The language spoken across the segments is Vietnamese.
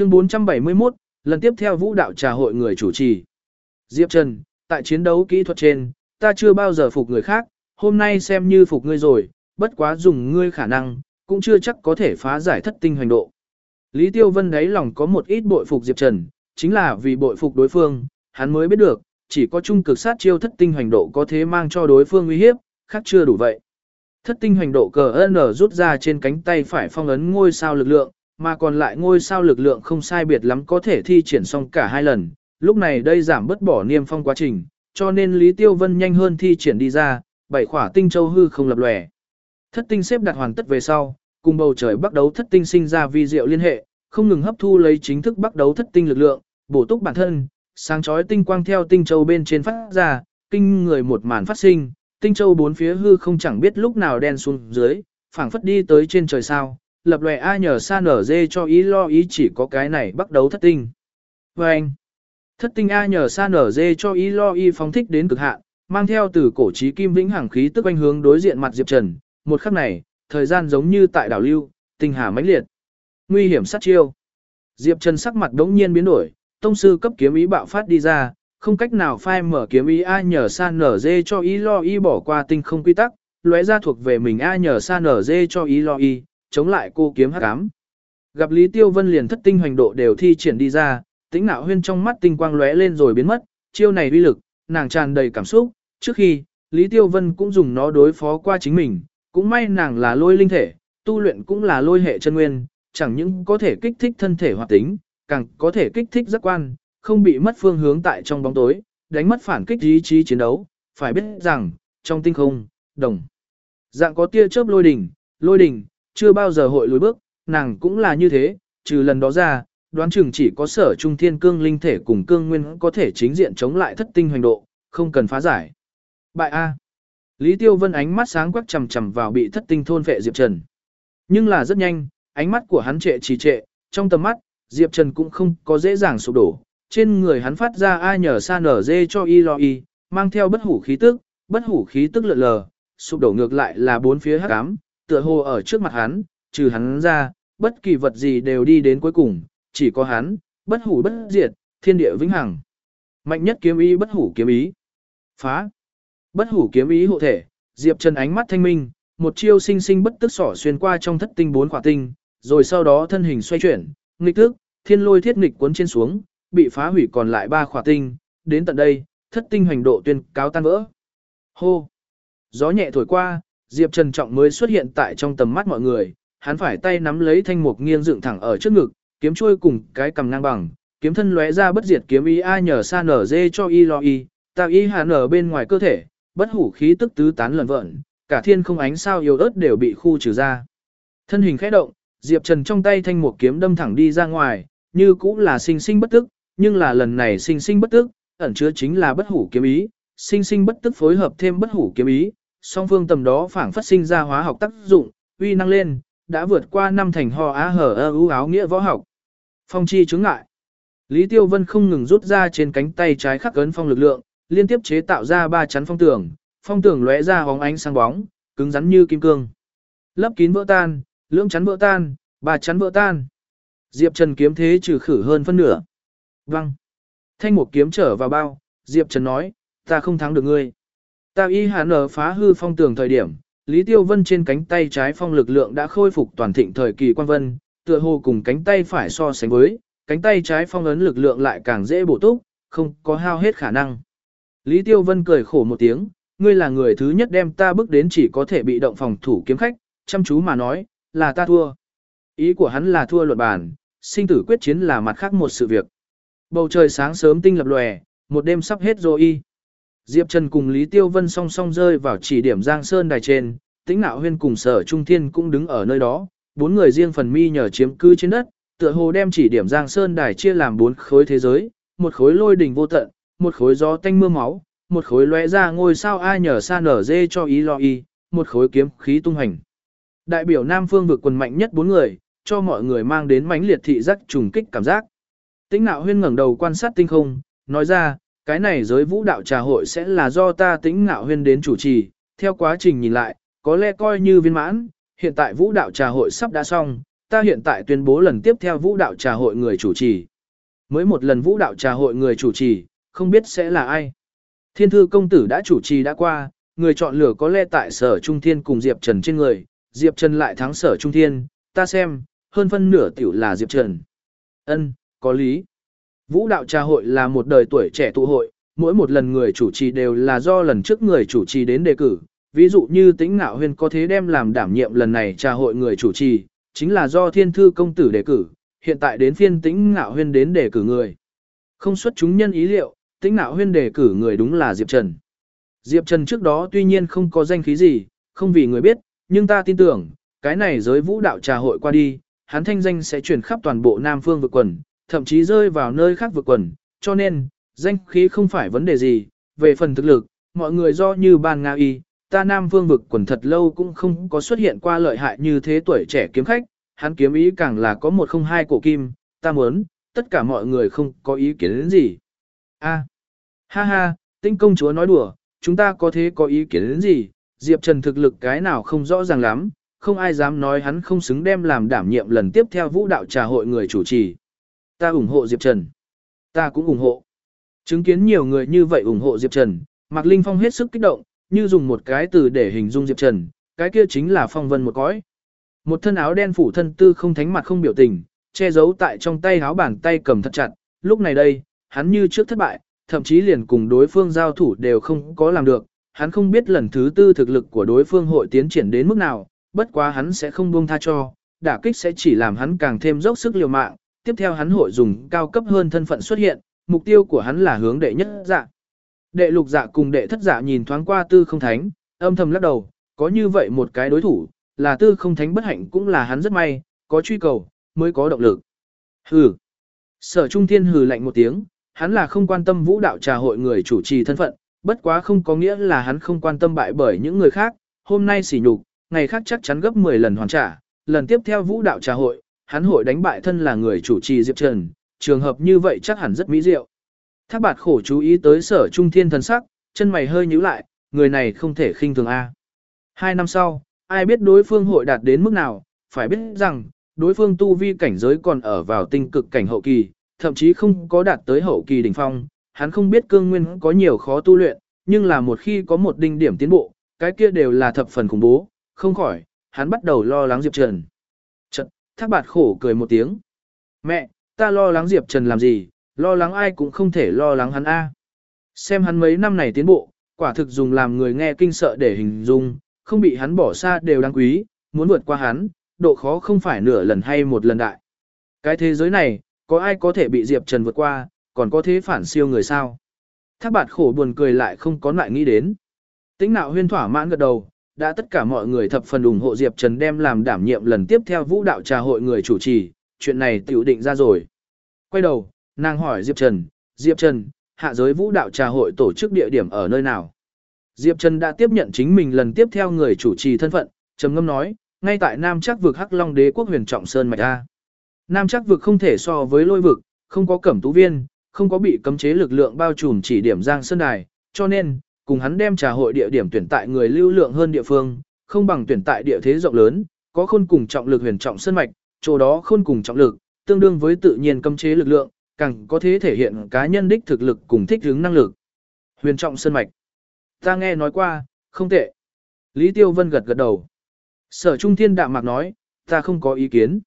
Chương 471, lần tiếp theo vũ đạo trà hội người chủ trì. Diệp Trần, tại chiến đấu kỹ thuật trên, ta chưa bao giờ phục người khác, hôm nay xem như phục ngươi rồi, bất quá dùng ngươi khả năng, cũng chưa chắc có thể phá giải thất tinh hành độ. Lý Tiêu Vân đấy lòng có một ít bội phục Diệp Trần, chính là vì bội phục đối phương, hắn mới biết được, chỉ có trung cực sát chiêu thất tinh hành độ có thế mang cho đối phương uy hiếp, khác chưa đủ vậy. Thất tinh hành độ cờ N rút ra trên cánh tay phải phong ấn ngôi sao lực lượng, mà còn lại ngôi sao lực lượng không sai biệt lắm có thể thi triển xong cả hai lần. Lúc này đây giảm bất bỏ niêm phong quá trình, cho nên Lý Tiêu Vân nhanh hơn thi triển đi ra, bảy khỏa tinh châu hư không lập lòe. Thất tinh xếp đặt hoàn tất về sau, cùng bầu trời bắt đấu thất tinh sinh ra vi diệu liên hệ, không ngừng hấp thu lấy chính thức bắt đấu thất tinh lực lượng, bổ túc bản thân, sáng chói tinh quang theo tinh châu bên trên phát ra, kinh người một màn phát sinh, tinh châu bốn phía hư không chẳng biết lúc nào đen xuống dưới, phảng phất đi tới trên trời sao, lập lòe a nhờ xa nở dê cho ý lo ý chỉ có cái này bắt đầu thất tinh. Và anh, thất tinh a nhờ xa nở dê cho ý lo ý phóng thích đến cực hạn, mang theo từ cổ trí kim vĩnh hằng khí tức quanh hướng đối diện mặt Diệp Trần, một khắc này, thời gian giống như tại đảo lưu, tinh hà mãnh liệt. Nguy hiểm sát chiêu. Diệp Trần sắc mặt đống nhiên biến đổi, tông sư cấp kiếm ý bạo phát đi ra, không cách nào phai mở kiếm ý A nhờ san nở dê cho ý lo y bỏ qua tinh không quy tắc, lóe ra thuộc về mình A nhờ san nở dê cho ý lo y, chống lại cô kiếm hắc ám. Gặp Lý Tiêu Vân liền thất tinh hoành độ đều thi triển đi ra, tính nạo huyên trong mắt tinh quang lóe lên rồi biến mất, chiêu này uy lực, nàng tràn đầy cảm xúc, trước khi, Lý Tiêu Vân cũng dùng nó đối phó qua chính mình, cũng may nàng là lôi linh thể, tu luyện cũng là lôi hệ chân nguyên, chẳng những có thể kích thích thân thể hoạt tính, càng có thể kích thích giác quan, không bị mất phương hướng tại trong bóng tối, đánh mất phản kích ý chí chiến đấu, phải biết rằng, trong tinh không, đồng. Dạng có tia chớp lôi đỉnh, lôi đỉnh, chưa bao giờ hội lùi bước, nàng cũng là như thế, trừ lần đó ra, đoán chừng chỉ có sở trung thiên cương linh thể cùng cương nguyên có thể chính diện chống lại thất tinh hoành độ, không cần phá giải. Bại A. Lý Tiêu Vân ánh mắt sáng quắc chầm chầm vào bị thất tinh thôn vệ Diệp Trần. Nhưng là rất nhanh, ánh mắt của hắn trệ trì trệ, trong tầm mắt, Diệp Trần cũng không có dễ dàng sụp đổ. Trên người hắn phát ra ai nhờ sa nở dê cho y lo y, mang theo bất hủ khí tức, bất hủ khí tức lượn lờ, sụp đổ ngược lại là bốn phía hắc ám, tựa hồ ở trước mặt hắn, trừ hắn ra, bất kỳ vật gì đều đi đến cuối cùng, chỉ có hắn, bất hủ bất diệt, thiên địa vĩnh hằng. Mạnh nhất kiếm ý bất hủ kiếm ý. Phá. Bất hủ kiếm ý hộ thể, Diệp Trần ánh mắt thanh minh, một chiêu sinh sinh bất tức sỏ xuyên qua trong thất tinh bốn khỏa tinh, rồi sau đó thân hình xoay chuyển, nghịch thức, thiên lôi thiết nghịch cuốn trên xuống, bị phá hủy còn lại ba khỏa tinh, đến tận đây, thất tinh hành độ tuyên cáo tan vỡ. Hô! Gió nhẹ thổi qua, Diệp Trần Trọng mới xuất hiện tại trong tầm mắt mọi người, hắn phải tay nắm lấy thanh mục nghiêng dựng thẳng ở trước ngực, kiếm chuôi cùng cái cầm ngang bằng, kiếm thân lóe ra bất diệt kiếm ý a nhờ sa nở dê cho y lo y, tạo y hạ nở bên ngoài cơ thể, bất hủ khí tức tứ tán lần vợn, cả thiên không ánh sao yếu ớt đều bị khu trừ ra. Thân hình khẽ động, Diệp Trần trong tay thanh một kiếm đâm thẳng đi ra ngoài, như cũng là sinh sinh bất tức, nhưng là lần này sinh sinh bất tức, ẩn chứa chính là bất hủ kiếm ý, sinh sinh bất tức phối hợp thêm bất hủ kiếm ý, song phương tầm đó phảng phát sinh ra hóa học tác dụng, uy năng lên, đã vượt qua năm thành ho á hở ơ ưu áo nghĩa võ học. Phong chi chứng ngại. Lý Tiêu Vân không ngừng rút ra trên cánh tay trái khắc ấn phong lực lượng, liên tiếp chế tạo ra ba chắn phong tường, phong tường lóe ra hóng ánh sáng bóng, cứng rắn như kim cương. Lấp kín vỡ tan, lưỡng chắn vỡ tan, ba chắn vỡ tan. Diệp Trần kiếm thế trừ khử hơn phân nửa. Văng. Thanh một kiếm trở vào bao, Diệp Trần nói, ta không thắng được ngươi. Ta y hạ nở phá hư phong tường thời điểm, Lý Tiêu Vân trên cánh tay trái phong lực lượng đã khôi phục toàn thịnh thời kỳ quan vân, tựa hồ cùng cánh tay phải so sánh với, cánh tay trái phong ấn lực lượng lại càng dễ bổ túc, không có hao hết khả năng. Lý Tiêu Vân cười khổ một tiếng, ngươi là người thứ nhất đem ta bước đến chỉ có thể bị động phòng thủ kiếm khách, chăm chú mà nói, là ta thua. Ý của hắn là thua luận bàn, sinh tử quyết chiến là mặt khác một sự việc. Bầu trời sáng sớm tinh lập lòe, một đêm sắp hết rồi y. Diệp Trần cùng Lý Tiêu Vân song song rơi vào chỉ điểm Giang Sơn đài trên, tĩnh nạo huyên cùng sở Trung Thiên cũng đứng ở nơi đó, bốn người riêng phần mi nhờ chiếm cư trên đất, tựa hồ đem chỉ điểm Giang Sơn đài chia làm bốn khối thế giới, một khối lôi đỉnh vô tận, một khối gió tanh mưa máu, một khối lóe ra ngôi sao ai nhờ xa nở dê cho ý lo y, một khối kiếm khí tung hành. Đại biểu Nam Phương vực quần mạnh nhất bốn người, cho mọi người mang đến mãnh liệt thị giác trùng kích cảm giác. Tĩnh Nạo Huyên ngẩng đầu quan sát tinh không, nói ra, cái này giới vũ đạo trà hội sẽ là do ta Tĩnh ngạo Huyên đến chủ trì, theo quá trình nhìn lại, có lẽ coi như viên mãn, hiện tại vũ đạo trà hội sắp đã xong, ta hiện tại tuyên bố lần tiếp theo vũ đạo trà hội người chủ trì. Mới một lần vũ đạo trà hội người chủ trì, không biết sẽ là ai. Thiên thư công tử đã chủ trì đã qua, người chọn lựa có lẽ tại sở trung thiên cùng Diệp Trần trên người, Diệp Trần lại thắng sở trung thiên, ta xem, hơn phân nửa tiểu là Diệp Trần. Ân, có lý. Vũ đạo trà hội là một đời tuổi trẻ tụ hội, mỗi một lần người chủ trì đều là do lần trước người chủ trì đến đề cử. Ví dụ như tĩnh ngạo huyên có thế đem làm đảm nhiệm lần này trà hội người chủ trì, chính là do thiên thư công tử đề cử, hiện tại đến phiên tĩnh ngạo huyên đến đề cử người. Không xuất chúng nhân ý liệu, tĩnh ngạo huyên đề cử người đúng là Diệp Trần. Diệp Trần trước đó tuy nhiên không có danh khí gì, không vì người biết, nhưng ta tin tưởng, cái này giới vũ đạo trà hội qua đi, hắn thanh danh sẽ truyền khắp toàn bộ Nam Phương vực quần, thậm chí rơi vào nơi khác vực quần, cho nên, danh khí không phải vấn đề gì, về phần thực lực, mọi người do như ban Nga y, ta Nam vương vực quần thật lâu cũng không có xuất hiện qua lợi hại như thế tuổi trẻ kiếm khách, hắn kiếm ý càng là có một không hai cổ kim, ta muốn, tất cả mọi người không có ý kiến đến gì. A, ha ha, tinh công chúa nói đùa, chúng ta có thế có ý kiến đến gì, Diệp Trần thực lực cái nào không rõ ràng lắm, không ai dám nói hắn không xứng đem làm đảm nhiệm lần tiếp theo vũ đạo trà hội người chủ trì. Ta ủng hộ Diệp Trần. Ta cũng ủng hộ. Chứng kiến nhiều người như vậy ủng hộ Diệp Trần, Mạc Linh Phong hết sức kích động, như dùng một cái từ để hình dung Diệp Trần, cái kia chính là phong vân một cõi. Một thân áo đen phủ thân tư không thánh mặt không biểu tình, che giấu tại trong tay áo bàn tay cầm thật chặt, lúc này đây, hắn như trước thất bại, thậm chí liền cùng đối phương giao thủ đều không có làm được, hắn không biết lần thứ tư thực lực của đối phương hội tiến triển đến mức nào, bất quá hắn sẽ không buông tha cho, đả kích sẽ chỉ làm hắn càng thêm dốc sức liều mạng, tiếp theo hắn hội dùng cao cấp hơn thân phận xuất hiện, mục tiêu của hắn là hướng đệ nhất dạ. Đệ lục dạ cùng đệ thất dạ nhìn thoáng qua tư không thánh, âm thầm lắc đầu, có như vậy một cái đối thủ, là tư không thánh bất hạnh cũng là hắn rất may, có truy cầu, mới có động lực. Hừ. Sở Trung Thiên hừ lạnh một tiếng, hắn là không quan tâm vũ đạo trà hội người chủ trì thân phận, bất quá không có nghĩa là hắn không quan tâm bại bởi những người khác, hôm nay xỉ nhục, ngày khác chắc chắn gấp 10 lần hoàn trả, lần tiếp theo vũ đạo trà hội, hắn hội đánh bại thân là người chủ trì Diệp Trần, trường hợp như vậy chắc hẳn rất mỹ diệu. Thác bạt khổ chú ý tới sở trung thiên thần sắc, chân mày hơi nhíu lại, người này không thể khinh thường A. Hai năm sau, ai biết đối phương hội đạt đến mức nào, phải biết rằng, đối phương tu vi cảnh giới còn ở vào tinh cực cảnh hậu kỳ, thậm chí không có đạt tới hậu kỳ đỉnh phong, hắn không biết cương nguyên có nhiều khó tu luyện, nhưng là một khi có một đinh điểm tiến bộ, cái kia đều là thập phần khủng bố, không khỏi, hắn bắt đầu lo lắng Diệp Trần. Thác bạt khổ cười một tiếng. Mẹ, ta lo lắng Diệp Trần làm gì, lo lắng ai cũng không thể lo lắng hắn A. Xem hắn mấy năm này tiến bộ, quả thực dùng làm người nghe kinh sợ để hình dung, không bị hắn bỏ xa đều đáng quý, muốn vượt qua hắn, độ khó không phải nửa lần hay một lần đại. Cái thế giới này, có ai có thể bị Diệp Trần vượt qua, còn có thế phản siêu người sao? Thác bạt khổ buồn cười lại không có lại nghĩ đến. Tính nạo huyên thỏa mãn gật đầu, đã tất cả mọi người thập phần ủng hộ Diệp Trần đem làm đảm nhiệm lần tiếp theo vũ đạo trà hội người chủ trì, chuyện này tiểu định ra rồi. Quay đầu, nàng hỏi Diệp Trần, Diệp Trần, hạ giới vũ đạo trà hội tổ chức địa điểm ở nơi nào? Diệp Trần đã tiếp nhận chính mình lần tiếp theo người chủ trì thân phận, trầm ngâm nói, ngay tại Nam Chắc vực Hắc Long Đế quốc huyền trọng sơn mạch a. Nam Chắc vực không thể so với lôi vực, không có cẩm tú viên, không có bị cấm chế lực lượng bao trùm chỉ điểm Giang Sơn Đài, cho nên, cùng hắn đem trà hội địa điểm tuyển tại người lưu lượng hơn địa phương, không bằng tuyển tại địa thế rộng lớn, có khôn cùng trọng lực huyền trọng sơn mạch, chỗ đó khôn cùng trọng lực, tương đương với tự nhiên cấm chế lực lượng, càng có thế thể hiện cá nhân đích thực lực cùng thích ứng năng lực. Huyền trọng sơn mạch. Ta nghe nói qua, không tệ. Lý Tiêu Vân gật gật đầu. Sở Trung Thiên đạm mạc nói, ta không có ý kiến.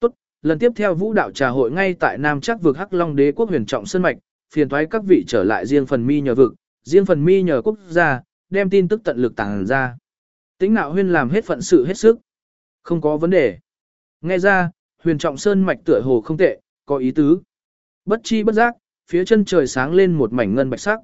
Tốt, lần tiếp theo vũ đạo trà hội ngay tại Nam chắc vực Hắc Long đế quốc huyền trọng sơn mạch, phiền thoái các vị trở lại riêng phần mi nhờ vực, riêng phần mi nhờ quốc gia, đem tin tức tận lực tàng ra. Tĩnh nạo huyên làm hết phận sự hết sức. Không có vấn đề. Nghe ra, huyền trọng sơn mạch tựa hồ không tệ, có ý tứ. Bất chi bất giác, phía chân trời sáng lên một mảnh ngân bạch sắc.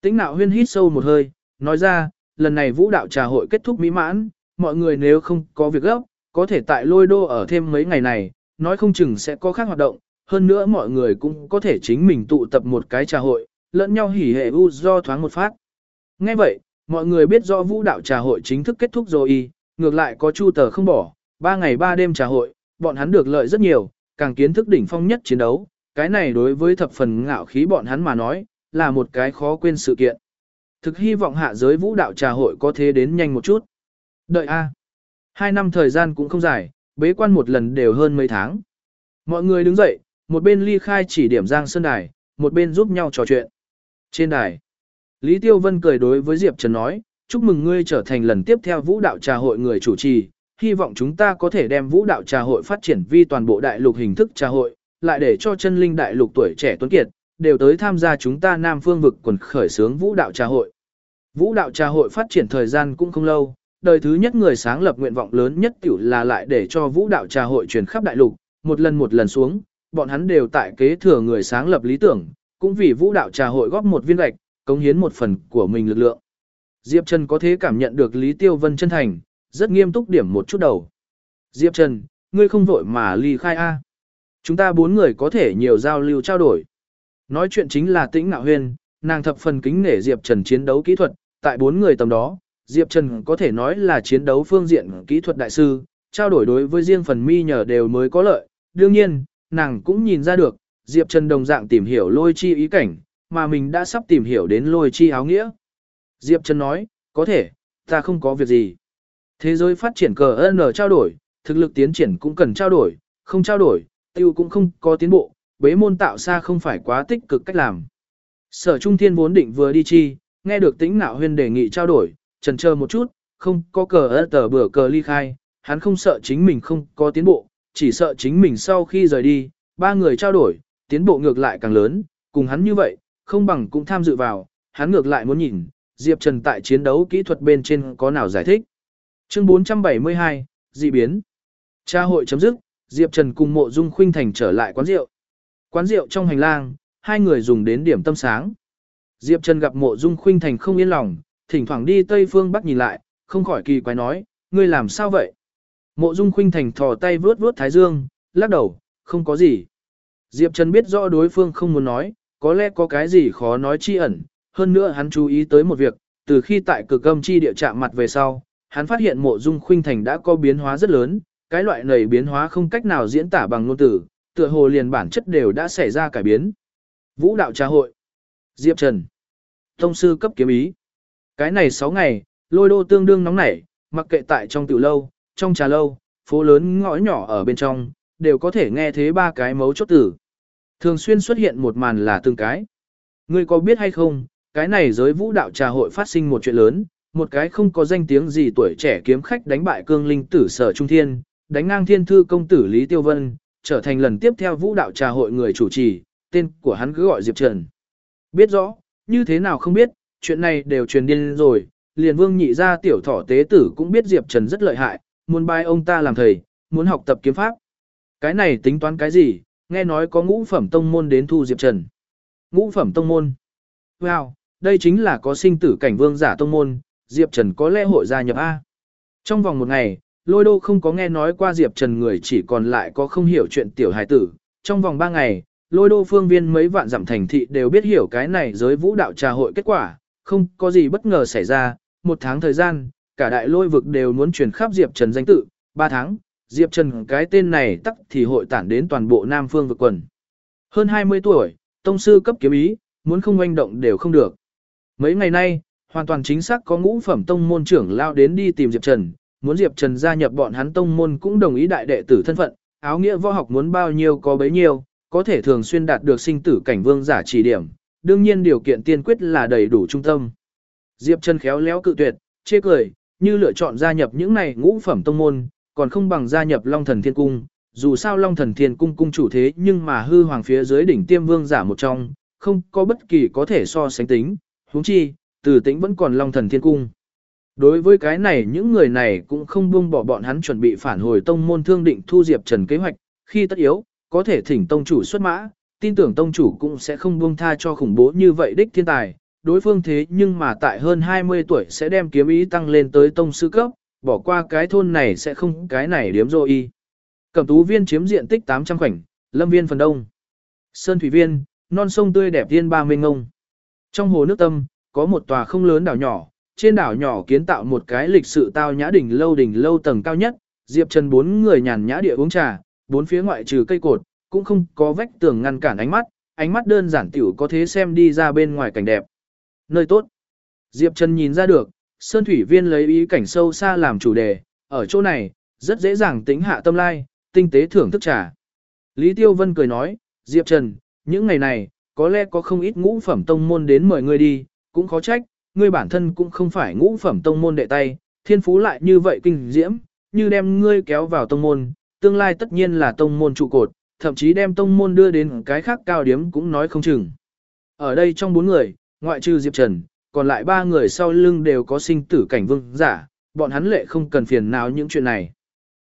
Tĩnh nạo huyên hít sâu một hơi, nói ra, lần này vũ đạo trà hội kết thúc mỹ mãn, mọi người nếu không có việc gấp, có thể tại lôi đô ở thêm mấy ngày này, nói không chừng sẽ có khác hoạt động, hơn nữa mọi người cũng có thể chính mình tụ tập một cái trà hội, lẫn nhau hỉ hệ u do thoáng một phát. Ngay vậy, mọi người biết rõ vũ đạo trà hội chính thức kết thúc rồi y, ngược lại có chu tờ không bỏ, ba ngày ba đêm trà hội, bọn hắn được lợi rất nhiều, càng kiến thức đỉnh phong nhất chiến đấu, cái này đối với thập phần ngạo khí bọn hắn mà nói, là một cái khó quên sự kiện. Thực hy vọng hạ giới vũ đạo trà hội có thế đến nhanh một chút. Đợi A. Hai năm thời gian cũng không dài, bế quan một lần đều hơn mấy tháng. Mọi người đứng dậy, một bên ly khai chỉ điểm Giang Sơn Đài, một bên giúp nhau trò chuyện. Trên đài, Lý Tiêu Vân cười đối với Diệp Trần nói, chúc mừng ngươi trở thành lần tiếp theo vũ đạo trà hội người chủ trì, hy vọng chúng ta có thể đem vũ đạo trà hội phát triển vi toàn bộ đại lục hình thức trà hội, lại để cho chân linh đại lục tuổi trẻ tuấn kiệt, đều tới tham gia chúng ta Nam Phương vực quần khởi sướng vũ đạo trà hội. Vũ đạo trà hội phát triển thời gian cũng không lâu, đời thứ nhất người sáng lập nguyện vọng lớn nhất tiểu là lại để cho vũ đạo trà hội truyền khắp đại lục, một lần một lần xuống, bọn hắn đều tại kế thừa người sáng lập lý tưởng, cũng vì vũ đạo trà hội góp một viên gạch, cống hiến một phần của mình lực lượng. Diệp Trần có thể cảm nhận được Lý Tiêu Vân chân thành, rất nghiêm túc điểm một chút đầu. Diệp Trần, ngươi không vội mà ly khai A. Chúng ta bốn người có thể nhiều giao lưu trao đổi. Nói chuyện chính là tĩnh ngạo huyên, nàng thập phần kính nể Diệp Trần chiến đấu kỹ thuật, tại bốn người tầm đó, Diệp Trần có thể nói là chiến đấu phương diện kỹ thuật đại sư, trao đổi đối với riêng phần mi nhờ đều mới có lợi. Đương nhiên, nàng cũng nhìn ra được, Diệp Trần đồng dạng tìm hiểu lôi chi ý cảnh, mà mình đã sắp tìm hiểu đến lôi chi áo nghĩa. Diệp Trần nói, có thể, ta không có việc gì. Thế giới phát triển cờ N trao đổi, thực lực tiến triển cũng cần trao đổi, không trao đổi, tiêu cũng không có tiến bộ, bế môn tạo xa không phải quá tích cực cách làm. Sở Trung Thiên vốn định vừa đi chi, nghe được tính nạo huyên đề nghị trao đổi, trần chờ một chút, không có cờ ơ tờ bữa cờ ly khai, hắn không sợ chính mình không có tiến bộ, chỉ sợ chính mình sau khi rời đi, ba người trao đổi, tiến bộ ngược lại càng lớn, cùng hắn như vậy, không bằng cũng tham dự vào, hắn ngược lại muốn nhìn, Diệp Trần tại chiến đấu kỹ thuật bên trên có nào giải thích. Chương 472, dị biến. Tra hội chấm dứt, Diệp Trần cùng Mộ Dung Khuynh Thành trở lại quán rượu. Quán rượu trong hành lang, hai người dùng đến điểm tâm sáng. Diệp Trần gặp Mộ Dung Khuynh Thành không yên lòng, thỉnh thoảng đi Tây Phương Bắc nhìn lại, không khỏi kỳ quái nói, ngươi làm sao vậy? Mộ Dung Khuynh Thành thò tay vướt vướt thái dương, lắc đầu, không có gì. Diệp Trần biết rõ đối phương không muốn nói, có lẽ có cái gì khó nói chi ẩn, hơn nữa hắn chú ý tới một việc, từ khi tại cực âm chi địa chạm mặt về sau, hắn phát hiện mộ dung khuynh thành đã có biến hóa rất lớn, cái loại này biến hóa không cách nào diễn tả bằng ngôn từ, tựa hồ liền bản chất đều đã xảy ra cải biến. Vũ đạo trà hội. Diệp Trần. thông sư cấp kiếm ý. Cái này 6 ngày, lôi đô tương đương nóng nảy, mặc kệ tại trong tiểu lâu, trong trà lâu, phố lớn ngõ nhỏ ở bên trong, đều có thể nghe thế ba cái mấu chốt tử. Thường xuyên xuất hiện một màn là từng cái. Ngươi có biết hay không, cái này giới vũ đạo trà hội phát sinh một chuyện lớn, một cái không có danh tiếng gì tuổi trẻ kiếm khách đánh bại cương linh tử sở trung thiên, đánh ngang thiên thư công tử Lý Tiêu Vân, trở thành lần tiếp theo vũ đạo trà hội người chủ trì, tên của hắn cứ gọi Diệp Trần. Biết rõ, như thế nào không biết, chuyện này đều truyền điên rồi, liền vương nhị ra tiểu thỏ tế tử cũng biết Diệp Trần rất lợi hại, muốn bài ông ta làm thầy, muốn học tập kiếm pháp. Cái này tính toán cái gì, nghe nói có ngũ phẩm tông môn đến thu Diệp Trần. Ngũ phẩm tông môn. Wow, đây chính là có sinh tử cảnh vương giả tông môn, Diệp Trần có lẽ hội gia nhập A. Trong vòng một ngày, lôi đô không có nghe nói qua Diệp Trần người chỉ còn lại có không hiểu chuyện tiểu hài tử. Trong vòng ba ngày, lôi đô phương viên mấy vạn giảm thành thị đều biết hiểu cái này giới vũ đạo trà hội kết quả, không có gì bất ngờ xảy ra. Một tháng thời gian, cả đại lôi vực đều muốn truyền khắp Diệp Trần danh tự, ba tháng, Diệp Trần cái tên này tắc thì hội tản đến toàn bộ Nam Phương vực quần. Hơn 20 tuổi, tông sư cấp kiếm ý, muốn không oanh động đều không được. Mấy ngày nay, hoàn toàn chính xác có ngũ phẩm tông môn trưởng lao đến đi tìm Diệp Trần, muốn Diệp Trần gia nhập bọn hắn tông môn cũng đồng ý đại đệ tử thân phận, áo nghĩa võ học muốn bao nhiêu có bấy nhiêu, có thể thường xuyên đạt được sinh tử cảnh vương giả chỉ điểm, đương nhiên điều kiện tiên quyết là đầy đủ trung tâm. Diệp Trần khéo léo cự tuyệt, chê cười, như lựa chọn gia nhập những này ngũ phẩm tông môn, còn không bằng gia nhập Long Thần Thiên Cung, dù sao Long Thần Thiên Cung cung chủ thế nhưng mà hư hoàng phía dưới đỉnh tiêm vương giả một trong, không có bất kỳ có thể so sánh tính, huống chi, từ tĩnh vẫn còn Long Thần Thiên Cung. Đối với cái này những người này cũng không buông bỏ bọn hắn chuẩn bị phản hồi tông môn thương định thu Diệp Trần kế hoạch, khi tất yếu, có thể thỉnh tông chủ xuất mã, tin tưởng tông chủ cũng sẽ không buông tha cho khủng bố như vậy đích thiên tài. Đối phương thế nhưng mà tại hơn 20 tuổi sẽ đem kiếm ý tăng lên tới tông sư cấp, bỏ qua cái thôn này sẽ không cái này điếm rô y. Cẩm tú viên chiếm diện tích 800 khoảnh, lâm viên phần đông. Sơn thủy viên, non sông tươi đẹp tiên ba mênh ngông. Trong hồ nước tâm, có một tòa không lớn đảo nhỏ, trên đảo nhỏ kiến tạo một cái lịch sự tao nhã đỉnh lâu đỉnh lâu tầng cao nhất, Diệp Trần bốn người nhàn nhã địa uống trà, bốn phía ngoại trừ cây cột, cũng không có vách tường ngăn cản ánh mắt, ánh mắt đơn giản tiểu có thế xem đi ra bên ngoài cảnh đẹp. Nơi tốt. Diệp Trần nhìn ra được, Sơn Thủy Viên lấy ý cảnh sâu xa làm chủ đề, ở chỗ này, rất dễ dàng tính hạ tâm lai, tinh tế thưởng thức trà. Lý Tiêu Vân cười nói, Diệp Trần, những ngày này, có lẽ có không ít ngũ phẩm tông môn đến mời ngươi đi, cũng khó trách, ngươi bản thân cũng không phải ngũ phẩm tông môn đệ tay, thiên phú lại như vậy kinh diễm, như đem ngươi kéo vào tông môn, tương lai tất nhiên là tông môn trụ cột, thậm chí đem tông môn đưa đến cái khác cao điếm cũng nói không chừng. Ở đây trong bốn người, ngoại trừ Diệp Trần, còn lại ba người sau lưng đều có sinh tử cảnh vương giả, bọn hắn lệ không cần phiền nào những chuyện này.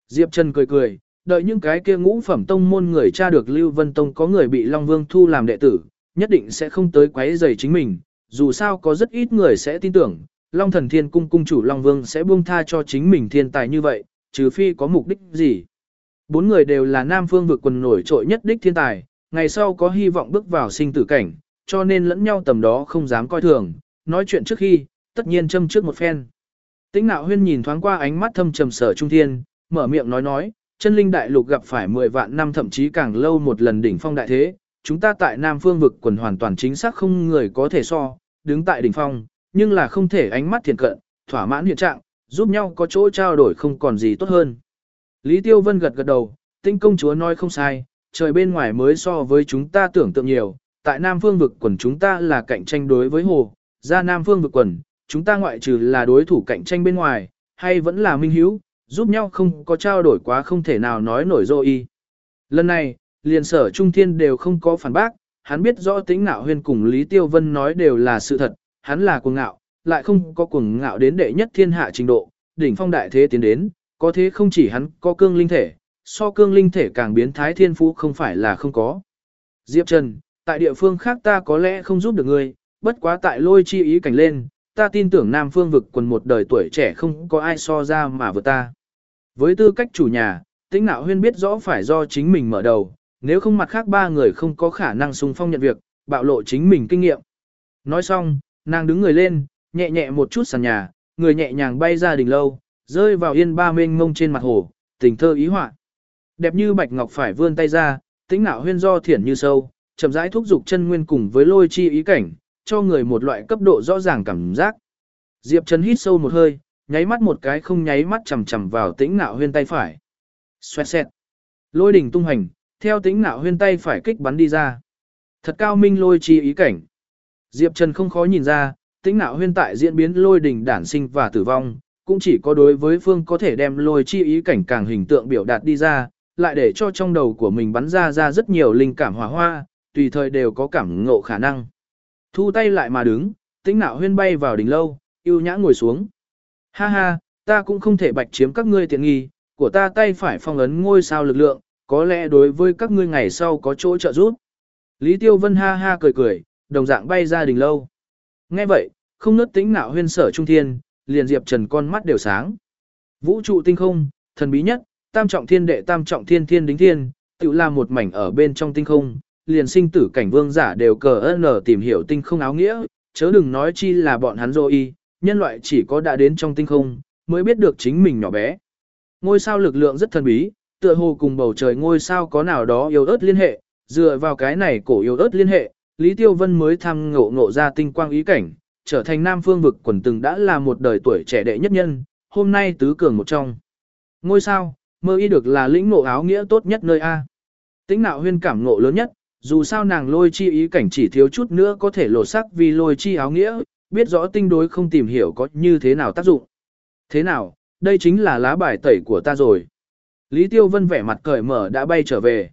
Diệp Trần cười cười, đợi những cái kia ngũ phẩm tông môn người tra được Lưu Vân Tông có người bị Long Vương thu làm đệ tử, nhất định sẽ không tới quấy rầy chính mình, dù sao có rất ít người sẽ tin tưởng, Long Thần Thiên Cung cung chủ Long Vương sẽ buông tha cho chính mình thiên tài như vậy, trừ phi có mục đích gì. Bốn người đều là nam phương vực quần nổi trội nhất đích thiên tài, ngày sau có hy vọng bước vào sinh tử cảnh, cho nên lẫn nhau tầm đó không dám coi thường, nói chuyện trước khi, tất nhiên châm trước một phen. Tĩnh nạo huyên nhìn thoáng qua ánh mắt thâm trầm sở trung thiên, mở miệng nói nói, chân linh đại lục gặp phải 10 vạn năm thậm chí càng lâu một lần đỉnh phong đại thế, chúng ta tại Nam Phương vực quần hoàn toàn chính xác không người có thể so, đứng tại đỉnh phong, nhưng là không thể ánh mắt thiện cận, thỏa mãn hiện trạng, giúp nhau có chỗ trao đổi không còn gì tốt hơn. Lý Tiêu Vân gật gật đầu, tinh công chúa nói không sai, trời bên ngoài mới so với chúng ta tưởng tượng nhiều, tại Nam Phương vực quần chúng ta là cạnh tranh đối với hồ, ra Nam Phương vực quần, chúng ta ngoại trừ là đối thủ cạnh tranh bên ngoài, hay vẫn là minh hữu, giúp nhau không có trao đổi quá không thể nào nói nổi dô y. Lần này, liền sở trung thiên đều không có phản bác, hắn biết rõ tính ngạo huyền cùng Lý Tiêu Vân nói đều là sự thật, hắn là cuồng ngạo, lại không có cuồng ngạo đến đệ nhất thiên hạ trình độ, đỉnh phong đại thế tiến đến, có thế không chỉ hắn có cương linh thể, so cương linh thể càng biến thái thiên phú không phải là không có. Diệp Trần, tại địa phương khác ta có lẽ không giúp được ngươi, bất quá tại lôi chi ý cảnh lên, ta tin tưởng Nam Phương vực quần một đời tuổi trẻ không có ai so ra mà vượt ta. Với tư cách chủ nhà, tĩnh nạo huyên biết rõ phải do chính mình mở đầu, nếu không mặt khác ba người không có khả năng xung phong nhận việc, bạo lộ chính mình kinh nghiệm. Nói xong, nàng đứng người lên, nhẹ nhẹ một chút sàn nhà, người nhẹ nhàng bay ra đỉnh lâu, rơi vào yên ba mênh mông trên mặt hồ, tình thơ ý họa. Đẹp như bạch ngọc phải vươn tay ra, tĩnh nạo huyên do thiển như sâu, chậm rãi thúc dục chân nguyên cùng với lôi chi ý cảnh, cho người một loại cấp độ rõ ràng cảm giác. Diệp Trần hít sâu một hơi, nháy mắt một cái không nháy mắt chầm chầm vào tĩnh nạo huyên tay phải. Xoẹt xẹt. Lôi đỉnh tung hành, theo tĩnh nạo huyên tay phải kích bắn đi ra. Thật cao minh lôi chi ý cảnh. Diệp Trần không khó nhìn ra, tĩnh nạo huyên tại diễn biến lôi đỉnh đản sinh và tử vong, cũng chỉ có đối với phương có thể đem lôi chi ý cảnh càng hình tượng biểu đạt đi ra, lại để cho trong đầu của mình bắn ra ra rất nhiều linh cảm hòa hoa, tùy thời đều có cảm ngộ khả năng. Thu tay lại mà đứng, tĩnh nạo huyên bay vào đỉnh lâu, yêu nhã ngồi xuống. Ha ha, ta cũng không thể bạch chiếm các ngươi tiện nghi, của ta tay phải phong ấn ngôi sao lực lượng, có lẽ đối với các ngươi ngày sau có chỗ trợ giúp. Lý Tiêu Vân ha ha cười cười, đồng dạng bay ra đỉnh lâu. Nghe vậy, không nớt tĩnh nạo huyên sở trung thiên, liền diệp trần con mắt đều sáng. Vũ trụ tinh không, thần bí nhất, tam trọng thiên đệ tam trọng thiên thiên đính thiên, tự là một mảnh ở bên trong tinh không, liền sinh tử cảnh vương giả đều cờ ơn tìm hiểu tinh không áo nghĩa, chớ đừng nói chi là bọn hắn rồi y, nhân loại chỉ có đã đến trong tinh không, mới biết được chính mình nhỏ bé. Ngôi sao lực lượng rất thần bí, tựa hồ cùng bầu trời ngôi sao có nào đó yếu ớt liên hệ, dựa vào cái này cổ yếu ớt liên hệ, Lý Tiêu Vân mới tham ngộ ngộ ra tinh quang ý cảnh, trở thành Nam Phương vực quần từng đã là một đời tuổi trẻ đệ nhất nhân, hôm nay tứ cường một trong. Ngôi sao, mơ y được là lĩnh ngộ áo nghĩa tốt nhất nơi A. Tính nạo huyên cảm ngộ lớn nhất, dù sao nàng lôi chi ý cảnh chỉ thiếu chút nữa có thể lột sắc vì lôi chi áo nghĩa, biết rõ tinh đối không tìm hiểu có như thế nào tác dụng. Thế nào, đây chính là lá bài tẩy của ta rồi. Lý Tiêu Vân vẻ mặt cởi mở đã bay trở về.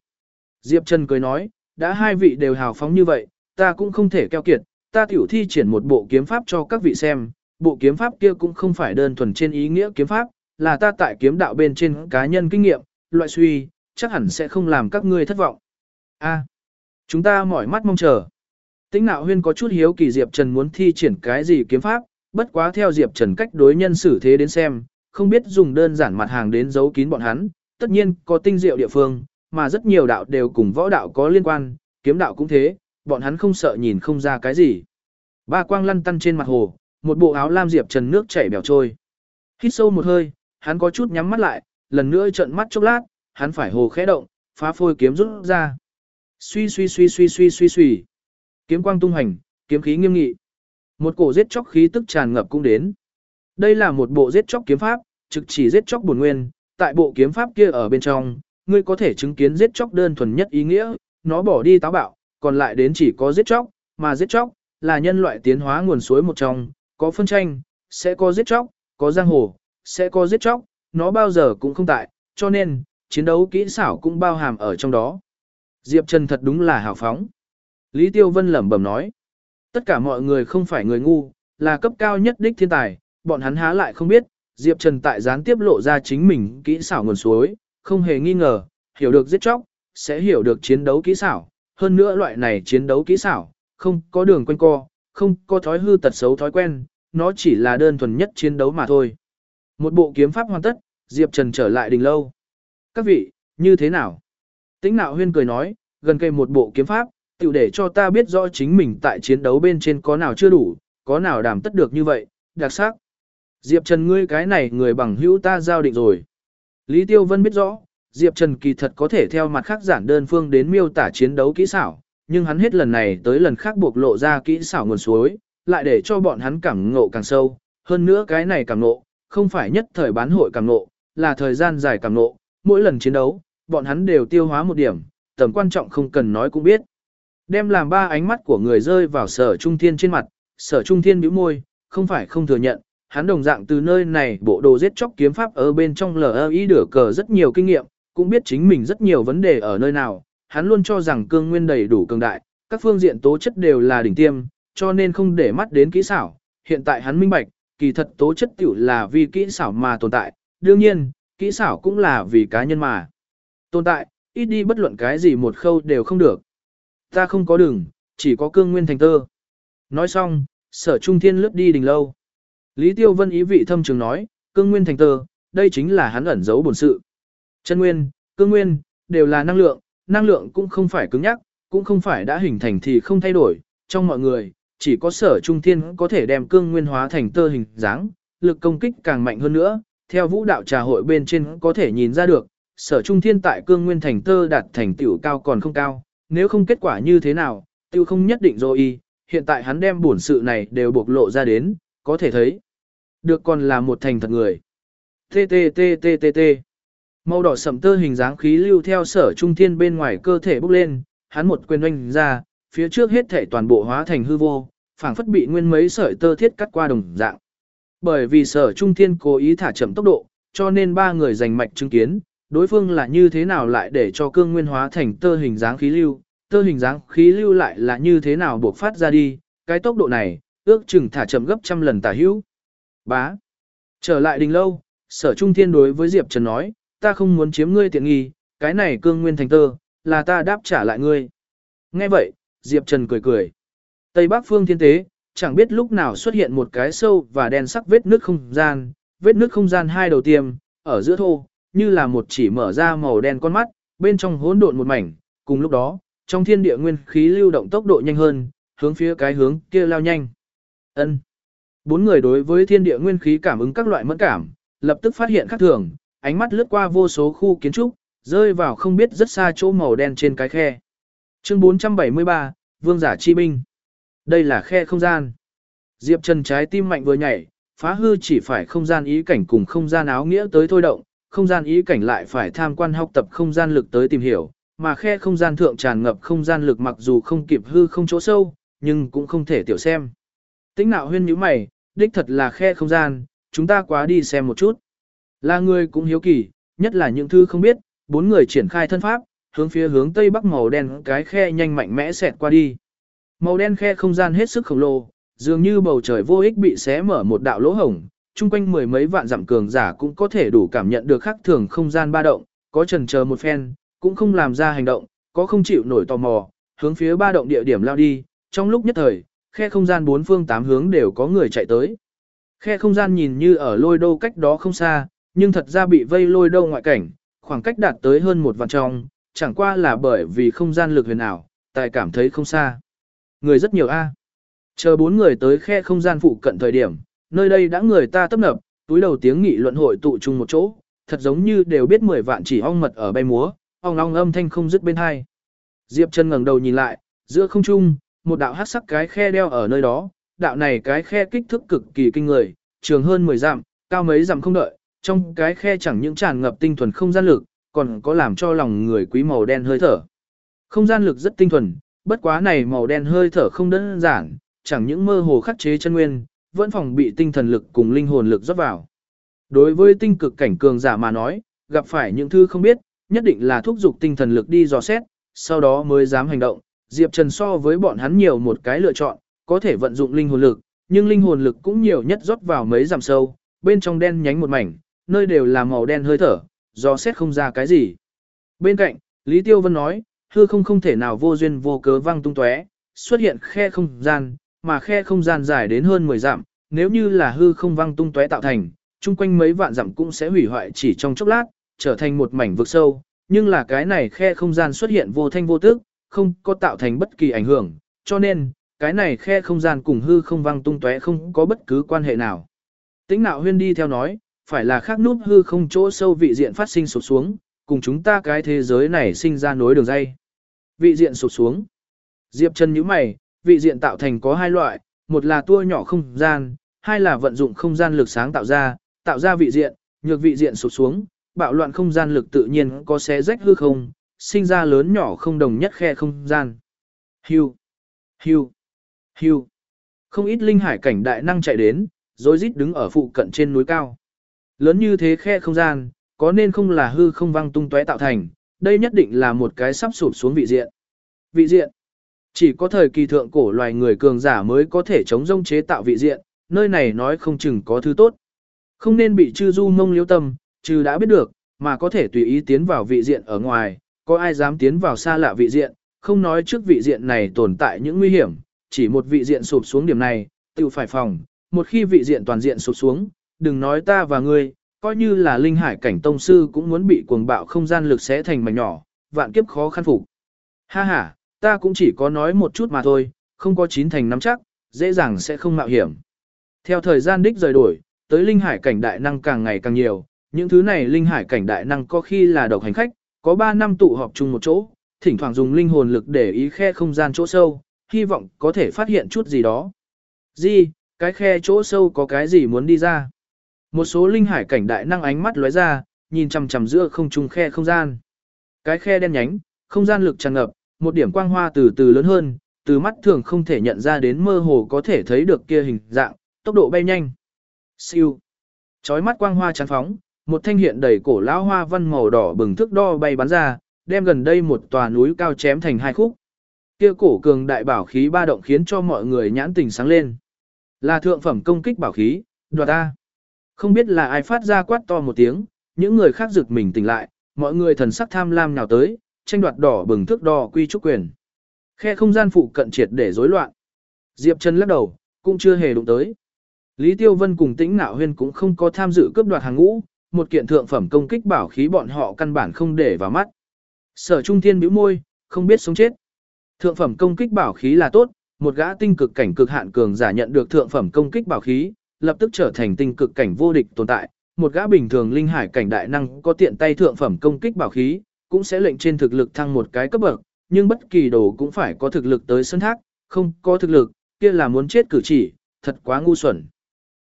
Diệp Trần cười nói, đã hai vị đều hào phóng như vậy, ta cũng không thể keo kiệt, ta tiểu thi triển một bộ kiếm pháp cho các vị xem, bộ kiếm pháp kia cũng không phải đơn thuần trên ý nghĩa kiếm pháp, là ta tại kiếm đạo bên trên cá nhân kinh nghiệm, loại suy, chắc hẳn sẽ không làm các ngươi thất vọng. A, chúng ta mỏi mắt mong chờ. Tĩnh nạo huyên có chút hiếu kỳ Diệp Trần muốn thi triển cái gì kiếm pháp, bất quá theo Diệp Trần cách đối nhân xử thế đến xem, không biết dùng đơn giản mặt hàng đến giấu kín bọn hắn, tất nhiên có tinh diệu địa phương, mà rất nhiều đạo đều cùng võ đạo có liên quan, kiếm đạo cũng thế, bọn hắn không sợ nhìn không ra cái gì. Ba quang lăn tăn trên mặt hồ, một bộ áo lam Diệp Trần nước chảy bèo trôi. Hít sâu một hơi, hắn có chút nhắm mắt lại, lần nữa trợn mắt chốc lát, hắn phải hồ khẽ động, phá phôi kiếm rút ra. Suy suy suy suy suy suy suy. Kiếm quang tung hành, kiếm khí nghiêm nghị. Một cổ giết chóc khí tức tràn ngập cũng đến. Đây là một bộ giết chóc kiếm pháp, trực chỉ giết chóc bổn nguyên, tại bộ kiếm pháp kia ở bên trong, ngươi có thể chứng kiến giết chóc đơn thuần nhất ý nghĩa, nó bỏ đi táo bạo, còn lại đến chỉ có giết chóc, mà giết chóc là nhân loại tiến hóa nguồn suối một trong, có phân tranh, sẽ có giết chóc, có giang hồ, sẽ có giết chóc, nó bao giờ cũng không tại, cho nên, chiến đấu kỹ xảo cũng bao hàm ở trong đó. Diệp Trần thật đúng là hào phóng. Lý Tiêu Vân lẩm bẩm nói, tất cả mọi người không phải người ngu, là cấp cao nhất đích thiên tài, bọn hắn há lại không biết, Diệp Trần tại gián tiếp lộ ra chính mình kỹ xảo nguồn suối, không hề nghi ngờ, hiểu được giết chóc, sẽ hiểu được chiến đấu kỹ xảo, hơn nữa loại này chiến đấu kỹ xảo, không có đường quanh co, không có thói hư tật xấu thói quen, nó chỉ là đơn thuần nhất chiến đấu mà thôi. Một bộ kiếm pháp hoàn tất, Diệp Trần trở lại đình lâu. Các vị, như thế nào? Tĩnh nạo huyên cười nói, gần cây một bộ kiếm pháp, tiểu để cho ta biết rõ chính mình tại chiến đấu bên trên có nào chưa đủ, có nào đảm tất được như vậy, đặc sắc. Diệp Trần ngươi cái này người bằng hữu ta giao định rồi. Lý Tiêu Vân biết rõ, Diệp Trần kỳ thật có thể theo mặt khác giản đơn phương đến miêu tả chiến đấu kỹ xảo, nhưng hắn hết lần này tới lần khác buộc lộ ra kỹ xảo nguồn suối, lại để cho bọn hắn cảm ngộ càng sâu, hơn nữa cái này cảm ngộ, không phải nhất thời bán hội cảm ngộ, là thời gian dài cảm ngộ, mỗi lần chiến đấu, bọn hắn đều tiêu hóa một điểm, tầm quan trọng không cần nói cũng biết. Đem làm ba ánh mắt của người rơi vào sở trung thiên trên mặt, sở trung thiên bĩu môi, không phải không thừa nhận, hắn đồng dạng từ nơi này bộ đồ giết chóc kiếm pháp ở bên trong LI đửa cờ rất nhiều kinh nghiệm, cũng biết chính mình rất nhiều vấn đề ở nơi nào, hắn luôn cho rằng cương nguyên đầy đủ cường đại, các phương diện tố chất đều là đỉnh tiêm, cho nên không để mắt đến kỹ xảo, hiện tại hắn minh bạch, kỳ thật tố chất tiểu là vì kỹ xảo mà tồn tại, đương nhiên, kỹ xảo cũng là vì cá nhân mà tồn tại, ít đi bất luận cái gì một khâu đều không được. Ta không có đường, chỉ có cương nguyên thành tơ. Nói xong, sở trung thiên lướt đi đình lâu. Lý Tiêu Vân ý vị thâm trường nói, cương nguyên thành tơ, đây chính là hắn ẩn giấu bổn sự. Chân nguyên, cương nguyên, đều là năng lượng, năng lượng cũng không phải cứng nhắc, cũng không phải đã hình thành thì không thay đổi, trong mọi người, chỉ có sở trung thiên có thể đem cương nguyên hóa thành tơ hình dáng, lực công kích càng mạnh hơn nữa, theo vũ đạo trà hội bên trên có thể nhìn ra được, sở trung thiên tại cương nguyên thành tơ đạt thành tiểu cao còn không cao, nếu không kết quả như thế nào, tiêu không nhất định rồi y, hiện tại hắn đem bổn sự này đều bộc lộ ra đến, có thể thấy. Được còn là một thành thật người. T T T T T T. Màu đỏ sậm tơ hình dáng khí lưu theo sở trung thiên bên ngoài cơ thể bốc lên, hắn một quyền oanh ra, phía trước hết thể toàn bộ hóa thành hư vô, phảng phất bị nguyên mấy sợi tơ thiết cắt qua đồng dạng. Bởi vì sở trung thiên cố ý thả chậm tốc độ, cho nên ba người giành mạch chứng kiến, đối phương là như thế nào lại để cho cương nguyên hóa thành tơ hình dáng khí lưu, tơ hình dáng khí lưu lại là như thế nào buộc phát ra đi, cái tốc độ này, ước chừng thả chậm gấp trăm lần tả hữu. Bá. Trở lại đình lâu, sở trung thiên đối với Diệp Trần nói, ta không muốn chiếm ngươi tiện nghi, cái này cương nguyên thành tơ, là ta đáp trả lại ngươi. Nghe vậy, Diệp Trần cười cười. Tây Bắc phương thiên tế, chẳng biết lúc nào xuất hiện một cái sâu và đen sắc vết nước không gian, vết nước không gian hai đầu tiêm, ở giữa thô, như là một chỉ mở ra màu đen con mắt, bên trong hỗn độn một mảnh, cùng lúc đó, trong thiên địa nguyên khí lưu động tốc độ nhanh hơn, hướng phía cái hướng kia lao nhanh. Ân. Bốn người đối với thiên địa nguyên khí cảm ứng các loại mẫn cảm, lập tức phát hiện khác thường, ánh mắt lướt qua vô số khu kiến trúc, rơi vào không biết rất xa chỗ màu đen trên cái khe. Chương 473, Vương giả chi binh. Đây là khe không gian. Diệp Trần trái tim mạnh vừa nhảy, phá hư chỉ phải không gian ý cảnh cùng không gian áo nghĩa tới thôi động, không gian ý cảnh lại phải tham quan học tập không gian lực tới tìm hiểu, mà khe không gian thượng tràn ngập không gian lực mặc dù không kịp hư không chỗ sâu, nhưng cũng không thể tiểu xem. Tĩnh nạo huyên nhíu mày, đích thật là khe không gian, chúng ta quá đi xem một chút. Là người cũng hiếu kỳ, nhất là những thứ không biết, bốn người triển khai thân pháp, hướng phía hướng tây bắc màu đen cái khe nhanh mạnh mẽ xẹt qua đi. Màu đen khe không gian hết sức khổng lồ, dường như bầu trời vô ích bị xé mở một đạo lỗ hổng, chung quanh mười mấy vạn dặm cường giả cũng có thể đủ cảm nhận được khắc thường không gian ba động, có chần chờ một phen, cũng không làm ra hành động, có không chịu nổi tò mò, hướng phía ba động địa điểm lao đi, trong lúc nhất thời, khe không gian bốn phương tám hướng đều có người chạy tới. Khe không gian nhìn như ở lôi đô cách đó không xa, nhưng thật ra bị vây lôi đô ngoại cảnh, khoảng cách đạt tới hơn một vạn trong, chẳng qua là bởi vì không gian lực huyền ảo, tài cảm thấy không xa. Người rất nhiều a. Chờ bốn người tới khe không gian phụ cận thời điểm, nơi đây đã người ta tấp nập, túi đầu tiếng nghị luận hội tụ chung một chỗ, thật giống như đều biết 10 vạn chỉ ong mật ở bay múa, ong ong âm thanh không dứt bên hai. Diệp Trần ngẩng đầu nhìn lại, giữa không trung, một đạo hắc sắc cái khe đeo ở nơi đó, đạo này cái khe kích thước cực kỳ kinh người, trường hơn 10 dặm, cao mấy dặm không đợi, Trong cái khe chẳng những tràn ngập tinh thuần không gian lực, còn có làm cho lòng người quý màu đen hơi thở. Không gian lực rất tinh thuần, bất quá này màu đen hơi thở không đơn giản, chẳng những mơ hồ khắc chế chân nguyên, vẫn phòng bị tinh thần lực cùng linh hồn lực rót vào. Đối với tinh cực cảnh cường giả mà nói, gặp phải những thứ không biết, nhất định là thúc giục tinh thần lực đi dò xét, sau đó mới dám hành động. Diệp Trần so với bọn hắn nhiều một cái lựa chọn, có thể vận dụng linh hồn lực, nhưng linh hồn lực cũng nhiều nhất rót vào mấy giảm sâu, bên trong đen nhánh một mảnh, nơi đều là màu đen hơi thở, dò xét không ra cái gì. Bên cạnh, Lý Tiêu Vân nói, hư không không thể nào vô duyên vô cớ văng tung tóe, xuất hiện khe không gian, mà khe không gian dài đến hơn 10 dặm, nếu như là hư không văng tung tóe tạo thành, chung quanh mấy vạn dặm cũng sẽ hủy hoại chỉ trong chốc lát, trở thành một mảnh vực sâu, nhưng là cái này khe không gian xuất hiện vô thanh vô tức, không có tạo thành bất kỳ ảnh hưởng, cho nên, cái này khe không gian cùng hư không văng tung tóe không có bất cứ quan hệ nào. Tĩnh nạo huyên đi theo nói, phải là khác nút hư không chỗ sâu vị diện phát sinh sụp xuống, cùng chúng ta cái thế giới này sinh ra nối đường dây. Vị diện sụp xuống. Diệp Trần nhíu mày, vị diện tạo thành có hai loại, một là tua nhỏ không gian, hai là vận dụng không gian lực sáng tạo ra, tạo ra vị diện, nhược vị diện sụp xuống, bạo loạn không gian lực tự nhiên có xé rách hư không, sinh ra lớn nhỏ không đồng nhất khe không gian. Hưu, hưu, hưu. Không ít linh hải cảnh đại năng chạy đến, rồi rít đứng ở phụ cận trên núi cao. Lớn như thế khe không gian, có nên không là hư không văng tung tóe tạo thành, đây nhất định là một cái sắp sụp xuống vị diện. Vị diện. Chỉ có thời kỳ thượng cổ loài người cường giả mới có thể chống rông chế tạo vị diện, nơi này nói không chừng có thứ tốt. Không nên bị chư du mông liếu tâm, chư đã biết được, mà có thể tùy ý tiến vào vị diện ở ngoài, có ai dám tiến vào xa lạ vị diện, không nói trước vị diện này tồn tại những nguy hiểm, chỉ một vị diện sụp xuống điểm này, tự phải phòng, một khi vị diện toàn diện sụp xuống, đừng nói ta và ngươi, coi như là linh hải cảnh tông sư cũng muốn bị cuồng bạo không gian lực xé thành mảnh nhỏ, vạn kiếp khó khăn phục. Ha ha, ta cũng chỉ có nói một chút mà thôi, không có chín thành nắm chắc, dễ dàng sẽ không mạo hiểm. Theo thời gian đích rời đổi, tới linh hải cảnh đại năng càng ngày càng nhiều, những thứ này linh hải cảnh đại năng có khi là độc hành khách, có 3 năm tụ họp chung một chỗ, thỉnh thoảng dùng linh hồn lực để ý khe không gian chỗ sâu, hy vọng có thể phát hiện chút gì đó. Gì, cái khe chỗ sâu có cái gì muốn đi ra? Một số linh hải cảnh đại năng ánh mắt lóe ra, nhìn chằm chằm giữa không trung khe không gian. Cái khe đen nhánh, không gian lực tràn ngập, một điểm quang hoa từ từ lớn hơn, từ mắt thường không thể nhận ra đến mơ hồ có thể thấy được kia hình dạng, tốc độ bay nhanh. Siêu. Chói mắt quang hoa chán phóng, một thanh hiện đầy cổ lão hoa văn màu đỏ bừng thước đo bay bắn ra, đem gần đây một tòa núi cao chém thành hai khúc. Kia cổ cường đại bảo khí ba động khiến cho mọi người nhãn tình sáng lên. Là thượng phẩm công kích bảo khí, đoạt ta. Không biết là ai phát ra quát to một tiếng, những người khác giật mình tỉnh lại, mọi người thần sắc tham lam nào tới, tranh đoạt đỏ bừng thước đo quy trúc quyền. Khe không gian phụ cận triệt để rối loạn. Diệp Trần lắc đầu, cũng chưa hề đụng tới. Lý Tiêu Vân cùng Tĩnh Nạo Huyên cũng không có tham dự cướp đoạt hàng ngũ, một kiện thượng phẩm công kích bảo khí bọn họ căn bản không để vào mắt. Sở Trung Thiên bĩu môi, không biết sống chết. Thượng phẩm công kích bảo khí là tốt, một gã tinh cực cảnh cực hạn cường giả nhận được thượng phẩm công kích bảo khí, lập tức trở thành tinh cực cảnh vô địch tồn tại. Một gã bình thường linh hải cảnh đại năng có tiện tay thượng phẩm công kích bảo khí, cũng sẽ lệnh trên thực lực thăng một cái cấp bậc, nhưng bất kỳ đồ cũng phải có thực lực tới sân thác, không có thực lực, kia là muốn chết cử chỉ, thật quá ngu xuẩn.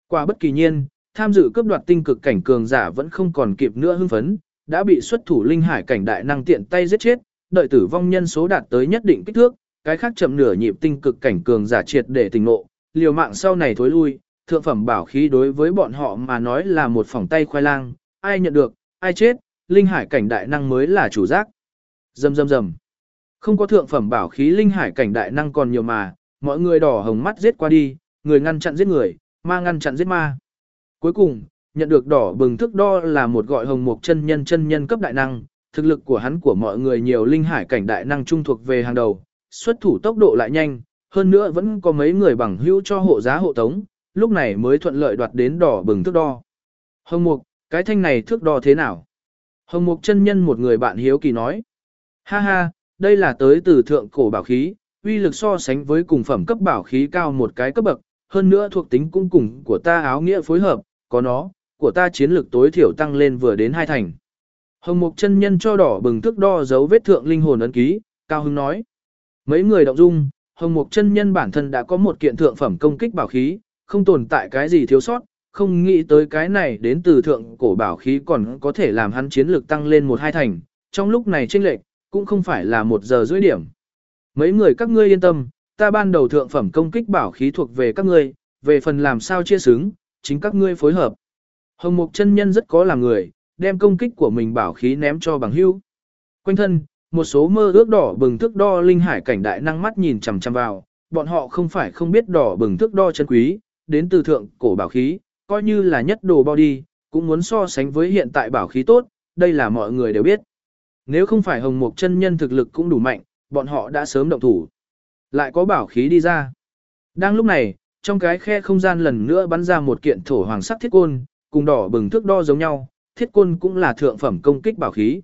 Quả bất kỳ nhiên, tham dự cướp đoạt tinh cực cảnh cường giả vẫn không còn kịp nữa hưng phấn, đã bị xuất thủ linh hải cảnh đại năng tiện tay giết chết, đợi tử vong nhân số đạt tới nhất định kích thước, cái khác chậm nửa nhịp tinh cực cảnh cường giả triệt để tình nộ, liều mạng sau này thối lui, thượng phẩm bảo khí đối với bọn họ mà nói là một phòng tay khoai lang, ai nhận được, ai chết, linh hải cảnh đại năng mới là chủ giác. Dầm dầm dầm. Không có thượng phẩm bảo khí linh hải cảnh đại năng còn nhiều mà, mọi người đỏ hồng mắt giết qua đi, người ngăn chặn giết người, ma ngăn chặn giết ma. Cuối cùng, nhận được đỏ bừng thức đo là một gọi hồng mục chân nhân chân nhân cấp đại năng, thực lực của hắn của mọi người nhiều linh hải cảnh đại năng trung thuộc về hàng đầu, xuất thủ tốc độ lại nhanh, hơn nữa vẫn có mấy người bằng hữu cho hộ giá hộ tống, lúc này mới thuận lợi đoạt đến đỏ bừng thước đo. Hồng mục, cái thanh này thước đo thế nào? Hồng mục chân nhân một người bạn hiếu kỳ nói. Ha ha, đây là tới từ thượng cổ bảo khí, uy lực so sánh với cùng phẩm cấp bảo khí cao một cái cấp bậc, hơn nữa thuộc tính cung cùng của ta áo nghĩa phối hợp, có nó, của ta chiến lực tối thiểu tăng lên vừa đến hai thành. Hồng Mục chân nhân cho đỏ bừng thước đo dấu vết thượng linh hồn ấn ký, Cao Hưng nói. Mấy người động dung, Hồng Mục chân nhân bản thân đã có một kiện thượng phẩm công kích bảo khí, không tồn tại cái gì thiếu sót, không nghĩ tới cái này đến từ thượng cổ bảo khí còn có thể làm hắn chiến lược tăng lên một hai thành, trong lúc này chênh lệch cũng không phải là một giờ rưỡi điểm. Mấy người các ngươi yên tâm, ta ban đầu thượng phẩm công kích bảo khí thuộc về các ngươi, về phần làm sao chia xứng, chính các ngươi phối hợp. Hồng Mục chân nhân rất có làm người, đem công kích của mình bảo khí ném cho bằng hữu. Quanh thân, một số mơ ước đỏ bừng thước đo linh hải cảnh đại năng mắt nhìn chằm chằm vào, bọn họ không phải không biết đỏ bừng thước đo chân quý, đến từ thượng cổ bảo khí, coi như là nhất đồ body, cũng muốn so sánh với hiện tại bảo khí tốt, đây là mọi người đều biết. Nếu không phải hồng mục chân nhân thực lực cũng đủ mạnh, bọn họ đã sớm động thủ. Lại có bảo khí đi ra. Đang lúc này, trong cái khe không gian lần nữa bắn ra một kiện thổ hoàng sắc thiết côn, cùng đỏ bừng thước đo giống nhau, thiết côn cũng là thượng phẩm công kích bảo khí.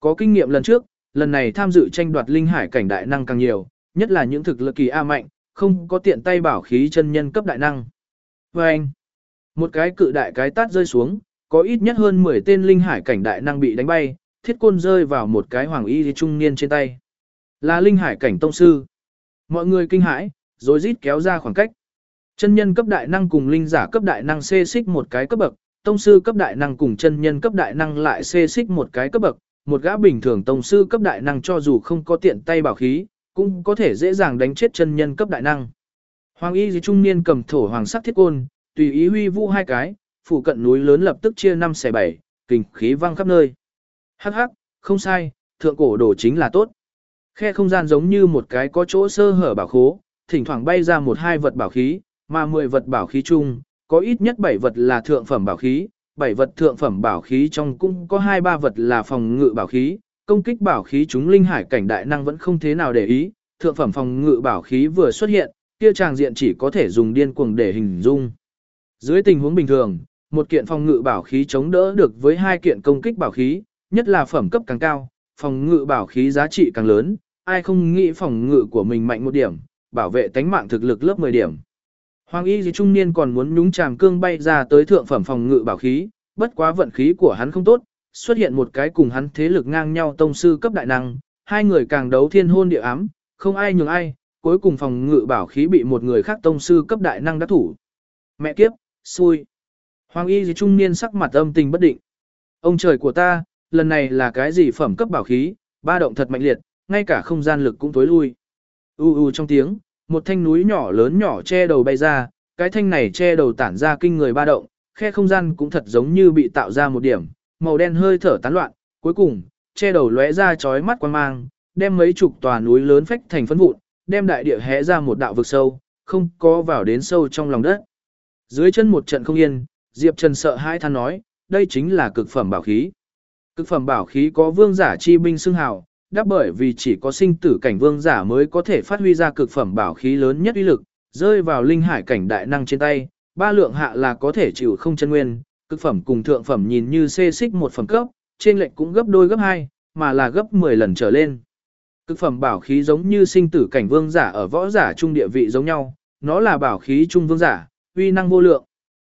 Có kinh nghiệm lần trước, lần này tham dự tranh đoạt linh hải cảnh đại năng càng nhiều, nhất là những thực lực kỳ A mạnh, không có tiện tay bảo khí chân nhân cấp đại năng. Và anh, một cái cự đại cái tát rơi xuống, có ít nhất hơn 10 tên linh hải cảnh đại năng bị đánh bay, thiết côn rơi vào một cái hoàng y trung niên trên tay. Là linh hải cảnh tông sư. Mọi người kinh hãi, rồi rít kéo ra khoảng cách. Chân nhân cấp đại năng cùng linh giả cấp đại năng xê xích một cái cấp bậc, tông sư cấp đại năng cùng chân nhân cấp đại năng lại xê xích một cái cấp bậc, một gã bình thường tông sư cấp đại năng cho dù không có tiện tay bảo khí, cũng có thể dễ dàng đánh chết chân nhân cấp đại năng. Hoàng y trung niên cầm thổ hoàng sắc thiết côn, tùy ý huy vũ hai cái, phủ cận núi lớn lập tức chia năm xẻ bảy, kình khí vang khắp nơi. Hắc hắc, không sai, thượng cổ đồ chính là tốt. Khe không gian giống như một cái có chỗ sơ hở bảo khố, thỉnh thoảng bay ra một hai vật bảo khí, mà 10 vật bảo khí chung, có ít nhất 7 vật là thượng phẩm bảo khí, 7 vật thượng phẩm bảo khí trong cũng có 2-3 vật là phòng ngự bảo khí, công kích bảo khí chúng linh hải cảnh đại năng vẫn không thế nào để ý, thượng phẩm phòng ngự bảo khí vừa xuất hiện, kia tràng diện chỉ có thể dùng điên cuồng để hình dung. Dưới tình huống bình thường, một kiện phòng ngự bảo khí chống đỡ được với hai kiện công kích bảo khí, nhất là phẩm cấp càng cao, phòng ngự bảo khí giá trị càng lớn, ai không nghĩ phòng ngự của mình mạnh một điểm, bảo vệ tánh mạng thực lực lớp 10 điểm. Hoàng y dì trung niên còn muốn nhúng chàm cương bay ra tới thượng phẩm phòng ngự bảo khí, bất quá vận khí của hắn không tốt, xuất hiện một cái cùng hắn thế lực ngang nhau tông sư cấp đại năng, hai người càng đấu thiên hôn địa ám, không ai nhường ai, cuối cùng phòng ngự bảo khí bị một người khác tông sư cấp đại năng đắc thủ. Mẹ kiếp, xui. Hoàng y gì trung niên sắc mặt âm tình bất định. Ông trời của ta, lần này là cái gì phẩm cấp bảo khí, ba động thật mạnh liệt, ngay cả không gian lực cũng tối lui. U u trong tiếng, một thanh núi nhỏ lớn nhỏ che đầu bay ra, cái thanh này che đầu tản ra kinh người ba động, khe không gian cũng thật giống như bị tạo ra một điểm, màu đen hơi thở tán loạn, cuối cùng, che đầu lóe ra chói mắt quan mang, đem mấy chục tòa núi lớn phách thành phấn vụn, đem đại địa hé ra một đạo vực sâu, không có vào đến sâu trong lòng đất. Dưới chân một trận không yên, Diệp Trần sợ hãi than nói, đây chính là cực phẩm bảo khí. Cực phẩm bảo khí có vương giả chi binh xưng hào, đáp bởi vì chỉ có sinh tử cảnh vương giả mới có thể phát huy ra cực phẩm bảo khí lớn nhất uy lực, rơi vào linh hải cảnh đại năng trên tay, ba lượng hạ là có thể chịu không chân nguyên, cực phẩm cùng thượng phẩm nhìn như xê xích một phẩm cấp, trên lệnh cũng gấp đôi gấp hai, mà là gấp 10 lần trở lên. Cực phẩm bảo khí giống như sinh tử cảnh vương giả ở võ giả trung địa vị giống nhau, nó là bảo khí trung vương giả, uy năng vô lượng.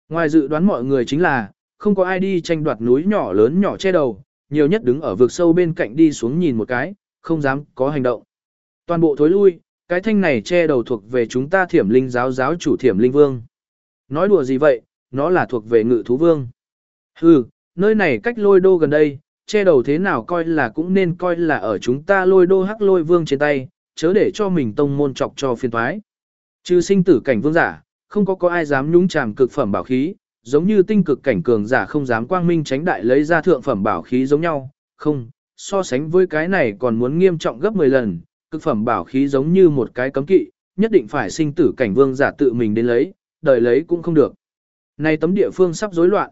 Ngoài dự đoán mọi người chính là, không có ai đi tranh đoạt núi nhỏ lớn nhỏ che đầu, nhiều nhất đứng ở vực sâu bên cạnh đi xuống nhìn một cái, không dám có hành động. Toàn bộ thối lui, cái thanh này che đầu thuộc về chúng ta thiểm linh giáo giáo chủ thiểm linh vương. Nói đùa gì vậy, nó là thuộc về ngự thú vương. Hừ, nơi này cách lôi đô gần đây, che đầu thế nào coi là cũng nên coi là ở chúng ta lôi đô hắc lôi vương trên tay, chớ để cho mình tông môn chọc cho phiên thoái. Trừ sinh tử cảnh vương giả, không có có ai dám nhúng chàm cực phẩm bảo khí, giống như tinh cực cảnh cường giả không dám quang minh tránh đại lấy ra thượng phẩm bảo khí giống nhau, không, so sánh với cái này còn muốn nghiêm trọng gấp 10 lần, cực phẩm bảo khí giống như một cái cấm kỵ, nhất định phải sinh tử cảnh vương giả tự mình đến lấy, đợi lấy cũng không được. Này tấm địa phương sắp rối loạn.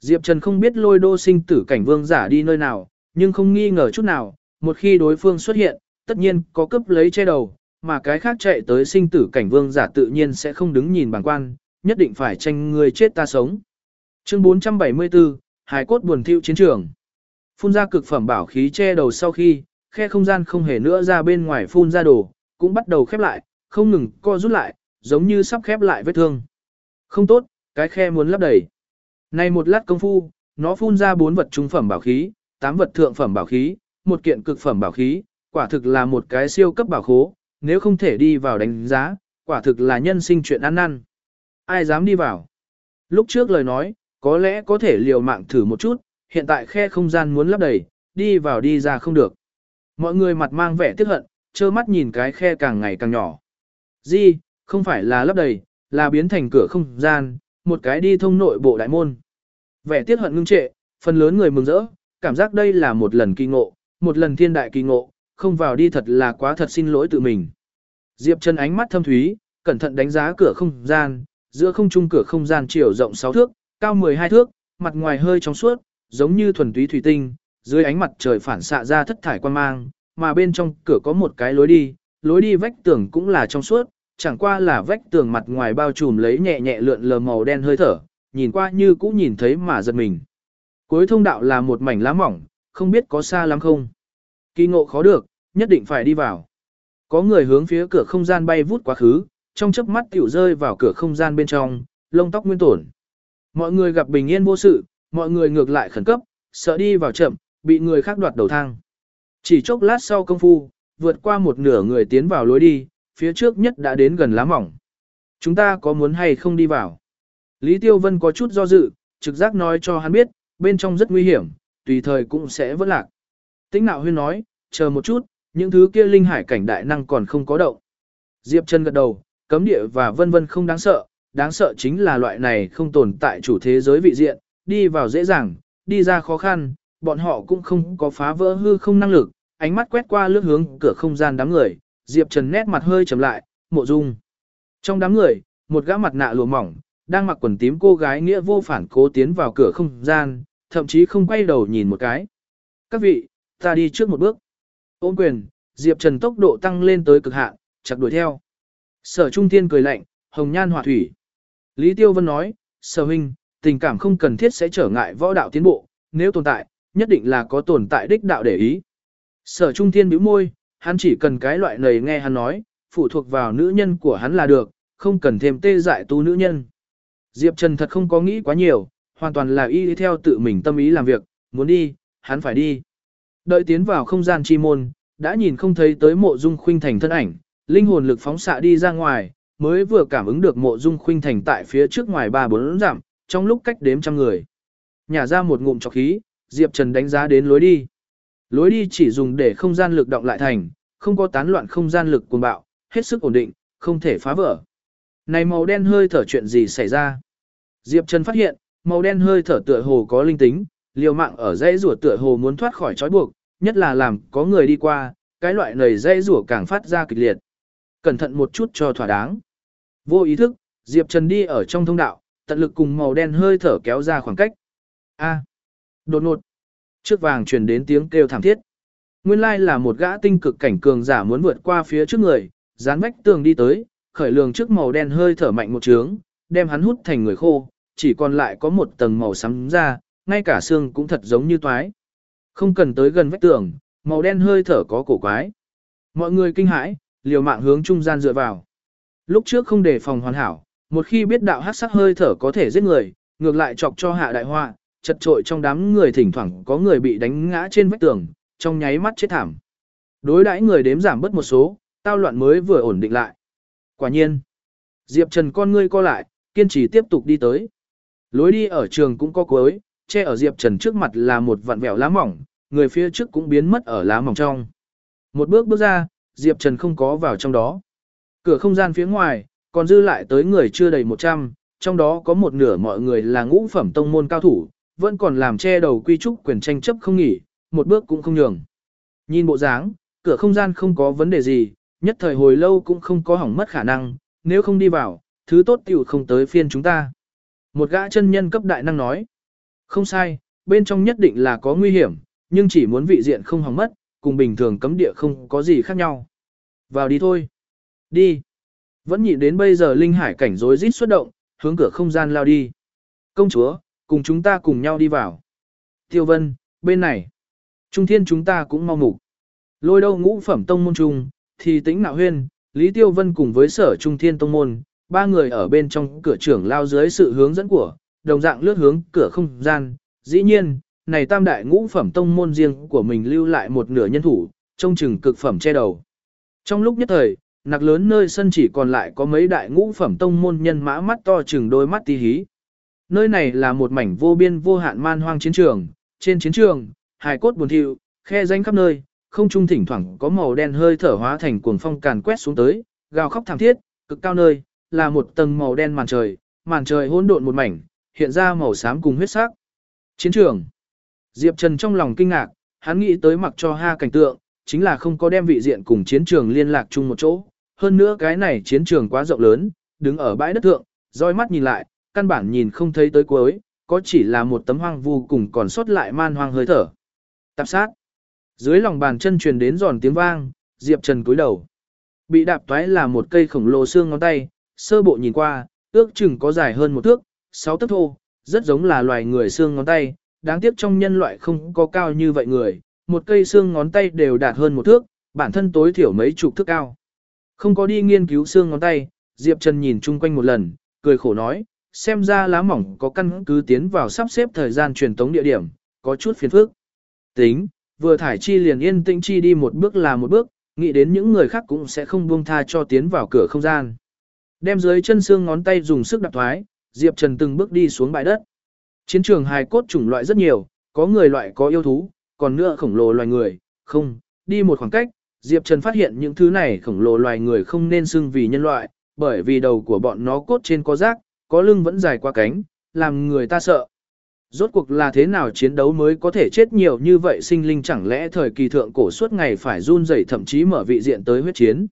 Diệp Trần không biết lôi đô sinh tử cảnh vương giả đi nơi nào, nhưng không nghi ngờ chút nào, một khi đối phương xuất hiện, tất nhiên có cấp lấy che đầu, mà cái khác chạy tới sinh tử cảnh vương giả tự nhiên sẽ không đứng nhìn bằng quan, nhất định phải tranh người chết ta sống. Chương 474, Hải cốt buồn thiêu chiến trường. Phun ra cực phẩm bảo khí che đầu sau khi, khe không gian không hề nữa ra bên ngoài phun ra đồ, cũng bắt đầu khép lại, không ngừng co rút lại, giống như sắp khép lại vết thương. Không tốt, cái khe muốn lấp đầy. Này một lát công phu, nó phun ra bốn vật trung phẩm bảo khí, tám vật thượng phẩm bảo khí, một kiện cực phẩm bảo khí, quả thực là một cái siêu cấp bảo khố, nếu không thể đi vào đánh giá, quả thực là nhân sinh chuyện ăn năn ai dám đi vào. Lúc trước lời nói, có lẽ có thể liều mạng thử một chút, hiện tại khe không gian muốn lấp đầy, đi vào đi ra không được. Mọi người mặt mang vẻ tiếc hận, trơ mắt nhìn cái khe càng ngày càng nhỏ. Di, không phải là lấp đầy, là biến thành cửa không gian, một cái đi thông nội bộ đại môn. Vẻ tiếc hận ngưng trệ, phần lớn người mừng rỡ, cảm giác đây là một lần kỳ ngộ, một lần thiên đại kỳ ngộ, không vào đi thật là quá thật xin lỗi tự mình. Diệp Trần ánh mắt thâm thúy, cẩn thận đánh giá cửa không gian, giữa không trung cửa không gian chiều rộng 6 thước, cao 12 thước, mặt ngoài hơi trong suốt, giống như thuần túy thủy tinh, dưới ánh mặt trời phản xạ ra thất thải quan mang, mà bên trong cửa có một cái lối đi, lối đi vách tường cũng là trong suốt, chẳng qua là vách tường mặt ngoài bao trùm lấy nhẹ nhẹ lượn lờ màu đen hơi thở, nhìn qua như cũng nhìn thấy mà giật mình. Cuối thông đạo là một mảnh lá mỏng, không biết có xa lắm không. Kỳ ngộ khó được, nhất định phải đi vào. Có người hướng phía cửa không gian bay vút quá khứ, trong chớp mắt tiểu rơi vào cửa không gian bên trong, lông tóc nguyên tổn. Mọi người gặp bình yên vô sự, mọi người ngược lại khẩn cấp, sợ đi vào chậm, bị người khác đoạt đầu thang. Chỉ chốc lát sau công phu, vượt qua một nửa người tiến vào lối đi, phía trước nhất đã đến gần lá mỏng. Chúng ta có muốn hay không đi vào? Lý Tiêu Vân có chút do dự, trực giác nói cho hắn biết, bên trong rất nguy hiểm, tùy thời cũng sẽ vỡ lạc. Tĩnh nạo huyên nói, chờ một chút, những thứ kia linh hải cảnh đại năng còn không có động. Diệp Trần gật đầu, cấm địa và vân vân không đáng sợ, đáng sợ chính là loại này không tồn tại chủ thế giới vị diện, đi vào dễ dàng, đi ra khó khăn, bọn họ cũng không có phá vỡ hư không năng lực, ánh mắt quét qua lướt hướng cửa không gian đám người, Diệp Trần nét mặt hơi trầm lại, mộ dung. Trong đám người, một gã mặt nạ lụa mỏng, đang mặc quần tím cô gái nghĩa vô phản cố tiến vào cửa không gian, thậm chí không quay đầu nhìn một cái. Các vị, ta đi trước một bước. Ôm quyền, Diệp Trần tốc độ tăng lên tới cực hạn, chặt đuổi theo. Sở Trung Thiên cười lạnh, hồng nhan hỏa thủy. Lý Tiêu Vân nói, Sở Huynh, tình cảm không cần thiết sẽ trở ngại võ đạo tiến bộ, nếu tồn tại, nhất định là có tồn tại đích đạo để ý. Sở Trung Thiên bĩu môi, hắn chỉ cần cái loại này nghe hắn nói, phụ thuộc vào nữ nhân của hắn là được, không cần thêm tê dại tu nữ nhân. Diệp Trần thật không có nghĩ quá nhiều, hoàn toàn là y theo tự mình tâm ý làm việc, muốn đi, hắn phải đi. Đợi tiến vào không gian chi môn, đã nhìn không thấy tới mộ dung khuynh thành thân ảnh, linh hồn lực phóng xạ đi ra ngoài, mới vừa cảm ứng được mộ dung khuynh thành tại phía trước ngoài ba bốn dặm, trong lúc cách đếm trăm người. Nhả ra một ngụm trọc khí, Diệp Trần đánh giá đến lối đi. Lối đi chỉ dùng để không gian lực động lại thành, không có tán loạn không gian lực cuồng bạo, hết sức ổn định, không thể phá vỡ. Này màu đen hơi thở chuyện gì xảy ra? Diệp Trần phát hiện, màu đen hơi thở tựa hồ có linh tính, liều mạng ở dãy rùa tựa hồ muốn thoát khỏi trói buộc, nhất là làm có người đi qua, cái loại nầy dây rủa càng phát ra kịch liệt. Cẩn thận một chút cho thỏa đáng. Vô ý thức, Diệp Trần đi ở trong thông đạo, tận lực cùng màu đen hơi thở kéo ra khoảng cách. A. Đột ngột. Trước vàng truyền đến tiếng kêu thảm thiết. Nguyên lai là một gã tinh cực cảnh cường giả muốn vượt qua phía trước người, dán vách tường đi tới, khởi lường trước màu đen hơi thở mạnh một trướng, đem hắn hút thành người khô, chỉ còn lại có một tầng màu xám ra ngay cả xương cũng thật giống như toái. Không cần tới gần vách tường, màu đen hơi thở có cổ quái. Mọi người kinh hãi, liều mạng hướng trung gian dựa vào. Lúc trước không đề phòng hoàn hảo, một khi biết đạo hắc sắc hơi thở có thể giết người, ngược lại chọc cho hạ đại họa, chật trội trong đám người thỉnh thoảng có người bị đánh ngã trên vách tường, trong nháy mắt chết thảm. Đối đãi người đếm giảm bớt một số, tao loạn mới vừa ổn định lại. Quả nhiên, Diệp Trần con ngươi co lại, kiên trì tiếp tục đi tới. Lối đi ở trường cũng có cuối, che ở Diệp Trần trước mặt là một vặn vẹo lá mỏng, người phía trước cũng biến mất ở lá mỏng trong. Một bước bước ra, Diệp Trần không có vào trong đó. Cửa không gian phía ngoài, còn dư lại tới người chưa đầy 100, trong đó có một nửa mọi người là ngũ phẩm tông môn cao thủ, vẫn còn làm che đầu quy trúc quyền tranh chấp không nghỉ, một bước cũng không nhường. Nhìn bộ dáng, cửa không gian không có vấn đề gì, nhất thời hồi lâu cũng không có hỏng mất khả năng, nếu không đi vào, thứ tốt tiểu không tới phiên chúng ta. Một gã chân nhân cấp đại năng nói, không sai, bên trong nhất định là có nguy hiểm, nhưng chỉ muốn vị diện không hỏng mất, cùng bình thường cấm địa không có gì khác nhau. Vào đi thôi. Đi. Vẫn nhịn đến bây giờ linh hải cảnh rối rít xuất động, hướng cửa không gian lao đi. Công chúa, cùng chúng ta cùng nhau đi vào. Tiêu vân, bên này. Trung thiên chúng ta cũng mau mục. Lôi đâu ngũ phẩm tông môn trung, thì tĩnh nạo huyên, Lý Tiêu Vân cùng với sở trung thiên tông môn, ba người ở bên trong cửa trưởng lao dưới sự hướng dẫn của, đồng dạng lướt hướng cửa không gian. Dĩ nhiên, này tam đại ngũ phẩm tông môn riêng của mình lưu lại một nửa nhân thủ, trông chừng cực phẩm che đầu. Trong lúc nhất thời, nặc lớn nơi sân chỉ còn lại có mấy đại ngũ phẩm tông môn nhân mã mắt to chừng đôi mắt tí hí. Nơi này là một mảnh vô biên vô hạn man hoang chiến trường, trên chiến trường, hài cốt buồn thiu, khe danh khắp nơi, không trung thỉnh thoảng có màu đen hơi thở hóa thành cuồng phong càn quét xuống tới, gào khóc thảm thiết, cực cao nơi, là một tầng màu đen màn trời, màn trời hỗn độn một mảnh, hiện ra màu xám cùng huyết sắc. Chiến trường. Diệp Trần trong lòng kinh ngạc, hắn nghĩ tới mặc cho ha cảnh tượng, chính là không có đem vị diện cùng chiến trường liên lạc chung một chỗ. Hơn nữa cái này chiến trường quá rộng lớn, đứng ở bãi đất thượng, roi mắt nhìn lại, căn bản nhìn không thấy tới cuối, có chỉ là một tấm hoang vu cùng còn sót lại man hoang hơi thở. Tạp sát. Dưới lòng bàn chân truyền đến giòn tiếng vang, Diệp Trần cúi đầu. Bị đạp toái là một cây khổng lồ xương ngón tay, sơ bộ nhìn qua, ước chừng có dài hơn một thước, sáu tấc thô, rất giống là loài người xương ngón tay, đáng tiếc trong nhân loại không có cao như vậy người, một cây xương ngón tay đều đạt hơn một thước, bản thân tối thiểu mấy chục thước cao. Không có đi nghiên cứu xương ngón tay, Diệp Trần nhìn chung quanh một lần, cười khổ nói, xem ra lá mỏng có căn cứ tiến vào sắp xếp thời gian truyền tống địa điểm, có chút phiền phức. Tính, vừa thải chi liền yên tĩnh chi đi một bước là một bước, nghĩ đến những người khác cũng sẽ không buông tha cho tiến vào cửa không gian. Đem dưới chân xương ngón tay dùng sức đạp thoái, Diệp Trần từng bước đi xuống bãi đất. Chiến trường hài cốt chủng loại rất nhiều, có người loại có yêu thú, còn nữa khổng lồ loài người, không, đi một khoảng cách, Diệp Trần phát hiện những thứ này khổng lồ loài người không nên xưng vì nhân loại, bởi vì đầu của bọn nó cốt trên có rác, có lưng vẫn dài qua cánh, làm người ta sợ. Rốt cuộc là thế nào chiến đấu mới có thể chết nhiều như vậy sinh linh chẳng lẽ thời kỳ thượng cổ suốt ngày phải run rẩy thậm chí mở vị diện tới huyết chiến.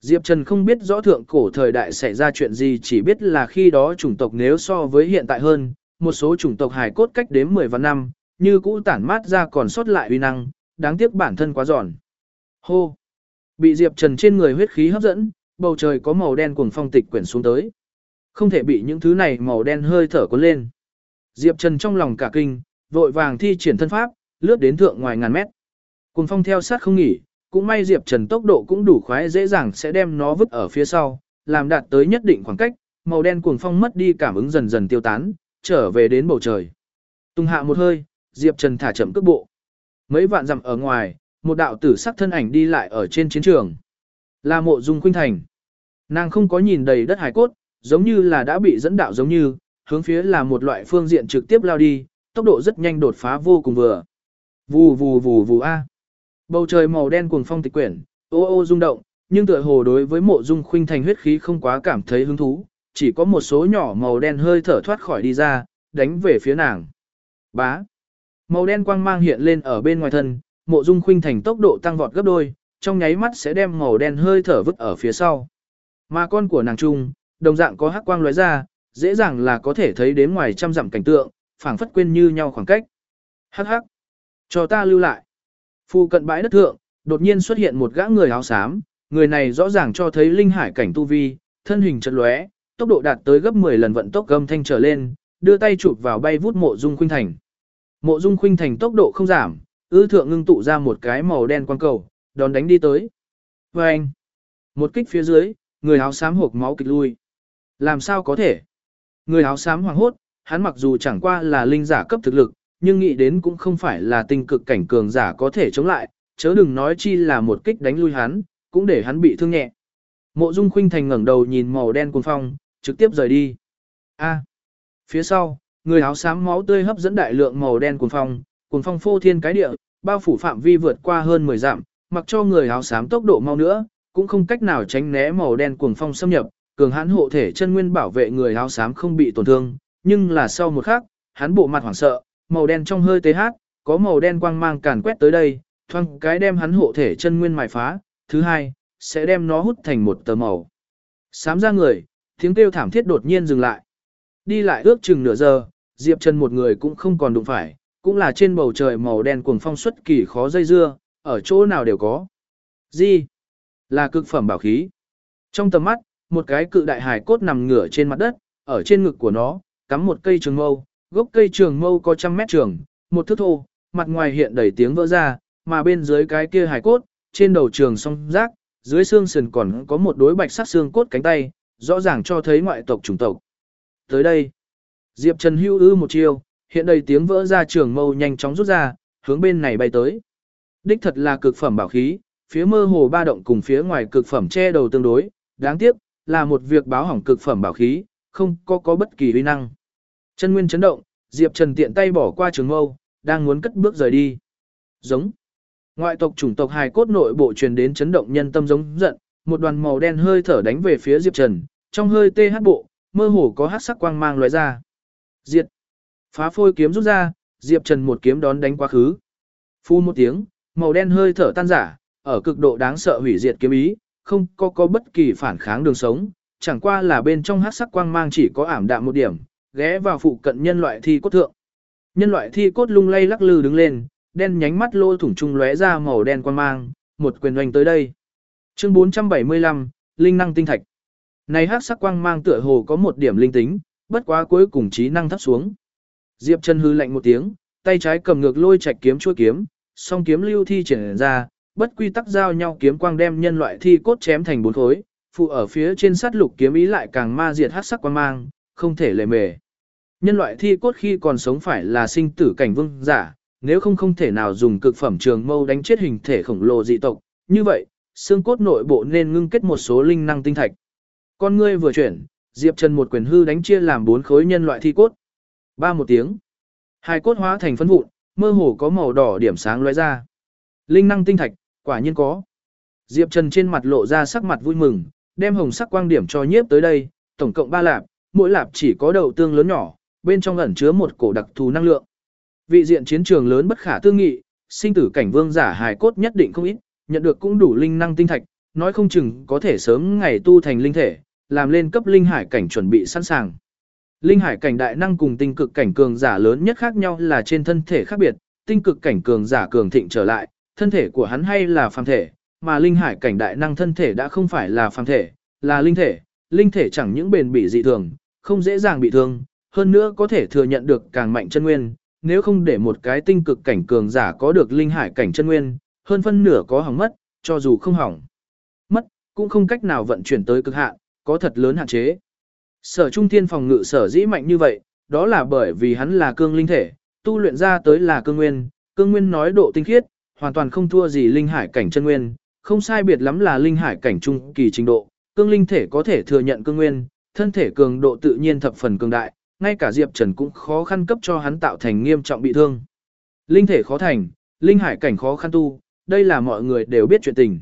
Diệp Trần không biết rõ thượng cổ thời đại xảy ra chuyện gì chỉ biết là khi đó chủng tộc nếu so với hiện tại hơn, một số chủng tộc hài cốt cách đếm 10 vạn năm, như cũ tản mát ra còn sót lại uy năng, đáng tiếc bản thân quá giòn. Hô! Bị Diệp Trần trên người huyết khí hấp dẫn, bầu trời có màu đen cuồng phong tịch quyển xuống tới. Không thể bị những thứ này màu đen hơi thở cuốn lên. Diệp Trần trong lòng cả kinh, vội vàng thi triển thân pháp, lướt đến thượng ngoài ngàn mét. Cuồng phong theo sát không nghỉ, cũng may Diệp Trần tốc độ cũng đủ khoái dễ dàng sẽ đem nó vứt ở phía sau, làm đạt tới nhất định khoảng cách, màu đen cuồng phong mất đi cảm ứng dần dần tiêu tán, trở về đến bầu trời. Tung hạ một hơi, Diệp Trần thả chậm cước bộ. Mấy vạn dặm ở ngoài, một đạo tử sắc thân ảnh đi lại ở trên chiến trường. Là mộ dung khuynh thành. Nàng không có nhìn đầy đất hải cốt, giống như là đã bị dẫn đạo giống như, hướng phía là một loại phương diện trực tiếp lao đi, tốc độ rất nhanh đột phá vô cùng vừa. Vù vù vù vù a. Bầu trời màu đen cuồng phong tịch quyển, ô ô rung động, nhưng tựa hồ đối với mộ dung khuynh thành huyết khí không quá cảm thấy hứng thú, chỉ có một số nhỏ màu đen hơi thở thoát khỏi đi ra, đánh về phía nàng. Bá. Màu đen quang mang hiện lên ở bên ngoài thân, mộ dung khuynh thành tốc độ tăng vọt gấp đôi, trong nháy mắt sẽ đem màu đen hơi thở vứt ở phía sau. Mà con của nàng trung, đồng dạng có hắc quang lóe ra, dễ dàng là có thể thấy đến ngoài trăm dặm cảnh tượng, phảng phất quên như nhau khoảng cách. Hắc hắc. Cho ta lưu lại. Phu cận bãi đất thượng, đột nhiên xuất hiện một gã người áo xám, người này rõ ràng cho thấy linh hải cảnh tu vi, thân hình chật lóe, tốc độ đạt tới gấp 10 lần vận tốc gầm thanh trở lên, đưa tay chụp vào bay vút mộ dung khuynh thành. Mộ dung khuynh thành tốc độ không giảm, ư thượng ngưng tụ ra một cái màu đen quang cầu, đón đánh đi tới. Và anh, một kích phía dưới, người áo xám hộp máu kịch lui. Làm sao có thể? Người áo xám hoảng hốt, hắn mặc dù chẳng qua là linh giả cấp thực lực, nhưng nghĩ đến cũng không phải là tinh cực cảnh cường giả có thể chống lại, chớ đừng nói chi là một kích đánh lui hắn, cũng để hắn bị thương nhẹ. Mộ Dung Khuynh Thành ngẩng đầu nhìn màu đen cuồng phong, trực tiếp rời đi. A. Phía sau, người áo xám máu tươi hấp dẫn đại lượng màu đen cuồng phong, cuồng phong phô thiên cái địa, bao phủ phạm vi vượt qua hơn 10 dặm, mặc cho người áo xám tốc độ mau nữa, cũng không cách nào tránh né màu đen cuồng phong xâm nhập, cường hãn hộ thể chân nguyên bảo vệ người áo xám không bị tổn thương, nhưng là sau một khắc, hắn bộ mặt hoảng sợ, màu đen trong hơi tế hát, có màu đen quang mang càn quét tới đây, thoang cái đem hắn hộ thể chân nguyên mài phá, thứ hai, sẽ đem nó hút thành một tờ màu. Sám ra người, tiếng kêu thảm thiết đột nhiên dừng lại. Đi lại ước chừng nửa giờ, Diệp Trần một người cũng không còn đụng phải, cũng là trên bầu trời màu đen cuồng phong xuất kỳ khó dây dưa, ở chỗ nào đều có. Gì? Là cực phẩm bảo khí. Trong tầm mắt, một cái cự đại hải cốt nằm ngửa trên mặt đất, ở trên ngực của nó, cắm một cây trường mâu, gốc cây trường mâu có trăm mét trường, một thước thô, mặt ngoài hiện đầy tiếng vỡ ra, mà bên dưới cái kia hải cốt, trên đầu trường song rác, dưới xương sườn còn có một đối bạch sắc xương cốt cánh tay, rõ ràng cho thấy ngoại tộc chủng tộc. Tới đây, Diệp Trần hưu ư một chiêu, hiện đầy tiếng vỡ ra trường mâu nhanh chóng rút ra, hướng bên này bay tới. Đích thật là cực phẩm bảo khí, phía mơ hồ ba động cùng phía ngoài cực phẩm che đầu tương đối, đáng tiếc, là một việc báo hỏng cực phẩm bảo khí, không có có bất kỳ uy năng. Chân nguyên chấn động, Diệp Trần tiện tay bỏ qua trường mâu, đang muốn cất bước rời đi. Giống. Ngoại tộc chủng tộc hài cốt nội bộ truyền đến chấn động nhân tâm giống giận, một đoàn màu đen hơi thở đánh về phía Diệp Trần, trong hơi tê hát bộ, mơ hồ có hát sắc quang mang lóe ra. Diệt. Phá phôi kiếm rút ra, Diệp Trần một kiếm đón đánh quá khứ. Phun một tiếng, màu đen hơi thở tan giả, ở cực độ đáng sợ hủy diệt kiếm ý, không có có bất kỳ phản kháng đường sống, chẳng qua là bên trong hát sắc quang mang chỉ có ảm đạm một điểm, ghé vào phụ cận nhân loại thi cốt thượng. Nhân loại thi cốt lung lay lắc lư đứng lên, đen nhánh mắt lô thủng trung lóe ra màu đen quang mang, một quyền oanh tới đây. Chương 475, Linh năng tinh thạch. Này hắc sắc quang mang tựa hồ có một điểm linh tính, bất quá cuối cùng trí năng thấp xuống. Diệp chân hư lạnh một tiếng, tay trái cầm ngược lôi chạch kiếm chuôi kiếm, song kiếm lưu thi triển ra, bất quy tắc giao nhau kiếm quang đem nhân loại thi cốt chém thành bốn khối, phụ ở phía trên sát lục kiếm ý lại càng ma diệt hắc sắc quang mang, không thể lề mề. Nhân loại thi cốt khi còn sống phải là sinh tử cảnh vương giả, nếu không không thể nào dùng cực phẩm trường mâu đánh chết hình thể khổng lồ dị tộc, như vậy, xương cốt nội bộ nên ngưng kết một số linh năng tinh thạch. Con ngươi vừa chuyển, Diệp Trần một quyền hư đánh chia làm bốn khối nhân loại thi cốt. Ba một tiếng, hai cốt hóa thành phân vụn, mơ hồ có màu đỏ điểm sáng lóe ra. Linh năng tinh thạch, quả nhiên có. Diệp Trần trên mặt lộ ra sắc mặt vui mừng, đem hồng sắc quang điểm cho nhiếp tới đây, tổng cộng ba lạp, mỗi lạp chỉ có đầu tương lớn nhỏ, bên trong ẩn chứa một cổ đặc thù năng lượng. Vị diện chiến trường lớn bất khả tư nghị, sinh tử cảnh vương giả hài cốt nhất định không ít, nhận được cũng đủ linh năng tinh thạch, nói không chừng có thể sớm ngày tu thành linh thể, làm lên cấp linh hải cảnh chuẩn bị sẵn sàng. Linh hải cảnh đại năng cùng tinh cực cảnh cường giả lớn nhất khác nhau là trên thân thể khác biệt, tinh cực cảnh cường giả cường thịnh trở lại, thân thể của hắn hay là phàm thể, mà linh hải cảnh đại năng thân thể đã không phải là phàm thể, là linh thể, linh thể chẳng những bền bỉ dị thường, không dễ dàng bị thương, hơn nữa có thể thừa nhận được càng mạnh chân nguyên, nếu không để một cái tinh cực cảnh cường giả có được linh hải cảnh chân nguyên, hơn phân nửa có hỏng mất, cho dù không hỏng mất, cũng không cách nào vận chuyển tới cực hạn, có thật lớn hạn chế. Sở Trung Thiên phòng ngự sở dĩ mạnh như vậy, đó là bởi vì hắn là cương linh thể, tu luyện ra tới là cương nguyên, cương nguyên nói độ tinh khiết, hoàn toàn không thua gì linh hải cảnh chân nguyên, không sai biệt lắm là linh hải cảnh trung kỳ trình độ, cương linh thể có thể thừa nhận cương nguyên, thân thể cường độ tự nhiên thập phần cường đại, ngay cả Diệp Trần cũng khó khăn cấp cho hắn tạo thành nghiêm trọng bị thương. Linh thể khó thành, linh hải cảnh khó khăn tu, đây là mọi người đều biết chuyện tình.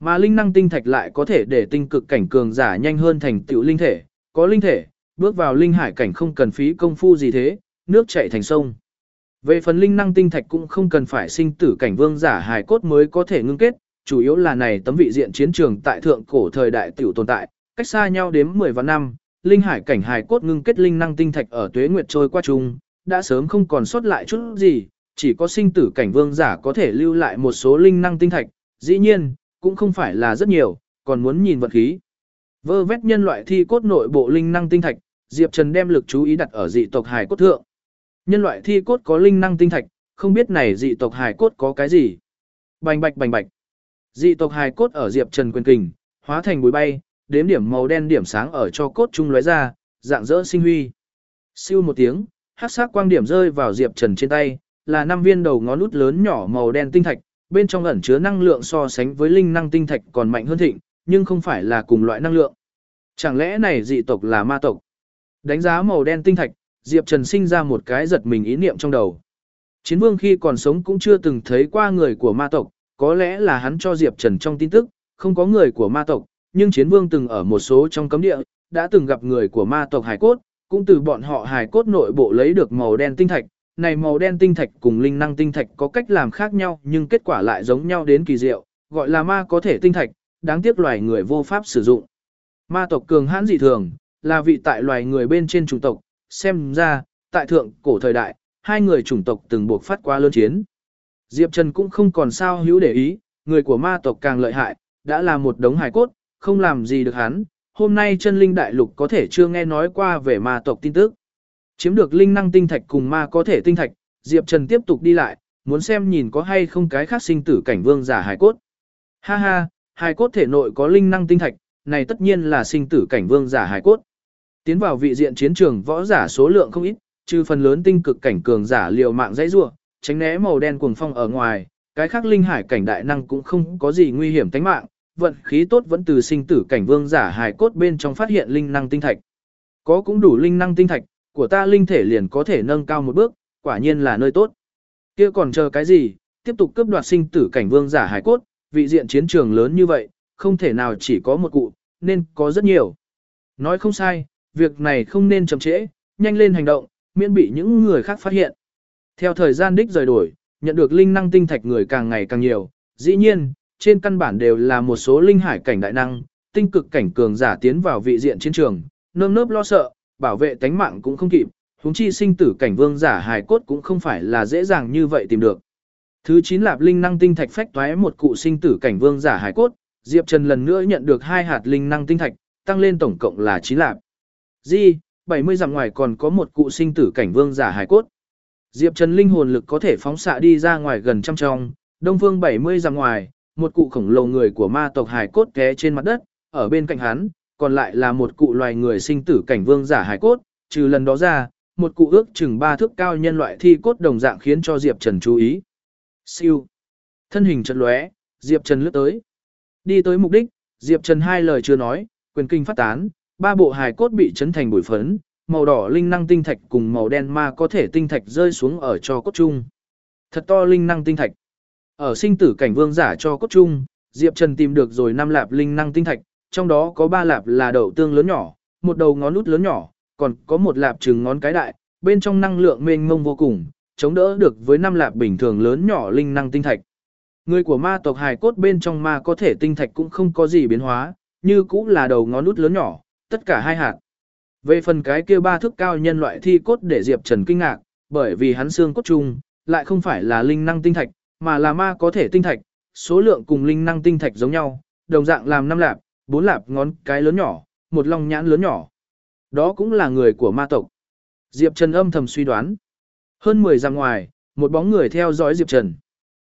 Mà linh năng tinh thạch lại có thể để tinh cực cảnh cường giả nhanh hơn thành tựu linh thể, có linh thể, bước vào linh hải cảnh không cần phí công phu gì thế, nước chảy thành sông. Về phần linh năng tinh thạch cũng không cần phải sinh tử cảnh vương giả hài cốt mới có thể ngưng kết, chủ yếu là này tấm vị diện chiến trường tại thượng cổ thời đại tiểu tồn tại, cách xa nhau đếm 10 vạn năm, linh hải cảnh hài cốt ngưng kết linh năng tinh thạch ở tuế nguyệt trôi qua chung, đã sớm không còn sót lại chút gì, chỉ có sinh tử cảnh vương giả có thể lưu lại một số linh năng tinh thạch, dĩ nhiên, cũng không phải là rất nhiều, còn muốn nhìn vật khí. Vơ vét nhân loại thi cốt nội bộ linh năng tinh thạch, Diệp Trần đem lực chú ý đặt ở dị tộc hài cốt thượng. Nhân loại thi cốt có linh năng tinh thạch, không biết này dị tộc hài cốt có cái gì. Bành bạch bành bạch. Dị tộc hài cốt ở Diệp Trần quyền kình, hóa thành bụi bay, đếm điểm màu đen điểm sáng ở cho cốt trung lóe ra, dạng dỡ sinh huy. Siêu một tiếng, hắc sắc quang điểm rơi vào Diệp Trần trên tay, là năm viên đầu ngón út lớn nhỏ màu đen tinh thạch, bên trong ẩn chứa năng lượng so sánh với linh năng tinh thạch còn mạnh hơn thịnh, nhưng không phải là cùng loại năng lượng. Chẳng lẽ này dị tộc là ma tộc? Đánh giá màu đen tinh thạch, Diệp Trần sinh ra một cái giật mình ý niệm trong đầu. Chiến vương khi còn sống cũng chưa từng thấy qua người của ma tộc, có lẽ là hắn cho Diệp Trần trong tin tức, không có người của ma tộc, nhưng chiến vương từng ở một số trong cấm địa, đã từng gặp người của ma tộc hải cốt, cũng từ bọn họ hải cốt nội bộ lấy được màu đen tinh thạch. Này màu đen tinh thạch cùng linh năng tinh thạch có cách làm khác nhau nhưng kết quả lại giống nhau đến kỳ diệu, gọi là ma có thể tinh thạch, đáng tiếc loài người vô pháp sử dụng. Ma tộc cường hãn dị thường, là vị tại loài người bên trên chủng tộc, xem ra, tại thượng cổ thời đại, hai người chủng tộc từng buộc phát qua lớn chiến. Diệp Trần cũng không còn sao hữu để ý, người của ma tộc càng lợi hại, đã là một đống hài cốt, không làm gì được hắn, hôm nay chân linh đại lục có thể chưa nghe nói qua về ma tộc tin tức. Chiếm được linh năng tinh thạch cùng ma có thể tinh thạch, Diệp Trần tiếp tục đi lại, muốn xem nhìn có hay không cái khác sinh tử cảnh vương giả hài cốt. Ha ha, hài cốt thể nội có linh năng tinh thạch, này tất nhiên là sinh tử cảnh vương giả hài cốt. Tiến vào vị diện chiến trường võ giả số lượng không ít, trừ phần lớn tinh cực cảnh cường giả liều mạng dãy rua, tránh né màu đen cuồng phong ở ngoài, cái khác linh hải cảnh đại năng cũng không có gì nguy hiểm tính mạng, vận khí tốt vẫn từ sinh tử cảnh vương giả hài cốt bên trong phát hiện linh năng tinh thạch. Có cũng đủ linh năng tinh thạch, của ta linh thể liền có thể nâng cao một bước, quả nhiên là nơi tốt. Kia còn chờ cái gì, tiếp tục cướp đoạt sinh tử cảnh vương giả hải cốt, vị diện chiến trường lớn như vậy, không thể nào chỉ có một cụ, nên có rất nhiều. Nói không sai, việc này không nên chậm trễ, nhanh lên hành động, miễn bị những người khác phát hiện. Theo thời gian đích rời đổi, nhận được linh năng tinh thạch người càng ngày càng nhiều, dĩ nhiên, trên căn bản đều là một số linh hải cảnh đại năng, tinh cực cảnh cường giả tiến vào vị diện chiến trường, nơm nớp lo sợ, bảo vệ tánh mạng cũng không kịp, huống chi sinh tử cảnh vương giả hài cốt cũng không phải là dễ dàng như vậy tìm được. Thứ 9 lạp linh năng tinh thạch phách toái một cụ sinh tử cảnh vương giả hài cốt, Diệp Trần lần nữa nhận được hai hạt linh năng tinh thạch, tăng lên tổng cộng là 9 lạp. Di, 70 dặm ngoài còn có một cụ sinh tử cảnh vương giả hài cốt. Diệp Trần linh hồn lực có thể phóng xạ đi ra ngoài gần trăm trong, Đông Phương 70 dặm ngoài, một cụ khổng lồ người của ma tộc hài cốt té trên mặt đất, ở bên cạnh hắn, còn lại là một cụ loài người sinh tử cảnh vương giả hài cốt, trừ lần đó ra, một cụ ước chừng ba thước cao nhân loại thi cốt đồng dạng khiến cho Diệp Trần chú ý. Siêu. Thân hình chật lóe, Diệp Trần lướt tới. Đi tới mục đích, Diệp Trần hai lời chưa nói, quyền kinh phát tán, ba bộ hài cốt bị chấn thành bụi phấn, màu đỏ linh năng tinh thạch cùng màu đen ma có thể tinh thạch rơi xuống ở cho cốt chung. Thật to linh năng tinh thạch. Ở sinh tử cảnh vương giả cho cốt trung Diệp Trần tìm được rồi năm lạp linh năng tinh thạch, trong đó có ba lạp là đậu tương lớn nhỏ, một đầu ngón út lớn nhỏ, còn có một lạp trừng ngón cái đại, bên trong năng lượng mênh mông vô cùng, chống đỡ được với năm lạp bình thường lớn nhỏ linh năng tinh thạch. Người của ma tộc hài cốt bên trong ma có thể tinh thạch cũng không có gì biến hóa, như cũng là đầu ngón út lớn nhỏ, tất cả hai hạt. Về phần cái kia ba thước cao nhân loại thi cốt để Diệp Trần kinh ngạc, bởi vì hắn xương cốt chung, lại không phải là linh năng tinh thạch, mà là ma có thể tinh thạch, số lượng cùng linh năng tinh thạch giống nhau, đồng dạng làm năm lạp, bốn lạp ngón cái lớn nhỏ, một long nhãn lớn nhỏ. Đó cũng là người của ma tộc. Diệp Trần âm thầm suy đoán. Hơn 10 dặm ngoài, một bóng người theo dõi Diệp Trần.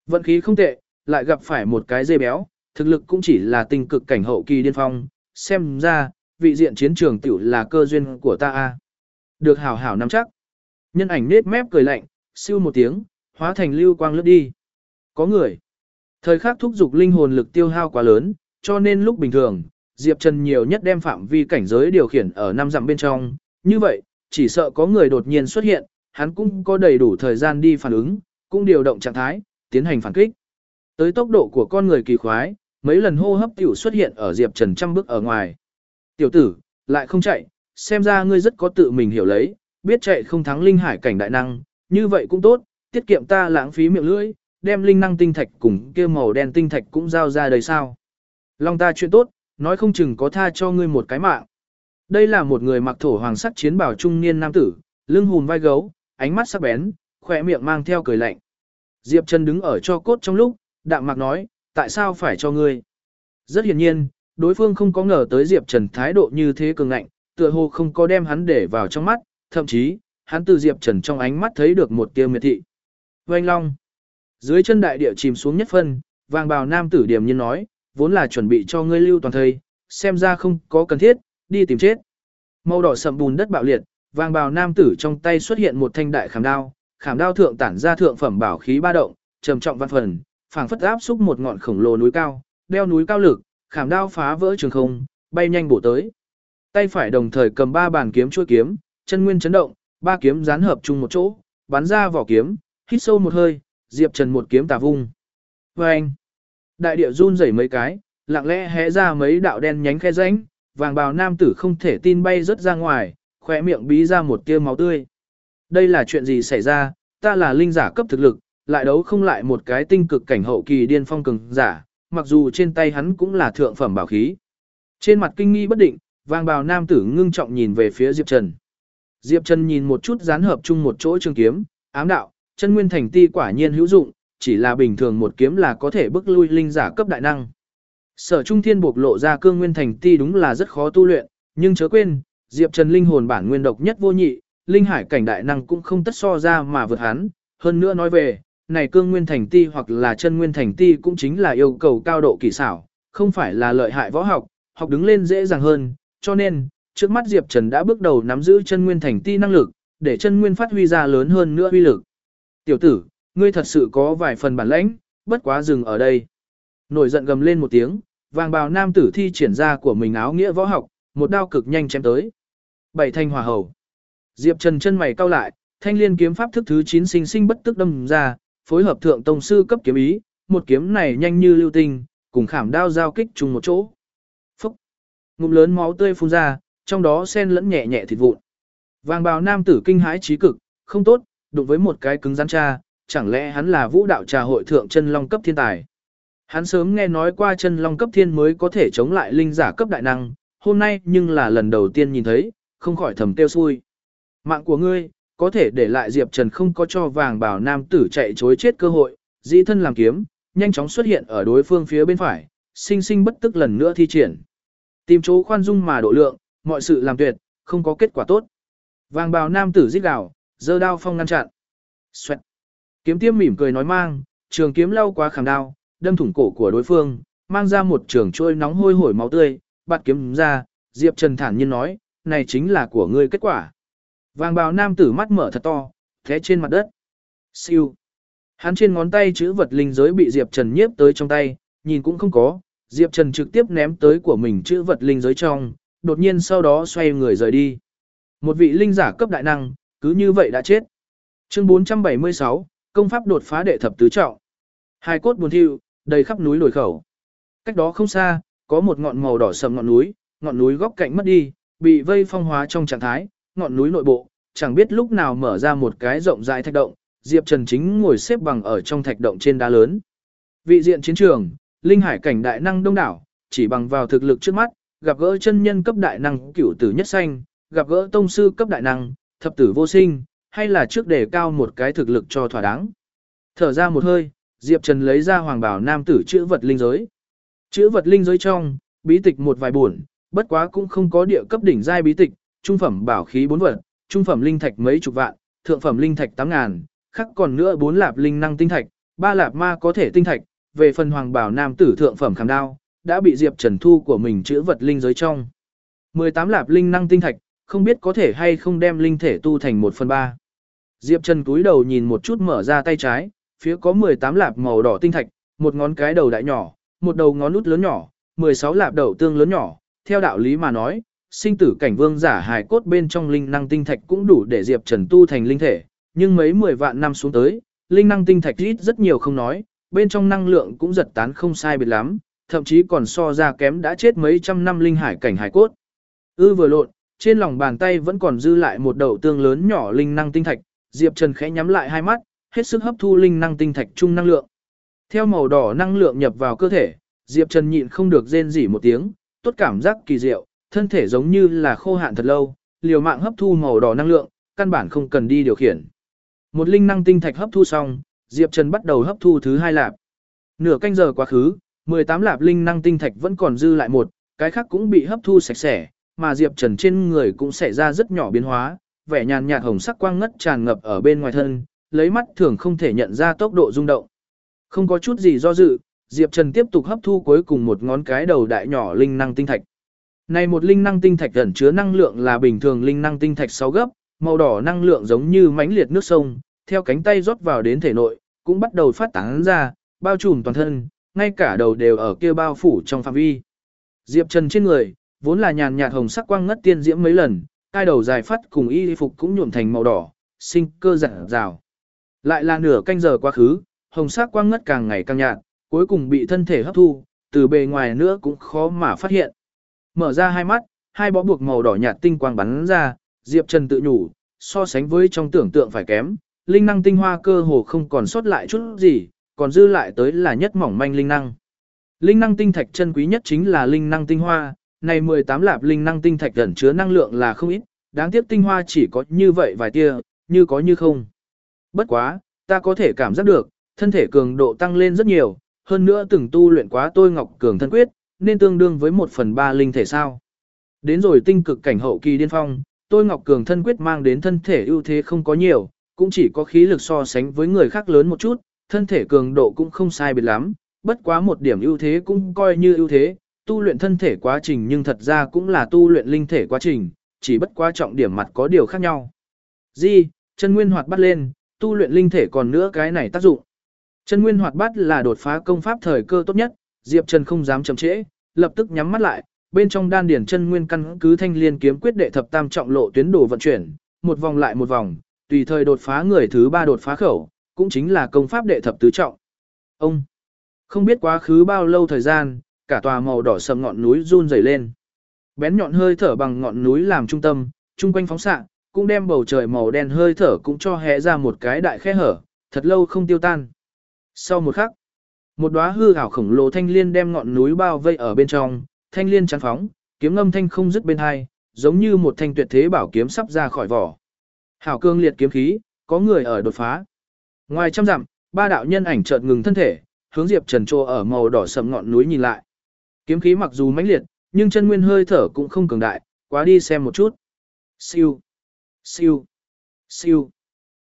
Vận khí không tệ, lại gặp phải một cái dê béo, thực lực cũng chỉ là tình cực cảnh hậu kỳ điên phong, xem ra, vị diện chiến trường tiểu là cơ duyên của ta a. Được hảo hảo nắm chắc. Nhân ảnh nết mép cười lạnh, siêu một tiếng, hóa thành lưu quang lướt đi. Có người. Thời khắc thúc dục linh hồn lực tiêu hao quá lớn, cho nên lúc bình thường, Diệp Trần nhiều nhất đem phạm vi cảnh giới điều khiển ở năm dặm bên trong. Như vậy, chỉ sợ có người đột nhiên xuất hiện, hắn cũng có đầy đủ thời gian đi phản ứng, cũng điều động trạng thái, tiến hành phản kích. Tới tốc độ của con người kỳ khoái, mấy lần hô hấp tiểu xuất hiện ở Diệp Trần trăm bước ở ngoài. Tiểu tử, lại không chạy, xem ra ngươi rất có tự mình hiểu lấy, biết chạy không thắng linh hải cảnh đại năng, như vậy cũng tốt, tiết kiệm ta lãng phí miệng lưỡi, đem linh năng tinh thạch cùng kia màu đen tinh thạch cũng giao ra đời sao. Long ta chuyện tốt, nói không chừng có tha cho ngươi một cái mạng. Đây là một người mặc thổ hoàng sắc chiến bảo trung niên nam tử, lưng hùn vai gấu, ánh mắt sắc bén, khỏe miệng mang theo cười lạnh. Diệp Trần đứng ở cho cốt trong lúc, đạm mạc nói, tại sao phải cho ngươi? Rất hiển nhiên, đối phương không có ngờ tới Diệp Trần thái độ như thế cường ngạnh, tựa hồ không có đem hắn để vào trong mắt, thậm chí, hắn từ Diệp Trần trong ánh mắt thấy được một tia miệt thị. Vành Long. Dưới chân đại địa chìm xuống nhất phân, vàng bào nam tử điểm nhiên nói, vốn là chuẩn bị cho ngươi lưu toàn thời, xem ra không có cần thiết, đi tìm chết. Màu đỏ sậm bùn đất bạo liệt, vàng bào nam tử trong tay xuất hiện một thanh đại khảm đao, khảm đao thượng tản ra thượng phẩm bảo khí ba động, trầm trọng văn phần, phảng phất áp xúc một ngọn khổng lồ núi cao, đeo núi cao lực, khảm đao phá vỡ trường không, bay nhanh bổ tới. Tay phải đồng thời cầm ba bàn kiếm chuôi kiếm, chân nguyên chấn động, ba kiếm dán hợp chung một chỗ, bắn ra vỏ kiếm, hít sâu một hơi, Diệp Trần một kiếm tà vung. Và anh, đại địa run rẩy mấy cái, lặng lẽ hé ra mấy đạo đen nhánh khe rãnh, vàng bào nam tử không thể tin bay rớt ra ngoài, khỏe miệng bí ra một tia máu tươi. Đây là chuyện gì xảy ra, ta là linh giả cấp thực lực, lại đấu không lại một cái tinh cực cảnh hậu kỳ điên phong cường giả, mặc dù trên tay hắn cũng là thượng phẩm bảo khí. Trên mặt kinh nghi bất định, vàng bào nam tử ngưng trọng nhìn về phía Diệp Trần. Diệp Trần nhìn một chút dán hợp chung một chỗ trường kiếm, ám đạo, chân nguyên thành ti quả nhiên hữu dụng, chỉ là bình thường một kiếm là có thể bức lui linh giả cấp đại năng. Sở Trung Thiên buộc lộ ra cương nguyên thành ti đúng là rất khó tu luyện, nhưng chớ quên, Diệp Trần linh hồn bản nguyên độc nhất vô nhị, linh hải cảnh đại năng cũng không tất so ra mà vượt hắn, hơn nữa nói về, này cương nguyên thành ti hoặc là chân nguyên thành ti cũng chính là yêu cầu cao độ kỳ xảo, không phải là lợi hại võ học, học đứng lên dễ dàng hơn, cho nên, trước mắt Diệp Trần đã bước đầu nắm giữ chân nguyên thành ti năng lực, để chân nguyên phát huy ra lớn hơn nữa uy lực. Tiểu tử, ngươi thật sự có vài phần bản lãnh, bất quá dừng ở đây. Nổi giận gầm lên một tiếng, vàng bào nam tử thi triển ra của mình áo nghĩa võ học, một đao cực nhanh chém tới. Bảy thanh hỏa hầu. Diệp Trần chân mày cau lại, thanh liên kiếm pháp thức thứ 9 sinh sinh bất tức đâm ra, phối hợp thượng tông sư cấp kiếm ý, một kiếm này nhanh như lưu tinh, cùng khảm đao giao kích chung một chỗ. Phúc! Ngụm lớn máu tươi phun ra, trong đó xen lẫn nhẹ nhẹ thịt vụn. Vàng bào nam tử kinh hãi trí cực, không tốt, đụng với một cái cứng rắn cha, chẳng lẽ hắn là vũ đạo trà hội thượng chân long cấp thiên tài. Hắn sớm nghe nói qua chân long cấp thiên mới có thể chống lại linh giả cấp đại năng, hôm nay nhưng là lần đầu tiên nhìn thấy, không khỏi thầm tiêu xui. Mạng của ngươi, có thể để lại Diệp Trần không có cho vàng bảo nam tử chạy chối chết cơ hội, dĩ thân làm kiếm, nhanh chóng xuất hiện ở đối phương phía bên phải, sinh sinh bất tức lần nữa thi triển. Tìm chỗ khoan dung mà độ lượng, mọi sự làm tuyệt, không có kết quả tốt. Vàng bào nam tử giết gào, giơ đao phong ngăn chặn. Xoẹt. Kiếm tiêm mỉm cười nói mang, trường kiếm lau quá khảm đao, đâm thủng cổ của đối phương, mang ra một trường trôi nóng hôi hổi máu tươi, bạt kiếm ra, Diệp Trần thản nhiên nói, này chính là của ngươi kết quả. Vàng bào nam tử mắt mở thật to, thế trên mặt đất. Siêu. Hắn trên ngón tay chữ vật linh giới bị Diệp Trần nhiếp tới trong tay, nhìn cũng không có, Diệp Trần trực tiếp ném tới của mình chữ vật linh giới trong, đột nhiên sau đó xoay người rời đi. Một vị linh giả cấp đại năng, cứ như vậy đã chết. Chương 476, công pháp đột phá đệ thập tứ trọng. Hai cốt buồn thiu, đầy khắp núi lồi khẩu. Cách đó không xa, có một ngọn màu đỏ sầm ngọn núi, ngọn núi góc cạnh mất đi, bị vây phong hóa trong trạng thái, ngọn núi nội bộ, chẳng biết lúc nào mở ra một cái rộng rãi thạch động, Diệp Trần chính ngồi xếp bằng ở trong thạch động trên đá lớn. Vị diện chiến trường, linh hải cảnh đại năng đông đảo, chỉ bằng vào thực lực trước mắt, gặp gỡ chân nhân cấp đại năng cửu tử nhất xanh, gặp gỡ tông sư cấp đại năng, thập tử vô sinh, hay là trước đề cao một cái thực lực cho thỏa đáng. Thở ra một hơi, Diệp Trần lấy ra hoàng bảo nam tử chữ vật linh giới. Chữ vật linh giới trong, bí tịch một vài buồn, bất quá cũng không có địa cấp đỉnh giai bí tịch, trung phẩm bảo khí bốn vật, trung phẩm linh thạch mấy chục vạn, thượng phẩm linh thạch tám ngàn, khắc còn nữa bốn lạp linh năng tinh thạch, ba lạp ma có thể tinh thạch, về phần hoàng bảo nam tử thượng phẩm khảm đao, đã bị Diệp Trần thu của mình chữ vật linh giới trong. 18 lạp linh năng tinh thạch, không biết có thể hay không đem linh thể tu thành một phần ba. Diệp Trần cúi đầu nhìn một chút mở ra tay trái, phía có 18 lạp màu đỏ tinh thạch, một ngón cái đầu đại nhỏ, một đầu ngón út lớn nhỏ, 16 lạp đầu tương lớn nhỏ, theo đạo lý mà nói, sinh tử cảnh vương giả hài cốt bên trong linh năng tinh thạch cũng đủ để Diệp Trần tu thành linh thể, nhưng mấy mười vạn năm xuống tới, linh năng tinh thạch ít rất nhiều không nói, bên trong năng lượng cũng giật tán không sai biệt lắm, thậm chí còn so ra kém đã chết mấy trăm năm linh hải cảnh hài cốt. Ư vừa lộn, trên lòng bàn tay vẫn còn dư lại một đầu tương lớn nhỏ linh năng tinh thạch, Diệp Trần khẽ nhắm lại hai mắt, hết sức hấp thu linh năng tinh thạch chung năng lượng. Theo màu đỏ năng lượng nhập vào cơ thể, Diệp Trần nhịn không được rên rỉ một tiếng, tốt cảm giác kỳ diệu, thân thể giống như là khô hạn thật lâu, liều mạng hấp thu màu đỏ năng lượng, căn bản không cần đi điều khiển. Một linh năng tinh thạch hấp thu xong, Diệp Trần bắt đầu hấp thu thứ hai lạp. Nửa canh giờ quá khứ, 18 lạp linh năng tinh thạch vẫn còn dư lại một, cái khác cũng bị hấp thu sạch sẽ, mà Diệp Trần trên người cũng xảy ra rất nhỏ biến hóa, vẻ nhàn nhạt hồng sắc quang ngất tràn ngập ở bên ngoài thân, lấy mắt thường không thể nhận ra tốc độ rung động. Không có chút gì do dự, Diệp Trần tiếp tục hấp thu cuối cùng một ngón cái đầu đại nhỏ linh năng tinh thạch. Này một linh năng tinh thạch ẩn chứa năng lượng là bình thường linh năng tinh thạch 6 gấp, màu đỏ năng lượng giống như mãnh liệt nước sông, theo cánh tay rót vào đến thể nội, cũng bắt đầu phát tán ra, bao trùm toàn thân, ngay cả đầu đều ở kia bao phủ trong phạm vi. Diệp Trần trên người, vốn là nhàn nhạt hồng sắc quang ngất tiên diễm mấy lần, tai đầu dài phát cùng y phục cũng nhuộm thành màu đỏ, sinh cơ rạng rào. Lại là nửa canh giờ quá khứ, hồng sắc quang ngất càng ngày càng nhạt, cuối cùng bị thân thể hấp thu, từ bề ngoài nữa cũng khó mà phát hiện. Mở ra hai mắt, hai bó buộc màu đỏ nhạt tinh quang bắn ra, Diệp Trần tự nhủ, so sánh với trong tưởng tượng phải kém, linh năng tinh hoa cơ hồ không còn sót lại chút gì, còn dư lại tới là nhất mỏng manh linh năng. Linh năng tinh thạch chân quý nhất chính là linh năng tinh hoa, này 18 lạp linh năng tinh thạch ẩn chứa năng lượng là không ít, đáng tiếc tinh hoa chỉ có như vậy vài tia, như có như không. Bất quá, ta có thể cảm giác được, thân thể cường độ tăng lên rất nhiều, hơn nữa từng tu luyện quá tôi ngọc cường thân quyết, nên tương đương với 1 phần 3 linh thể sao. Đến rồi tinh cực cảnh hậu kỳ điên phong, tôi ngọc cường thân quyết mang đến thân thể ưu thế không có nhiều, cũng chỉ có khí lực so sánh với người khác lớn một chút, thân thể cường độ cũng không sai biệt lắm, bất quá một điểm ưu thế cũng coi như ưu thế, tu luyện thân thể quá trình nhưng thật ra cũng là tu luyện linh thể quá trình, chỉ bất quá trọng điểm mặt có điều khác nhau. Di, chân nguyên hoạt bắt lên, tu luyện linh thể còn nữa cái này tác dụng. Chân nguyên hoạt bát là đột phá công pháp thời cơ tốt nhất, Diệp Trần không dám chậm trễ, lập tức nhắm mắt lại, bên trong đan điển chân nguyên căn cứ thanh liên kiếm quyết đệ thập tam trọng lộ tuyến đồ vận chuyển, một vòng lại một vòng, tùy thời đột phá người thứ ba đột phá khẩu, cũng chính là công pháp đệ thập tứ trọng. Ông, không biết quá khứ bao lâu thời gian, cả tòa màu đỏ sầm ngọn núi run rẩy lên. Bén nhọn hơi thở bằng ngọn núi làm trung tâm, trung quanh phóng xạ, cũng đem bầu trời màu đen hơi thở cũng cho hé ra một cái đại khe hở, thật lâu không tiêu tan. Sau một khắc, một đóa hư ảo khổng lồ thanh liên đem ngọn núi bao vây ở bên trong, thanh liên chắn phóng, kiếm ngâm thanh không dứt bên hai, giống như một thanh tuyệt thế bảo kiếm sắp ra khỏi vỏ. Hảo cương liệt kiếm khí, có người ở đột phá. Ngoài trăm dặm, ba đạo nhân ảnh chợt ngừng thân thể, hướng Diệp Trần Trô ở màu đỏ sầm ngọn núi nhìn lại. Kiếm khí mặc dù mãnh liệt, nhưng chân nguyên hơi thở cũng không cường đại, quá đi xem một chút. Siêu, siêu, siêu.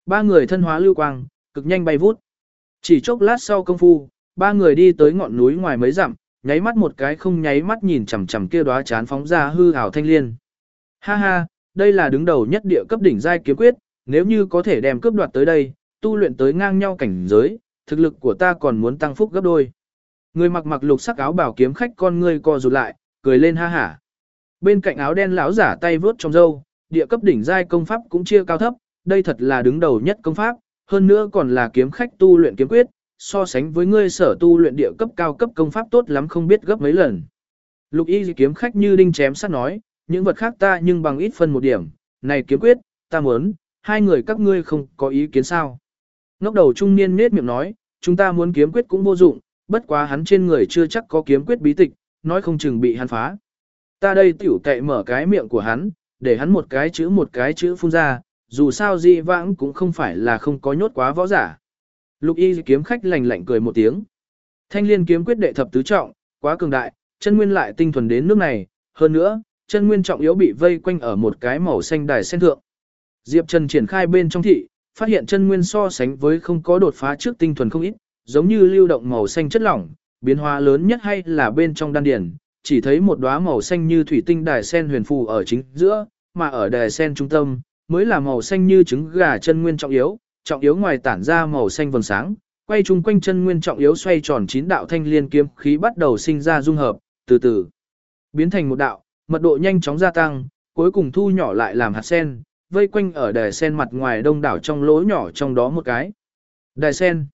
Ba người thân hóa lưu quang, cực nhanh bay vút. Chỉ chốc lát sau công phu, ba người đi tới ngọn núi ngoài mấy dặm, nháy mắt một cái không nháy mắt nhìn chằm chằm kia đóa chán phóng ra hư ảo thanh liên. Ha ha, đây là đứng đầu nhất địa cấp đỉnh giai kiếm quyết, nếu như có thể đem cướp đoạt tới đây, tu luyện tới ngang nhau cảnh giới, thực lực của ta còn muốn tăng phúc gấp đôi. Người mặc mặc lục sắc áo bảo kiếm khách con ngươi co rụt lại, cười lên ha hả. Bên cạnh áo đen lão giả tay vướt trong râu, địa cấp đỉnh giai công pháp cũng chia cao thấp, đây thật là đứng đầu nhất công pháp, hơn nữa còn là kiếm khách tu luyện kiếm quyết, so sánh với ngươi sở tu luyện địa cấp cao cấp công pháp tốt lắm không biết gấp mấy lần. Lục y kiếm khách như đinh chém sắt nói, những vật khác ta nhưng bằng ít phân một điểm, này kiếm quyết, ta muốn, hai người các ngươi không có ý kiến sao. Ngốc đầu trung niên nết miệng nói, chúng ta muốn kiếm quyết cũng vô dụng, bất quá hắn trên người chưa chắc có kiếm quyết bí tịch, nói không chừng bị hắn phá. Ta đây tiểu kệ mở cái miệng của hắn, để hắn một cái chữ một cái chữ phun ra, dù sao di vãng cũng không phải là không có nhốt quá võ giả. Lục y kiếm khách lạnh lạnh cười một tiếng. Thanh liên kiếm quyết đệ thập tứ trọng, quá cường đại, chân nguyên lại tinh thuần đến nước này, hơn nữa, chân nguyên trọng yếu bị vây quanh ở một cái màu xanh đài sen thượng. Diệp Trần triển khai bên trong thị, phát hiện chân nguyên so sánh với không có đột phá trước tinh thuần không ít, giống như lưu động màu xanh chất lỏng, biến hóa lớn nhất hay là bên trong đan điền chỉ thấy một đóa màu xanh như thủy tinh đài sen huyền phù ở chính giữa, mà ở đài sen trung tâm, mới là màu xanh như trứng gà chân nguyên trọng yếu, trọng yếu ngoài tản ra màu xanh vầng sáng, quay chung quanh chân nguyên trọng yếu xoay tròn chín đạo thanh liên kiếm khí bắt đầu sinh ra dung hợp, từ từ biến thành một đạo, mật độ nhanh chóng gia tăng, cuối cùng thu nhỏ lại làm hạt sen, vây quanh ở đài sen mặt ngoài đông đảo trong lỗ nhỏ trong đó một cái. Đài sen,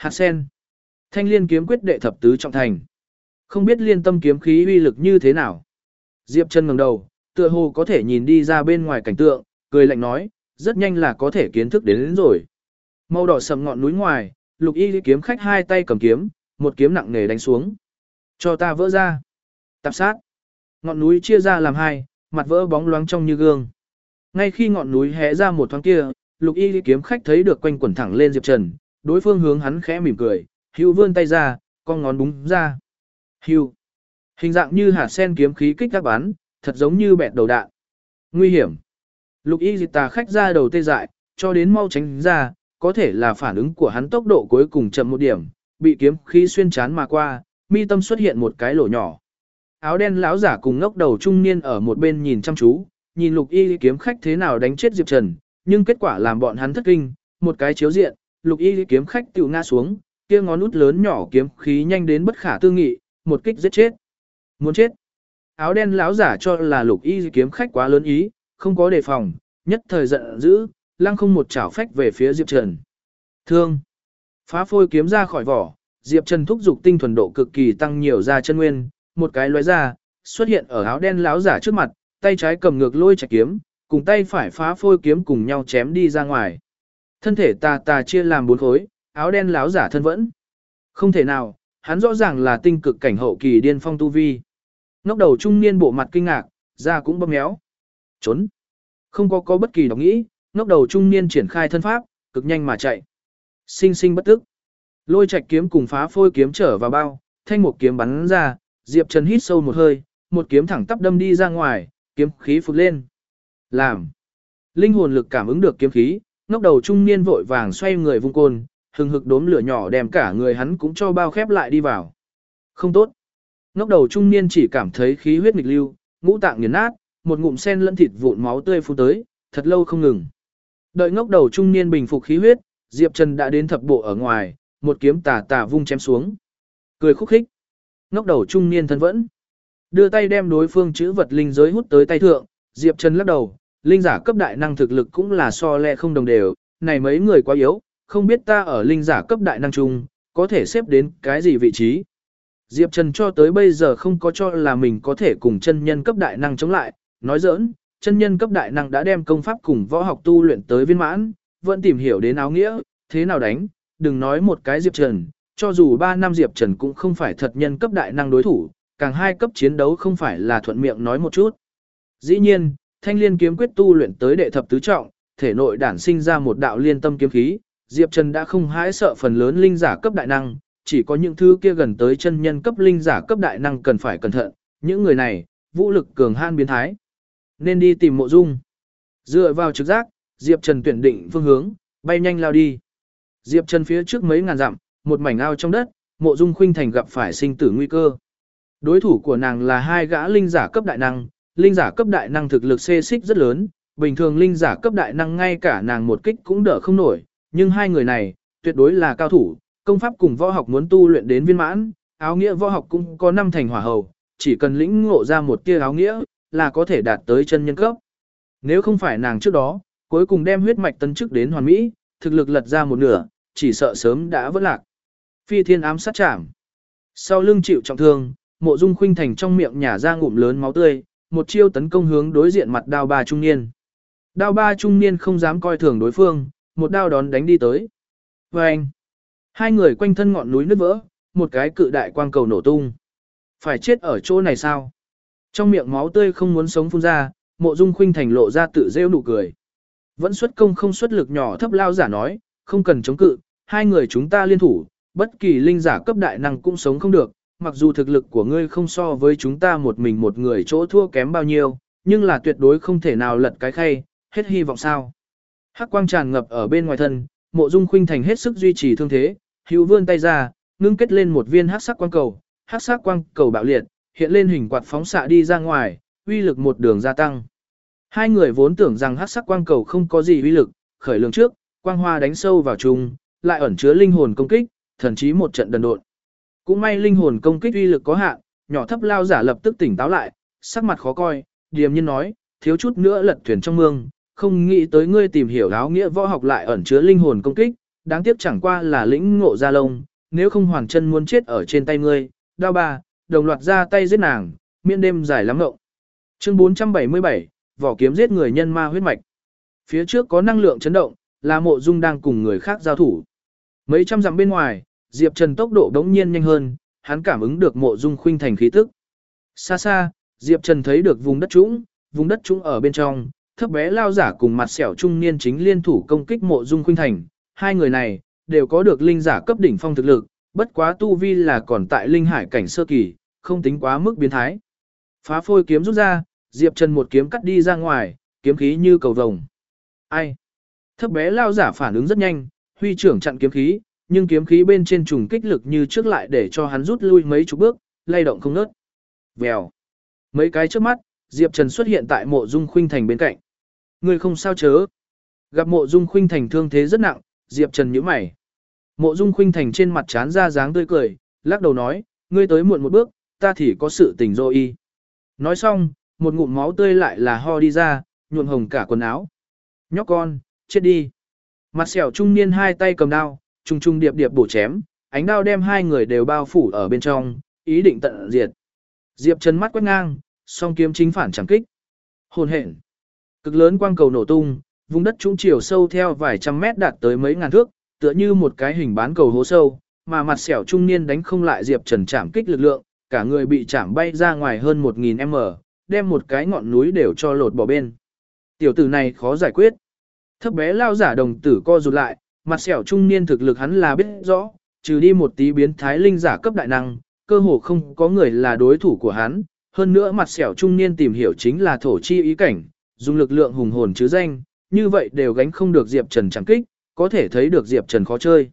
hạt sen, thanh liên kiếm quyết đệ thập tứ trọng thành. Không biết liên tâm kiếm khí uy lực như thế nào. Diệp chân ngẩng đầu, tựa hồ có thể nhìn đi ra bên ngoài cảnh tượng, cười lạnh nói, rất nhanh là có thể kiến thức đến, đến rồi. Màu đỏ sầm ngọn núi ngoài, lục y kiếm khách hai tay cầm kiếm, một kiếm nặng nề đánh xuống. Cho ta vỡ ra. Tạp sát. Ngọn núi chia ra làm hai, mặt vỡ bóng loáng trong như gương. Ngay khi ngọn núi hé ra một thoáng kia, lục y kiếm khách thấy được quanh quẩn thẳng lên Diệp Trần, đối phương hướng hắn khẽ mỉm cười, hưu vươn tay ra, con ngón búng ra. Hưu. Hình dạng như hạt sen kiếm khí kích các bắn, thật giống như bẹt đầu đạn. Nguy hiểm. Lục y dịch tà khách ra đầu tê dại, cho đến mau tránh ra, có thể là phản ứng của hắn tốc độ cuối cùng chậm một điểm, bị kiếm khí xuyên chán mà qua, mi tâm xuất hiện một cái lỗ nhỏ. Áo đen lão giả cùng ngốc đầu trung niên ở một bên nhìn chăm chú, nhìn lục y kiếm khách thế nào đánh chết Diệp Trần, nhưng kết quả làm bọn hắn thất kinh, một cái chiếu diện, lục y kiếm khách tiểu ngã xuống, kia ngón út lớn nhỏ kiếm khí nhanh đến bất khả tư nghị, một kích giết chết. Muốn chết. Áo đen lão giả cho là lục y kiếm khách quá lớn ý, không có đề phòng, nhất thời giận dữ, lăng không một chảo phách về phía Diệp Trần. Thương. Phá phôi kiếm ra khỏi vỏ, Diệp Trần thúc dục tinh thuần độ cực kỳ tăng nhiều ra chân nguyên, một cái lóe ra, xuất hiện ở áo đen lão giả trước mặt, tay trái cầm ngược lôi chạy kiếm, cùng tay phải phá phôi kiếm cùng nhau chém đi ra ngoài. Thân thể tà tà chia làm bốn khối, áo đen láo giả thân vẫn. Không thể nào, hắn rõ ràng là tinh cực cảnh hậu kỳ điên phong tu vi. Ngốc đầu trung niên bộ mặt kinh ngạc, da cũng bấm méo. Trốn. Không có có bất kỳ độc nghĩ, ngốc đầu trung niên triển khai thân pháp, cực nhanh mà chạy. Sinh sinh bất tức. Lôi chạch kiếm cùng phá phôi kiếm trở vào bao, thanh một kiếm bắn ra, Diệp Trần hít sâu một hơi, một kiếm thẳng tắp đâm đi ra ngoài, kiếm khí phụt lên. Làm. Linh hồn lực cảm ứng được kiếm khí, ngốc đầu trung niên vội vàng xoay người vung côn, hừng hực đốm lửa nhỏ đem cả người hắn cũng cho bao khép lại đi vào. Không tốt. Ngốc đầu trung niên chỉ cảm thấy khí huyết nghịch lưu, ngũ tạng nghiền nát, một ngụm sen lẫn thịt vụn máu tươi phun tới, thật lâu không ngừng. Đợi ngốc đầu trung niên bình phục khí huyết, Diệp Trần đã đến thập bộ ở ngoài, một kiếm tà tà vung chém xuống. Cười khúc khích. Ngốc đầu trung niên thân vẫn. Đưa tay đem đối phương chữ vật linh giới hút tới tay thượng, Diệp Trần lắc đầu, linh giả cấp đại năng thực lực cũng là so lẹ không đồng đều, này mấy người quá yếu, không biết ta ở linh giả cấp đại năng chung, có thể xếp đến cái gì vị trí. Diệp Trần cho tới bây giờ không có cho là mình có thể cùng chân nhân cấp đại năng chống lại, nói giỡn, chân nhân cấp đại năng đã đem công pháp cùng võ học tu luyện tới viên mãn, vẫn tìm hiểu đến áo nghĩa, thế nào đánh, đừng nói một cái Diệp Trần, cho dù 3 năm Diệp Trần cũng không phải thật nhân cấp đại năng đối thủ, càng hai cấp chiến đấu không phải là thuận miệng nói một chút. Dĩ nhiên, thanh liên kiếm quyết tu luyện tới đệ thập tứ trọng, thể nội đản sinh ra một đạo liên tâm kiếm khí, Diệp Trần đã không hãi sợ phần lớn linh giả cấp đại năng, chỉ có những thứ kia gần tới chân nhân cấp linh giả cấp đại năng cần phải cẩn thận, những người này, vũ lực cường han biến thái. Nên đi tìm mộ dung. Dựa vào trực giác, Diệp Trần tuyển định phương hướng, bay nhanh lao đi. Diệp Trần phía trước mấy ngàn dặm, một mảnh ao trong đất, mộ dung khuynh thành gặp phải sinh tử nguy cơ. Đối thủ của nàng là hai gã linh giả cấp đại năng, linh giả cấp đại năng thực lực xê xích rất lớn, bình thường linh giả cấp đại năng ngay cả nàng một kích cũng đỡ không nổi, nhưng hai người này, tuyệt đối là cao thủ, công pháp cùng võ học muốn tu luyện đến viên mãn, áo nghĩa võ học cũng có năm thành hỏa hầu, chỉ cần lĩnh ngộ ra một tia áo nghĩa, là có thể đạt tới chân nhân cấp. Nếu không phải nàng trước đó, cuối cùng đem huyết mạch tân chức đến hoàn mỹ, thực lực lật ra một nửa, chỉ sợ sớm đã vỡ lạc. Phi thiên ám sát chạm. Sau lưng chịu trọng thương, mộ dung khuynh thành trong miệng nhả ra ngụm lớn máu tươi, một chiêu tấn công hướng đối diện mặt đao ba trung niên. Đao ba trung niên không dám coi thường đối phương, một đao đón đánh đi tới. Và anh, hai người quanh thân ngọn núi nứt vỡ, một cái cự đại quang cầu nổ tung. Phải chết ở chỗ này sao? Trong miệng máu tươi không muốn sống phun ra, mộ dung khuynh thành lộ ra tự rêu nụ cười. Vẫn xuất công không xuất lực nhỏ thấp lao giả nói, không cần chống cự, hai người chúng ta liên thủ, bất kỳ linh giả cấp đại năng cũng sống không được, mặc dù thực lực của ngươi không so với chúng ta một mình một người chỗ thua kém bao nhiêu, nhưng là tuyệt đối không thể nào lật cái khay, hết hy vọng sao. Hắc quang tràn ngập ở bên ngoài thân, mộ dung khuynh thành hết sức duy trì thương thế, hữu vươn tay ra, ngưng kết lên một viên hắc sắc quang cầu, hắc sắc quang cầu bạo liệt, hiện lên hình quạt phóng xạ đi ra ngoài, uy lực một đường gia tăng. Hai người vốn tưởng rằng hắc sắc quang cầu không có gì uy lực, khởi lượng trước, quang hoa đánh sâu vào chung, lại ẩn chứa linh hồn công kích, thần chí một trận đần độn. Cũng may linh hồn công kích uy lực có hạn, nhỏ thấp lao giả lập tức tỉnh táo lại, sắc mặt khó coi, điềm nhiên nói, thiếu chút nữa lật thuyền trong mương, không nghĩ tới ngươi tìm hiểu áo nghĩa võ học lại ẩn chứa linh hồn công kích, đáng tiếc chẳng qua là lĩnh ngộ ra lông, nếu không hoàn chân muốn chết ở trên tay ngươi, đao ba, đồng loạt ra tay giết nàng, miễn đêm dài lắm ngộng. Chương 477, vỏ kiếm giết người nhân ma huyết mạch. Phía trước có năng lượng chấn động, là mộ dung đang cùng người khác giao thủ. Mấy trăm dặm bên ngoài, Diệp Trần tốc độ đống nhiên nhanh hơn, hắn cảm ứng được mộ dung khuynh thành khí tức. Xa xa, Diệp Trần thấy được vùng đất trũng, vùng đất trũng ở bên trong, thấp bé lao giả cùng mặt sẹo trung niên chính liên thủ công kích mộ dung khuynh thành. Hai người này, đều có được linh giả cấp đỉnh phong thực lực, bất quá tu vi là còn tại linh hải cảnh sơ kỳ, không tính quá mức biến thái. Phá phôi kiếm rút ra, Diệp Trần một kiếm cắt đi ra ngoài, kiếm khí như cầu vồng. Ai? Thấp bé lao giả phản ứng rất nhanh, huy trưởng chặn kiếm khí, nhưng kiếm khí bên trên trùng kích lực như trước lại để cho hắn rút lui mấy chục bước, lay động không ngớt. Vèo. Mấy cái trước mắt, Diệp Trần xuất hiện tại mộ dung khuynh thành bên cạnh. Người không sao chớ. Gặp mộ dung khuynh thành thương thế rất nặng, Diệp Trần nhíu mày. Mộ dung khuynh thành trên mặt chán ra dáng tươi cười, lắc đầu nói, ngươi tới muộn một bước, ta thì có sự tình dô y. Nói xong, một ngụm máu tươi lại là ho đi ra, nhuộm hồng cả quần áo. Nhóc con, chết đi. Mặt sẹo trung niên hai tay cầm đao, trung trung điệp điệp bổ chém, ánh đao đem hai người đều bao phủ ở bên trong, ý định tận diệt. Diệp Trần mắt quét ngang, song kiếm chính phản chẳng kích. Hồn hển. Cực lớn quang cầu nổ tung, vùng đất trung chiều sâu theo vài trăm mét đạt tới mấy ngàn thước, tựa như một cái hình bán cầu hố sâu, mà mặt sẹo trung niên đánh không lại Diệp Trần chạm kích lực lượng, cả người bị chạm bay ra ngoài hơn 1000m, đem một cái ngọn núi đều cho lột bỏ bên. Tiểu tử này khó giải quyết. Thấp bé lao giả đồng tử co rụt lại, mặt sẹo trung niên thực lực hắn là biết rõ, trừ đi một tí biến thái linh giả cấp đại năng, cơ hồ không có người là đối thủ của hắn. Hơn nữa mặt sẹo trung niên tìm hiểu chính là thổ chi ý cảnh, dùng lực lượng hùng hồn chứ danh, như vậy đều gánh không được Diệp Trần chẳng kích, có thể thấy được Diệp Trần khó chơi.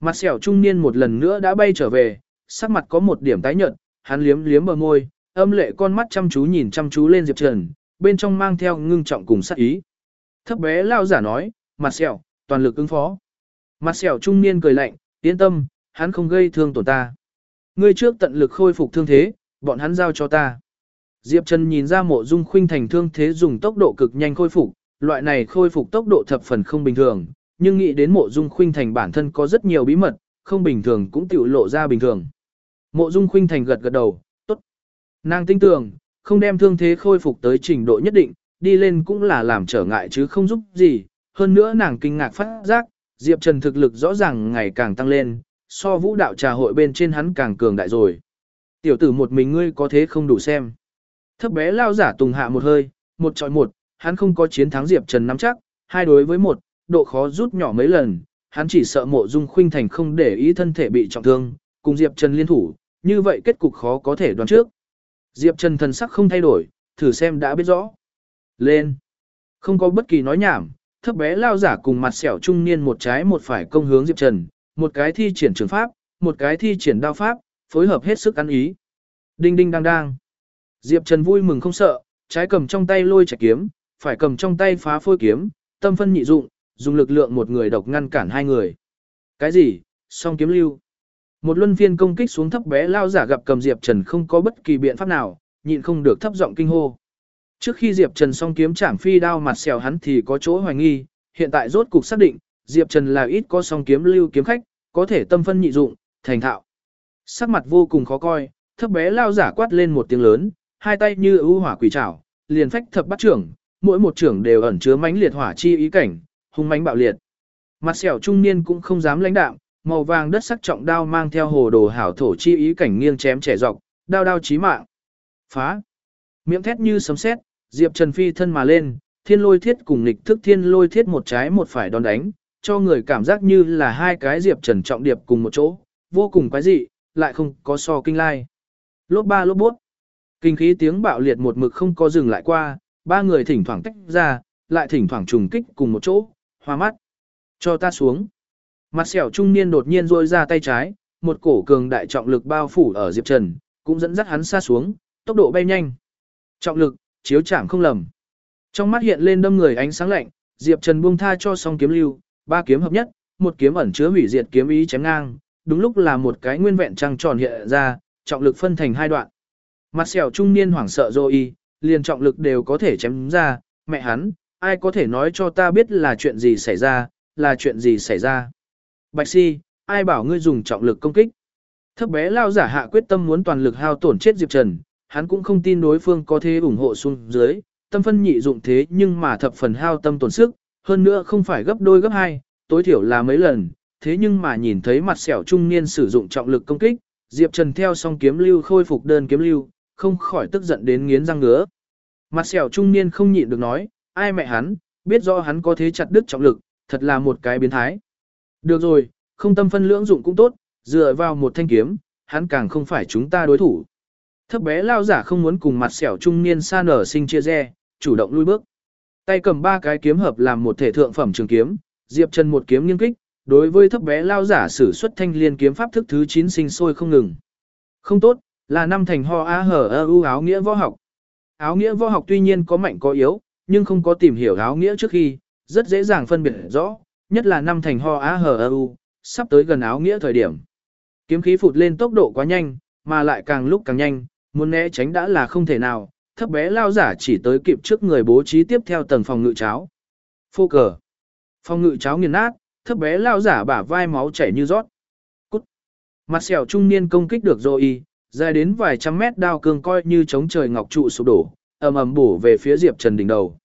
Mặt sẹo trung niên một lần nữa đã bay trở về, sắc mặt có một điểm tái nhợt, hắn liếm liếm bờ môi, âm lệ con mắt chăm chú nhìn chăm chú lên Diệp Trần, bên trong mang theo ngưng trọng cùng sát ý. Thấp bé lao giả nói, mặt sẹo, toàn lực ứng phó. Mặt sẹo trung niên cười lạnh, yên tâm, hắn không gây thương tổn ta. Ngươi trước tận lực khôi phục thương thế, bọn hắn giao cho ta. Diệp Trần nhìn ra mộ dung khuynh thành thương thế dùng tốc độ cực nhanh khôi phục, loại này khôi phục tốc độ thập phần không bình thường, nhưng nghĩ đến mộ dung khuynh thành bản thân có rất nhiều bí mật, không bình thường cũng tiểu lộ ra bình thường. Mộ dung khuynh thành gật gật đầu, tốt. Nàng tin tưởng, không đem thương thế khôi phục tới trình độ nhất định, đi lên cũng là làm trở ngại chứ không giúp gì. Hơn nữa nàng kinh ngạc phát giác, Diệp Trần thực lực rõ ràng ngày càng tăng lên, so vũ đạo trà hội bên trên hắn càng cường đại rồi. Tiểu tử một mình ngươi có thế không đủ xem. Thấp bé lao giả tùng hạ một hơi, một chọi một, hắn không có chiến thắng Diệp Trần nắm chắc, hai đối với một, độ khó rút nhỏ mấy lần, hắn chỉ sợ mộ dung khuynh thành không để ý thân thể bị trọng thương, cùng Diệp Trần liên thủ, như vậy kết cục khó có thể đoán trước. Diệp Trần thần sắc không thay đổi, thử xem đã biết rõ. Lên. Không có bất kỳ nói nhảm, thấp bé lao giả cùng mặt sẹo trung niên một trái một phải công hướng Diệp Trần, một cái thi triển trường pháp, một cái thi triển đao pháp, phối hợp hết sức ăn ý. Đinh đinh đang đang. Diệp Trần vui mừng không sợ, trái cầm trong tay lôi chạy kiếm, phải cầm trong tay phá phôi kiếm, tâm phân nhị dụng, dùng lực lượng một người độc ngăn cản hai người. Cái gì? Song kiếm lưu. Một luân phiên công kích xuống thấp bé lao giả gặp cầm Diệp Trần không có bất kỳ biện pháp nào, nhịn không được thấp giọng kinh hô. Trước khi Diệp Trần song kiếm chảm phi đao mặt xèo hắn thì có chỗ hoài nghi, hiện tại rốt cục xác định, Diệp Trần là ít có song kiếm lưu kiếm khách, có thể tâm phân nhị dụng, thành thạo. Sắc mặt vô cùng khó coi, thấp bé lao giả quát lên một tiếng lớn, hai tay như ưu hỏa quỷ trảo, liền phách thập bắt trưởng, mỗi một trưởng đều ẩn chứa mãnh liệt hỏa chi ý cảnh, hung mãnh bạo liệt. Mặt sẹo trung niên cũng không dám lãnh đạm, màu vàng đất sắc trọng đao mang theo hồ đồ hảo thổ chi ý cảnh nghiêng chém trẻ dọc, đao đao chí mạng. Phá! Miệng thét như sấm sét, Diệp Trần phi thân mà lên, thiên lôi thiết cùng nghịch thức thiên lôi thiết một trái một phải đòn đánh, cho người cảm giác như là hai cái Diệp Trần trọng điệp cùng một chỗ, vô cùng quái dị, lại không có so kinh lai. Lốp ba lốp bút. Kinh khí tiếng bạo liệt một mực không có dừng lại qua, ba người thỉnh thoảng tách ra, lại thỉnh thoảng trùng kích cùng một chỗ, hoa mắt. Cho ta xuống. Mặt sẹo trung niên đột nhiên rôi ra tay trái, một cổ cường đại trọng lực bao phủ ở Diệp Trần, cũng dẫn dắt hắn xa xuống, tốc độ bay nhanh. Trọng lực, chiếu chạm không lầm. Trong mắt hiện lên đâm người ánh sáng lạnh, Diệp Trần buông tha cho song kiếm lưu, ba kiếm hợp nhất, một kiếm ẩn chứa hủy diệt kiếm ý chém ngang, đúng lúc là một cái nguyên vẹn trăng tròn hiện ra, trọng lực phân thành hai đoạn. Mặt sẹo trung niên hoảng sợ rồi liền trọng lực đều có thể chém ra, mẹ hắn, ai có thể nói cho ta biết là chuyện gì xảy ra, là chuyện gì xảy ra. Bạch si, ai bảo ngươi dùng trọng lực công kích. Thấp bé lao giả hạ quyết tâm muốn toàn lực hao tổn chết Diệp Trần, hắn cũng không tin đối phương có thể ủng hộ xuống dưới, tâm phân nhị dụng thế nhưng mà thập phần hao tâm tổn sức, hơn nữa không phải gấp đôi gấp hai, tối thiểu là mấy lần, thế nhưng mà nhìn thấy mặt sẹo trung niên sử dụng trọng lực công kích, Diệp Trần theo song kiếm lưu khôi phục đơn kiếm lưu, không khỏi tức giận đến nghiến răng ngứa. Mặt sẹo trung niên không nhịn được nói, ai mẹ hắn, biết rõ hắn có thế chặt đứt trọng lực, thật là một cái biến thái. Được rồi, không tâm phân lưỡng dụng cũng tốt, dựa vào một thanh kiếm, hắn càng không phải chúng ta đối thủ. Thấp bé lao giả không muốn cùng mặt sẹo trung niên xa nở sinh chia rẽ, chủ động lui bước. Tay cầm ba cái kiếm hợp làm một thể thượng phẩm trường kiếm, Diệp Trần một kiếm nghiêng kích, đối với thấp bé lao giả sử xuất thanh liên kiếm pháp thức thứ 9 sinh sôi không ngừng. Không tốt, là năm thành ho a hở ơ u áo nghĩa võ học. Áo nghĩa võ học tuy nhiên có mạnh có yếu, nhưng không có tìm hiểu áo nghĩa trước khi, rất dễ dàng phân biệt rõ, nhất là năm thành ho a hở ơ u, sắp tới gần áo nghĩa thời điểm. Kiếm khí phụt lên tốc độ quá nhanh, mà lại càng lúc càng nhanh, muốn né tránh đã là không thể nào, thấp bé lao giả chỉ tới kịp trước người bố trí tiếp theo tầng phòng ngự cháo. Phô cờ. Phòng ngự cháo nghiền nát, thấp bé lao giả bả vai máu chảy như rót. Cút. Mặt sẹo trung niên công kích được rồi dài đến vài trăm mét đao cương coi như chống trời ngọc trụ sụp đổ, ầm ầm bổ về phía Diệp Trần đỉnh đầu.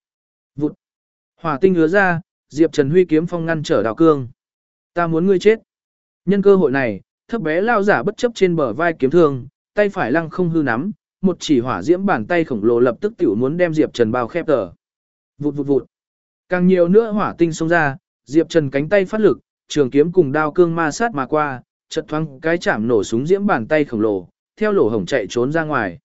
Vụt. Hỏa tinh hứa ra, Diệp Trần huy kiếm phong ngăn trở đao cương. Ta muốn ngươi chết. Nhân cơ hội này, thấp bé lao giả bất chấp trên bờ vai kiếm thương, tay phải lăng không hư nắm, một chỉ hỏa diễm bàn tay khổng lồ lập tức tiểu muốn đem Diệp Trần bao khép tờ. Vụt vụt vụt. Càng nhiều nữa hỏa tinh xông ra, Diệp Trần cánh tay phát lực, trường kiếm cùng đao cương ma sát mà qua, chợt thoáng cái chạm nổ súng diễm bàn tay khổng lồ, theo lỗ hổng chạy trốn ra ngoài.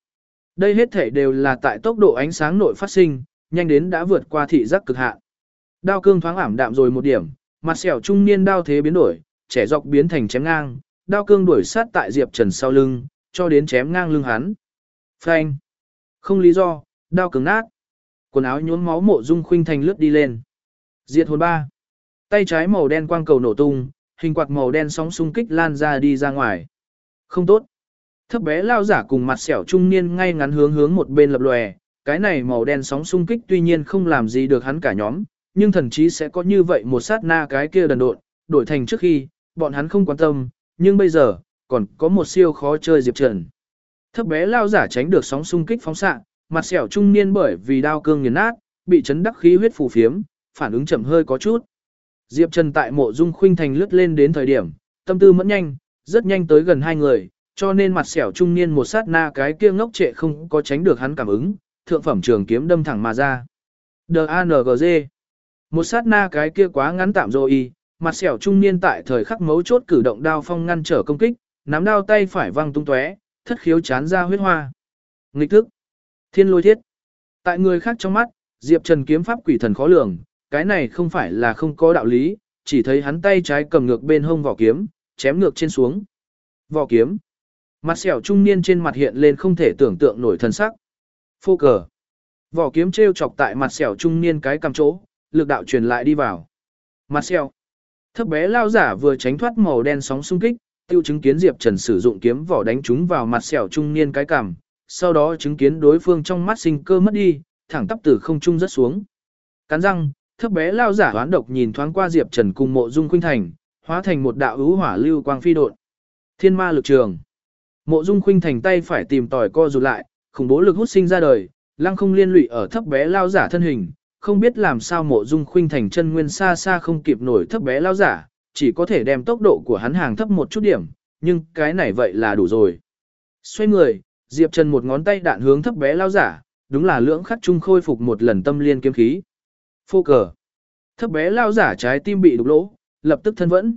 Đây hết thể đều là tại tốc độ ánh sáng nội phát sinh, nhanh đến đã vượt qua thị giác cực hạn. Đao cương thoáng ảm đạm rồi một điểm, mặt sẹo trung niên đao thế biến đổi, trẻ dọc biến thành chém ngang, đao cương đuổi sát tại Diệp Trần sau lưng, cho đến chém ngang lưng hắn. Phanh. Không lý do, đao cứng nát. Quần áo nhuốm máu mộ dung khuynh thành lướt đi lên. Diệt hồn ba. Tay trái màu đen quang cầu nổ tung, hình quạt màu đen sóng xung kích lan ra đi ra ngoài. Không tốt. Thấp bé lao giả cùng mặt sẹo trung niên ngay ngắn hướng hướng một bên lập lòe, cái này màu đen sóng xung kích tuy nhiên không làm gì được hắn cả nhóm, nhưng thần chí sẽ có như vậy một sát na cái kia đần độn, đổi thành trước khi, bọn hắn không quan tâm, nhưng bây giờ, còn có một siêu khó chơi Diệp Trần. Thấp bé lao giả tránh được sóng xung kích phóng xạ, mặt sẹo trung niên bởi vì đao cương nghiền nát, bị chấn đắc khí huyết phù phiếm, phản ứng chậm hơi có chút. Diệp Trần tại mộ dung khuynh thành lướt lên đến thời điểm, tâm tư mẫn nhanh, rất nhanh tới gần hai người, cho nên mặt sẹo trung niên một sát na cái kia ngốc trệ không có tránh được hắn cảm ứng, thượng phẩm trường kiếm đâm thẳng mà ra. D.A.N.G.Z. Một sát na cái kia quá ngắn tạm rồi mặt sẹo trung niên tại thời khắc mấu chốt cử động đao phong ngăn trở công kích, nắm đao tay phải văng tung tóe, thất khiếu chán ra huyết hoa. Nghịch thức. Thiên lôi thiết. Tại người khác trong mắt, Diệp Trần kiếm pháp quỷ thần khó lường, cái này không phải là không có đạo lý, chỉ thấy hắn tay trái cầm ngược bên hông vỏ kiếm, chém ngược trên xuống. Vỏ kiếm. Mặt sẹo trung niên trên mặt hiện lên không thể tưởng tượng nổi thần sắc. Phô cờ. Vỏ kiếm treo chọc tại mặt sẹo trung niên cái cầm chỗ, lực đạo truyền lại đi vào. Mặt sẹo. Thấp bé lao giả vừa tránh thoát màu đen sóng xung kích, tiêu chứng kiến Diệp Trần sử dụng kiếm vỏ đánh trúng vào mặt sẹo trung niên cái cằm, sau đó chứng kiến đối phương trong mắt sinh cơ mất đi, thẳng tắp từ không trung rất xuống. Cắn răng, thấp bé lao giả hoán độc nhìn thoáng qua Diệp Trần cùng mộ dung khuynh thành, hóa thành một đạo ứ hỏa lưu quang phi độn. Thiên ma lực trường. Mộ dung khuynh thành tay phải tìm tòi co rụt lại, khủng bố lực hút sinh ra đời, lăng không liên lụy ở thấp bé lao giả thân hình, không biết làm sao mộ dung khuynh thành chân nguyên xa xa không kịp nổi thấp bé lao giả, chỉ có thể đem tốc độ của hắn hàng thấp một chút điểm, nhưng cái này vậy là đủ rồi. Xoay người, Diệp Trần một ngón tay đạn hướng thấp bé lao giả, đúng là lưỡng khắc trung khôi phục một lần tâm liên kiếm khí. Phô cờ. Thấp bé lao giả trái tim bị đục lỗ, lập tức thân vẫn.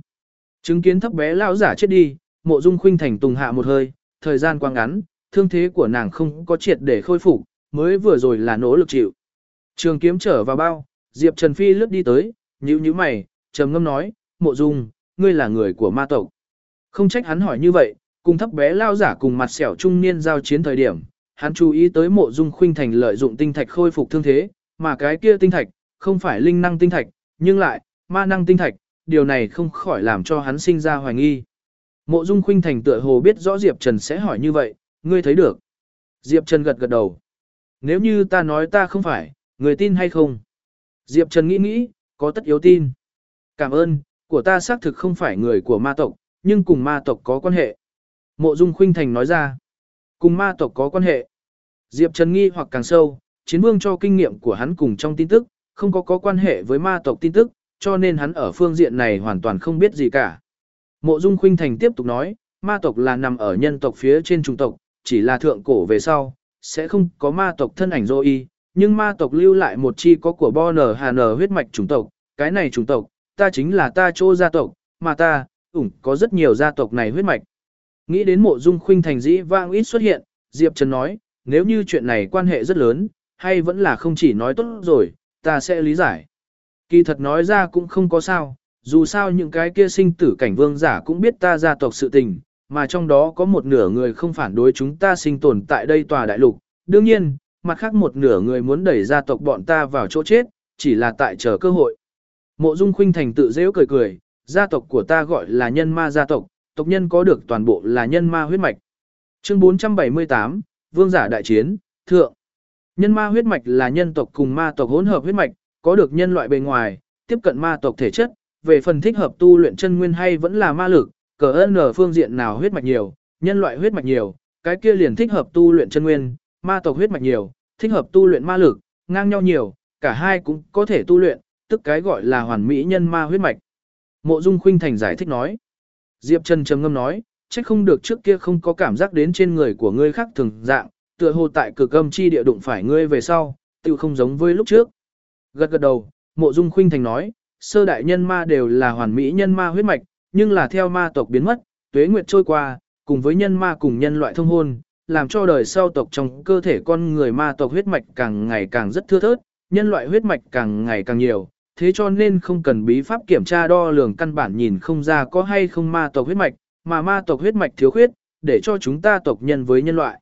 Chứng kiến thấp bé lao giả chết đi, mộ dung khuynh thành tùng hạ một hơi, thời gian quá ngắn, thương thế của nàng không có triệt để khôi phục, mới vừa rồi là nỗ lực chịu. Trường kiếm trở vào bao, Diệp Trần Phi lướt đi tới, nhíu nhíu mày, trầm ngâm nói, mộ dung, ngươi là người của ma tộc. Không trách hắn hỏi như vậy, cùng thấp bé lao giả cùng mặt sẹo trung niên giao chiến thời điểm, hắn chú ý tới mộ dung khuynh thành lợi dụng tinh thạch khôi phục thương thế, mà cái kia tinh thạch, không phải linh năng tinh thạch, nhưng lại, ma năng tinh thạch, điều này không khỏi làm cho hắn sinh ra hoài nghi. Mộ dung khuynh thành tựa hồ biết rõ Diệp Trần sẽ hỏi như vậy, ngươi thấy được. Diệp Trần gật gật đầu. Nếu như ta nói ta không phải, người tin hay không? Diệp Trần nghĩ nghĩ, có tất yếu tin. Cảm ơn, của ta xác thực không phải người của ma tộc, nhưng cùng ma tộc có quan hệ. Mộ Dung Khuynh Thành nói ra, cùng ma tộc có quan hệ. Diệp Trần nghi hoặc càng sâu, chiến vương cho kinh nghiệm của hắn cùng trong tin tức, không có có quan hệ với ma tộc tin tức, cho nên hắn ở phương diện này hoàn toàn không biết gì cả. Mộ Dung Khuynh Thành tiếp tục nói, ma tộc là nằm ở nhân tộc phía trên trung tộc, chỉ là thượng cổ về sau, sẽ không có ma tộc thân ảnh dô y, nhưng ma tộc lưu lại một chi có của Bo Nở Hà Nở huyết mạch chủng tộc, cái này chủng tộc, ta chính là ta chỗ gia tộc, mà ta, ủng có rất nhiều gia tộc này huyết mạch. Nghĩ đến mộ dung khuynh thành dĩ vang ít xuất hiện, Diệp Trần nói, nếu như chuyện này quan hệ rất lớn, hay vẫn là không chỉ nói tốt rồi, ta sẽ lý giải. Kỳ thật nói ra cũng không có sao, dù sao những cái kia sinh tử cảnh vương giả cũng biết ta gia tộc sự tình, mà trong đó có một nửa người không phản đối chúng ta sinh tồn tại đây tòa đại lục. Đương nhiên, mặt khác một nửa người muốn đẩy gia tộc bọn ta vào chỗ chết, chỉ là tại chờ cơ hội. Mộ Dung Khuynh Thành tự dễ cười cười, gia tộc của ta gọi là nhân ma gia tộc, tộc nhân có được toàn bộ là nhân ma huyết mạch. Chương 478, Vương giả đại chiến, thượng. Nhân ma huyết mạch là nhân tộc cùng ma tộc hỗn hợp huyết mạch, có được nhân loại bề ngoài, tiếp cận ma tộc thể chất, về phần thích hợp tu luyện chân nguyên hay vẫn là ma lực, cờ ơn ở phương diện nào huyết mạch nhiều, nhân loại huyết mạch nhiều, cái kia liền thích hợp tu luyện chân nguyên, ma tộc huyết mạch nhiều, thích hợp tu luyện ma lực, ngang nhau nhiều, cả hai cũng có thể tu luyện, tức cái gọi là hoàn mỹ nhân ma huyết mạch. Mộ Dung Khuynh Thành giải thích nói. Diệp Trần trầm ngâm nói, chắc không được trước kia không có cảm giác đến trên người của ngươi khác thường dạng, tựa hồ tại cực âm chi địa đụng phải ngươi về sau, tự không giống với lúc trước. Gật gật đầu, Mộ Dung Khuynh Thành nói, sơ đại nhân ma đều là hoàn mỹ nhân ma huyết mạch, nhưng là theo ma tộc biến mất, tuế nguyệt trôi qua, cùng với nhân ma cùng nhân loại thông hôn, làm cho đời sau tộc trong cơ thể con người ma tộc huyết mạch càng ngày càng rất thưa thớt, nhân loại huyết mạch càng ngày càng nhiều, thế cho nên không cần bí pháp kiểm tra đo lường căn bản nhìn không ra có hay không ma tộc huyết mạch, mà ma tộc huyết mạch thiếu khuyết, để cho chúng ta tộc nhân với nhân loại.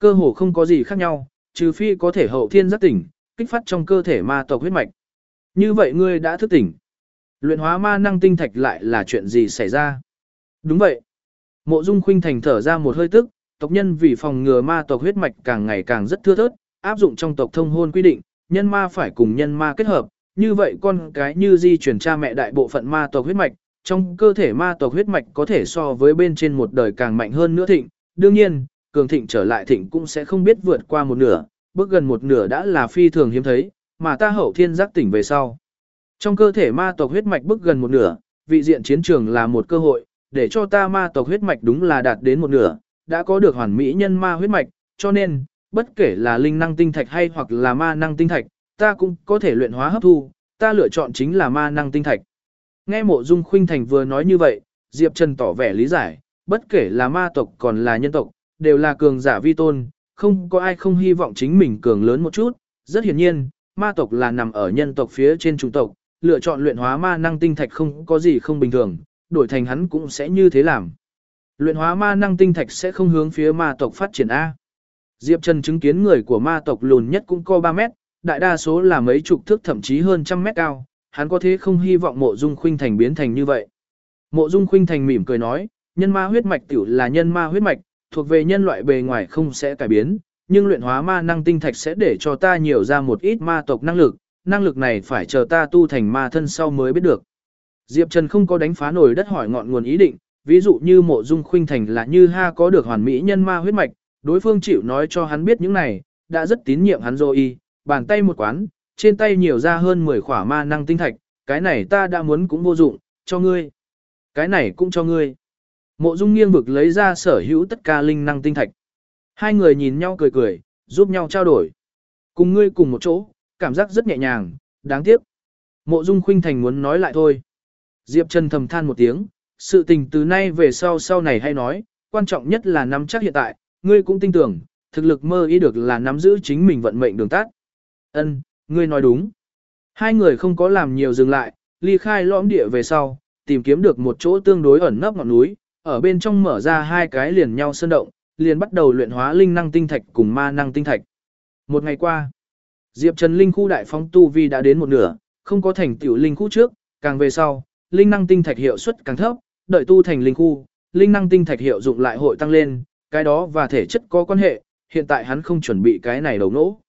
Cơ hồ không có gì khác nhau, trừ phi có thể hậu thiên giác tỉnh, kích phát trong cơ thể ma tộc huyết mạch. Như vậy ngươi đã thức tỉnh. Luyện hóa ma năng tinh thạch lại là chuyện gì xảy ra? Đúng vậy. Mộ Dung Khuynh Thành thở ra một hơi tức, tộc nhân vì phòng ngừa ma tộc huyết mạch càng ngày càng rất thưa thớt, áp dụng trong tộc thông hôn quy định, nhân ma phải cùng nhân ma kết hợp, như vậy con cái như di chuyển cha mẹ đại bộ phận ma tộc huyết mạch, trong cơ thể ma tộc huyết mạch có thể so với bên trên một đời càng mạnh hơn nữa thịnh, đương nhiên, cường thịnh trở lại thịnh cũng sẽ không biết vượt qua một nửa, bước gần một nửa đã là phi thường hiếm thấy, mà ta hậu thiên giác tỉnh về sau. Trong cơ thể ma tộc huyết mạch bước gần một nửa, vị diện chiến trường là một cơ hội, để cho ta ma tộc huyết mạch đúng là đạt đến một nửa, đã có được hoàn mỹ nhân ma huyết mạch, cho nên, bất kể là linh năng tinh thạch hay hoặc là ma năng tinh thạch, ta cũng có thể luyện hóa hấp thu, ta lựa chọn chính là ma năng tinh thạch. Nghe mộ dung khuynh thành vừa nói như vậy, Diệp Trần tỏ vẻ lý giải, bất kể là ma tộc còn là nhân tộc, đều là cường giả vi tôn, không có ai không hy vọng chính mình cường lớn một chút. Rất hiển nhiên, ma tộc là nằm ở nhân tộc phía trên trung tộc, lựa chọn luyện hóa ma năng tinh thạch không có gì không bình thường, đổi thành hắn cũng sẽ như thế làm. Luyện hóa ma năng tinh thạch sẽ không hướng phía ma tộc phát triển A. Diệp Trần chứng kiến người của ma tộc lùn nhất cũng có 3 mét, đại đa số là mấy chục thước thậm chí hơn trăm mét cao, hắn có thế không hy vọng mộ dung khuynh thành biến thành như vậy. Mộ dung khuynh thành mỉm cười nói, nhân ma huyết mạch tiểu là nhân ma huyết mạch, thuộc về nhân loại bề ngoài không sẽ cải biến, nhưng luyện hóa ma năng tinh thạch sẽ để cho ta nhiều ra một ít ma tộc năng lực, năng lực này phải chờ ta tu thành ma thân sau mới biết được. Diệp Trần không có đánh phá nổi đất hỏi ngọn nguồn ý định, ví dụ như mộ dung khuynh thành là như ha có được hoàn mỹ nhân ma huyết mạch, đối phương chịu nói cho hắn biết những này, đã rất tín nhiệm hắn rồi y, bàn tay một quán, trên tay nhiều ra hơn 10 khỏa ma năng tinh thạch, cái này ta đã muốn cũng vô dụng, cho ngươi. Cái này cũng cho ngươi. Mộ Dung nghiêng vực lấy ra sở hữu tất cả linh năng tinh thạch. Hai người nhìn nhau cười cười, giúp nhau trao đổi. Cùng ngươi cùng một chỗ, cảm giác rất nhẹ nhàng, đáng tiếc. Mộ Dung khuynh thành muốn nói lại thôi. Diệp Trần thầm than một tiếng, sự tình từ nay về sau sau này hay nói, quan trọng nhất là nắm chắc hiện tại, ngươi cũng tin tưởng, thực lực mơ ý được là nắm giữ chính mình vận mệnh đường tắt. Ân, ngươi nói đúng. Hai người không có làm nhiều dừng lại, ly khai lõm địa về sau, tìm kiếm được một chỗ tương đối ẩn nấp ngọn núi, ở bên trong mở ra hai cái liền nhau sơn động, liền bắt đầu luyện hóa linh năng tinh thạch cùng ma năng tinh thạch. Một ngày qua, Diệp Trần linh khu đại phóng tu vi đã đến một nửa, không có thành tiểu linh khu trước, càng về sau, linh năng tinh thạch hiệu suất càng thấp, đợi tu thành linh khu, linh năng tinh thạch hiệu dụng lại hội tăng lên, cái đó và thể chất có quan hệ, hiện tại hắn không chuẩn bị cái này đầu nỗ.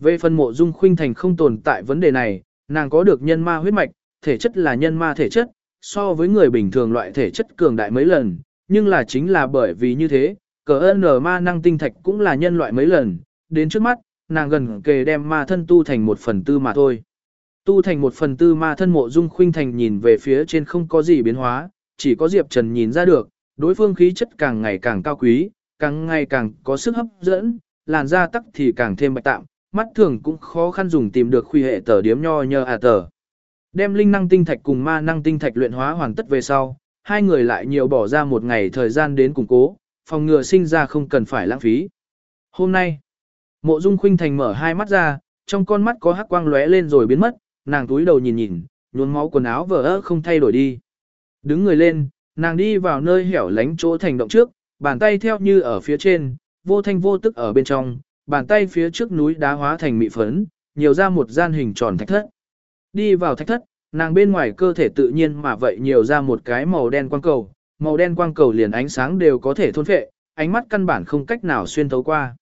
Về phần mộ dung khuynh thành không tồn tại vấn đề này, nàng có được nhân ma huyết mạch, thể chất là nhân ma thể chất, so với người bình thường loại thể chất cường đại mấy lần, nhưng là chính là bởi vì như thế, cờ ơn ma năng tinh thạch cũng là nhân loại mấy lần, đến trước mắt, nàng gần kề đem ma thân tu thành một phần tư mà thôi. Tu thành một phần tư ma thân mộ dung khuynh thành nhìn về phía trên không có gì biến hóa, chỉ có Diệp Trần nhìn ra được, đối phương khí chất càng ngày càng cao quý, càng ngày càng có sức hấp dẫn, làn da tắc thì càng thêm bạch tạm, mắt thường cũng khó khăn dùng tìm được khuy hệ tờ điếm nho nhơ à tờ. Đem linh năng tinh thạch cùng ma năng tinh thạch luyện hóa hoàn tất về sau, hai người lại nhiều bỏ ra một ngày thời gian đến củng cố, phòng ngừa sinh ra không cần phải lãng phí. Hôm nay, mộ dung khuynh thành mở hai mắt ra, trong con mắt có hắc quang lóe lên rồi biến mất, nàng túi đầu nhìn nhìn, nhuốm máu quần áo vỡ ơ không thay đổi đi. Đứng người lên, nàng đi vào nơi hẻo lánh chỗ thành động trước, bàn tay theo như ở phía trên, vô thanh vô tức ở bên trong, bàn tay phía trước núi đá hóa thành mị phấn, nhiều ra một gian hình tròn thạch thất. Đi vào thạch thất, nàng bên ngoài cơ thể tự nhiên mà vậy nhiều ra một cái màu đen quang cầu, màu đen quang cầu liền ánh sáng đều có thể thôn phệ, ánh mắt căn bản không cách nào xuyên thấu qua.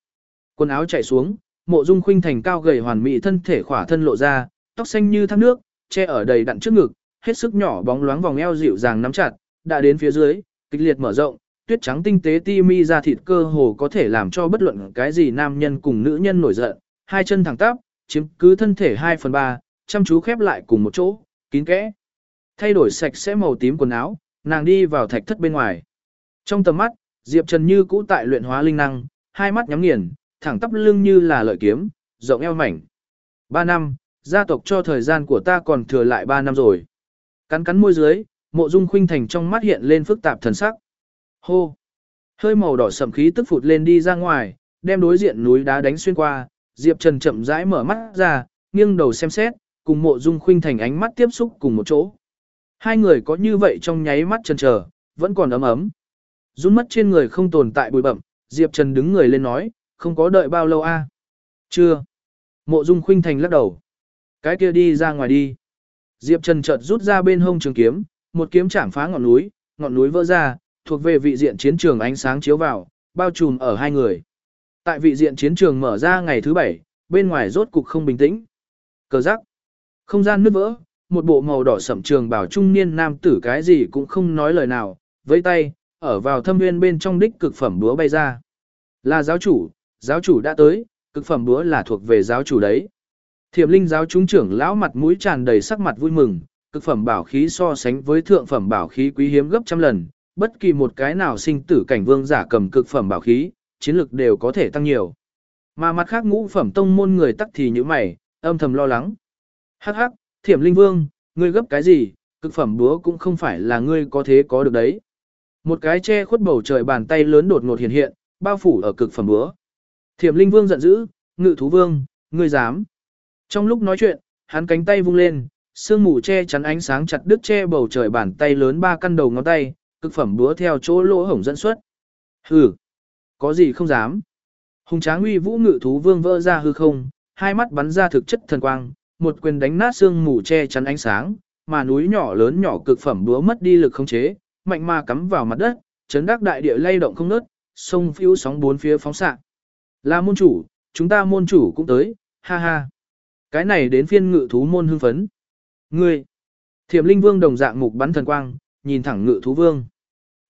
Quần áo chạy xuống, mộ dung khuynh thành cao gầy hoàn mỹ thân thể khỏa thân lộ ra, tóc xanh như thác nước, che ở đầy đặn trước ngực, hết sức nhỏ bóng loáng vòng eo dịu dàng nắm chặt, đã đến phía dưới, kịch liệt mở rộng, tuyết trắng tinh tế ti mi ra thịt cơ hồ có thể làm cho bất luận cái gì nam nhân cùng nữ nhân nổi giận, hai chân thẳng tắp, chiếm cứ thân thể 2 phần 3, chăm chú khép lại cùng một chỗ, kín kẽ. Thay đổi sạch sẽ màu tím quần áo, nàng đi vào thạch thất bên ngoài. Trong tầm mắt, Diệp Trần như cũ tại luyện hóa linh năng, hai mắt nhắm nghiền, thẳng tắp lưng như là lợi kiếm, rộng eo mảnh. 3 năm, gia tộc cho thời gian của ta còn thừa lại 3 năm rồi. Cắn cắn môi dưới, mộ dung khuynh thành trong mắt hiện lên phức tạp thần sắc. Hô! Hơi màu đỏ sầm khí tức phụt lên đi ra ngoài, đem đối diện núi đá đánh xuyên qua, Diệp Trần chậm rãi mở mắt ra, nghiêng đầu xem xét, cùng mộ dung khuynh thành ánh mắt tiếp xúc cùng một chỗ. Hai người có như vậy trong nháy mắt chần chờ, vẫn còn ấm ấm. Rút mất trên người không tồn tại bụi bẩm, Diệp Trần đứng người lên nói, không có đợi bao lâu a Chưa. Mộ dung khuynh thành lắc đầu. Cái kia đi ra ngoài đi. Diệp Trần chợt rút ra bên hông trường kiếm, một kiếm chảm phá ngọn núi, ngọn núi vỡ ra, thuộc về vị diện chiến trường ánh sáng chiếu vào, bao trùm ở hai người. Tại vị diện chiến trường mở ra ngày thứ bảy, bên ngoài rốt cục không bình tĩnh. Cờ rắc. Không gian nứt vỡ, một bộ màu đỏ sậm trường bảo trung niên nam tử cái gì cũng không nói lời nào, với tay, ở vào thâm nguyên bên trong đích cực phẩm búa bay ra. Là giáo chủ, giáo chủ đã tới, cực phẩm búa là thuộc về giáo chủ đấy. Thiểm linh giáo chúng trưởng lão mặt mũi tràn đầy sắc mặt vui mừng, cực phẩm bảo khí so sánh với thượng phẩm bảo khí quý hiếm gấp trăm lần, bất kỳ một cái nào sinh tử cảnh vương giả cầm cực phẩm bảo khí, chiến lực đều có thể tăng nhiều. Mà mặt khác ngũ phẩm tông môn người tắc thì như mày, âm thầm lo lắng. Hắc hắc, thiểm linh vương, ngươi gấp cái gì, cực phẩm búa cũng không phải là ngươi có thế có được đấy. Một cái che khuất bầu trời bàn tay lớn đột ngột hiện hiện, bao phủ ở cực phẩm búa. Thiểm linh vương giận dữ, ngự thú vương, ngươi dám. Trong lúc nói chuyện, hắn cánh tay vung lên, sương mù che chắn ánh sáng chặt đứt che bầu trời bàn tay lớn ba căn đầu ngón tay, cực phẩm búa theo chỗ lỗ hổng dẫn xuất. Hừ, có gì không dám. Hùng tráng uy vũ ngự thú vương vỡ ra hư không, hai mắt bắn ra thực chất thần quang, một quyền đánh nát xương mù che chắn ánh sáng, mà núi nhỏ lớn nhỏ cực phẩm búa mất đi lực khống chế, mạnh mà cắm vào mặt đất, chấn đắc đại địa lay động không ngớt, sông phiêu sóng bốn phía phóng xạ. Là môn chủ, chúng ta môn chủ cũng tới, ha ha. Cái này đến phiên ngự thú môn hưng phấn. Ngươi, thiểm linh vương đồng dạng mục bắn thần quang, nhìn thẳng ngự thú vương.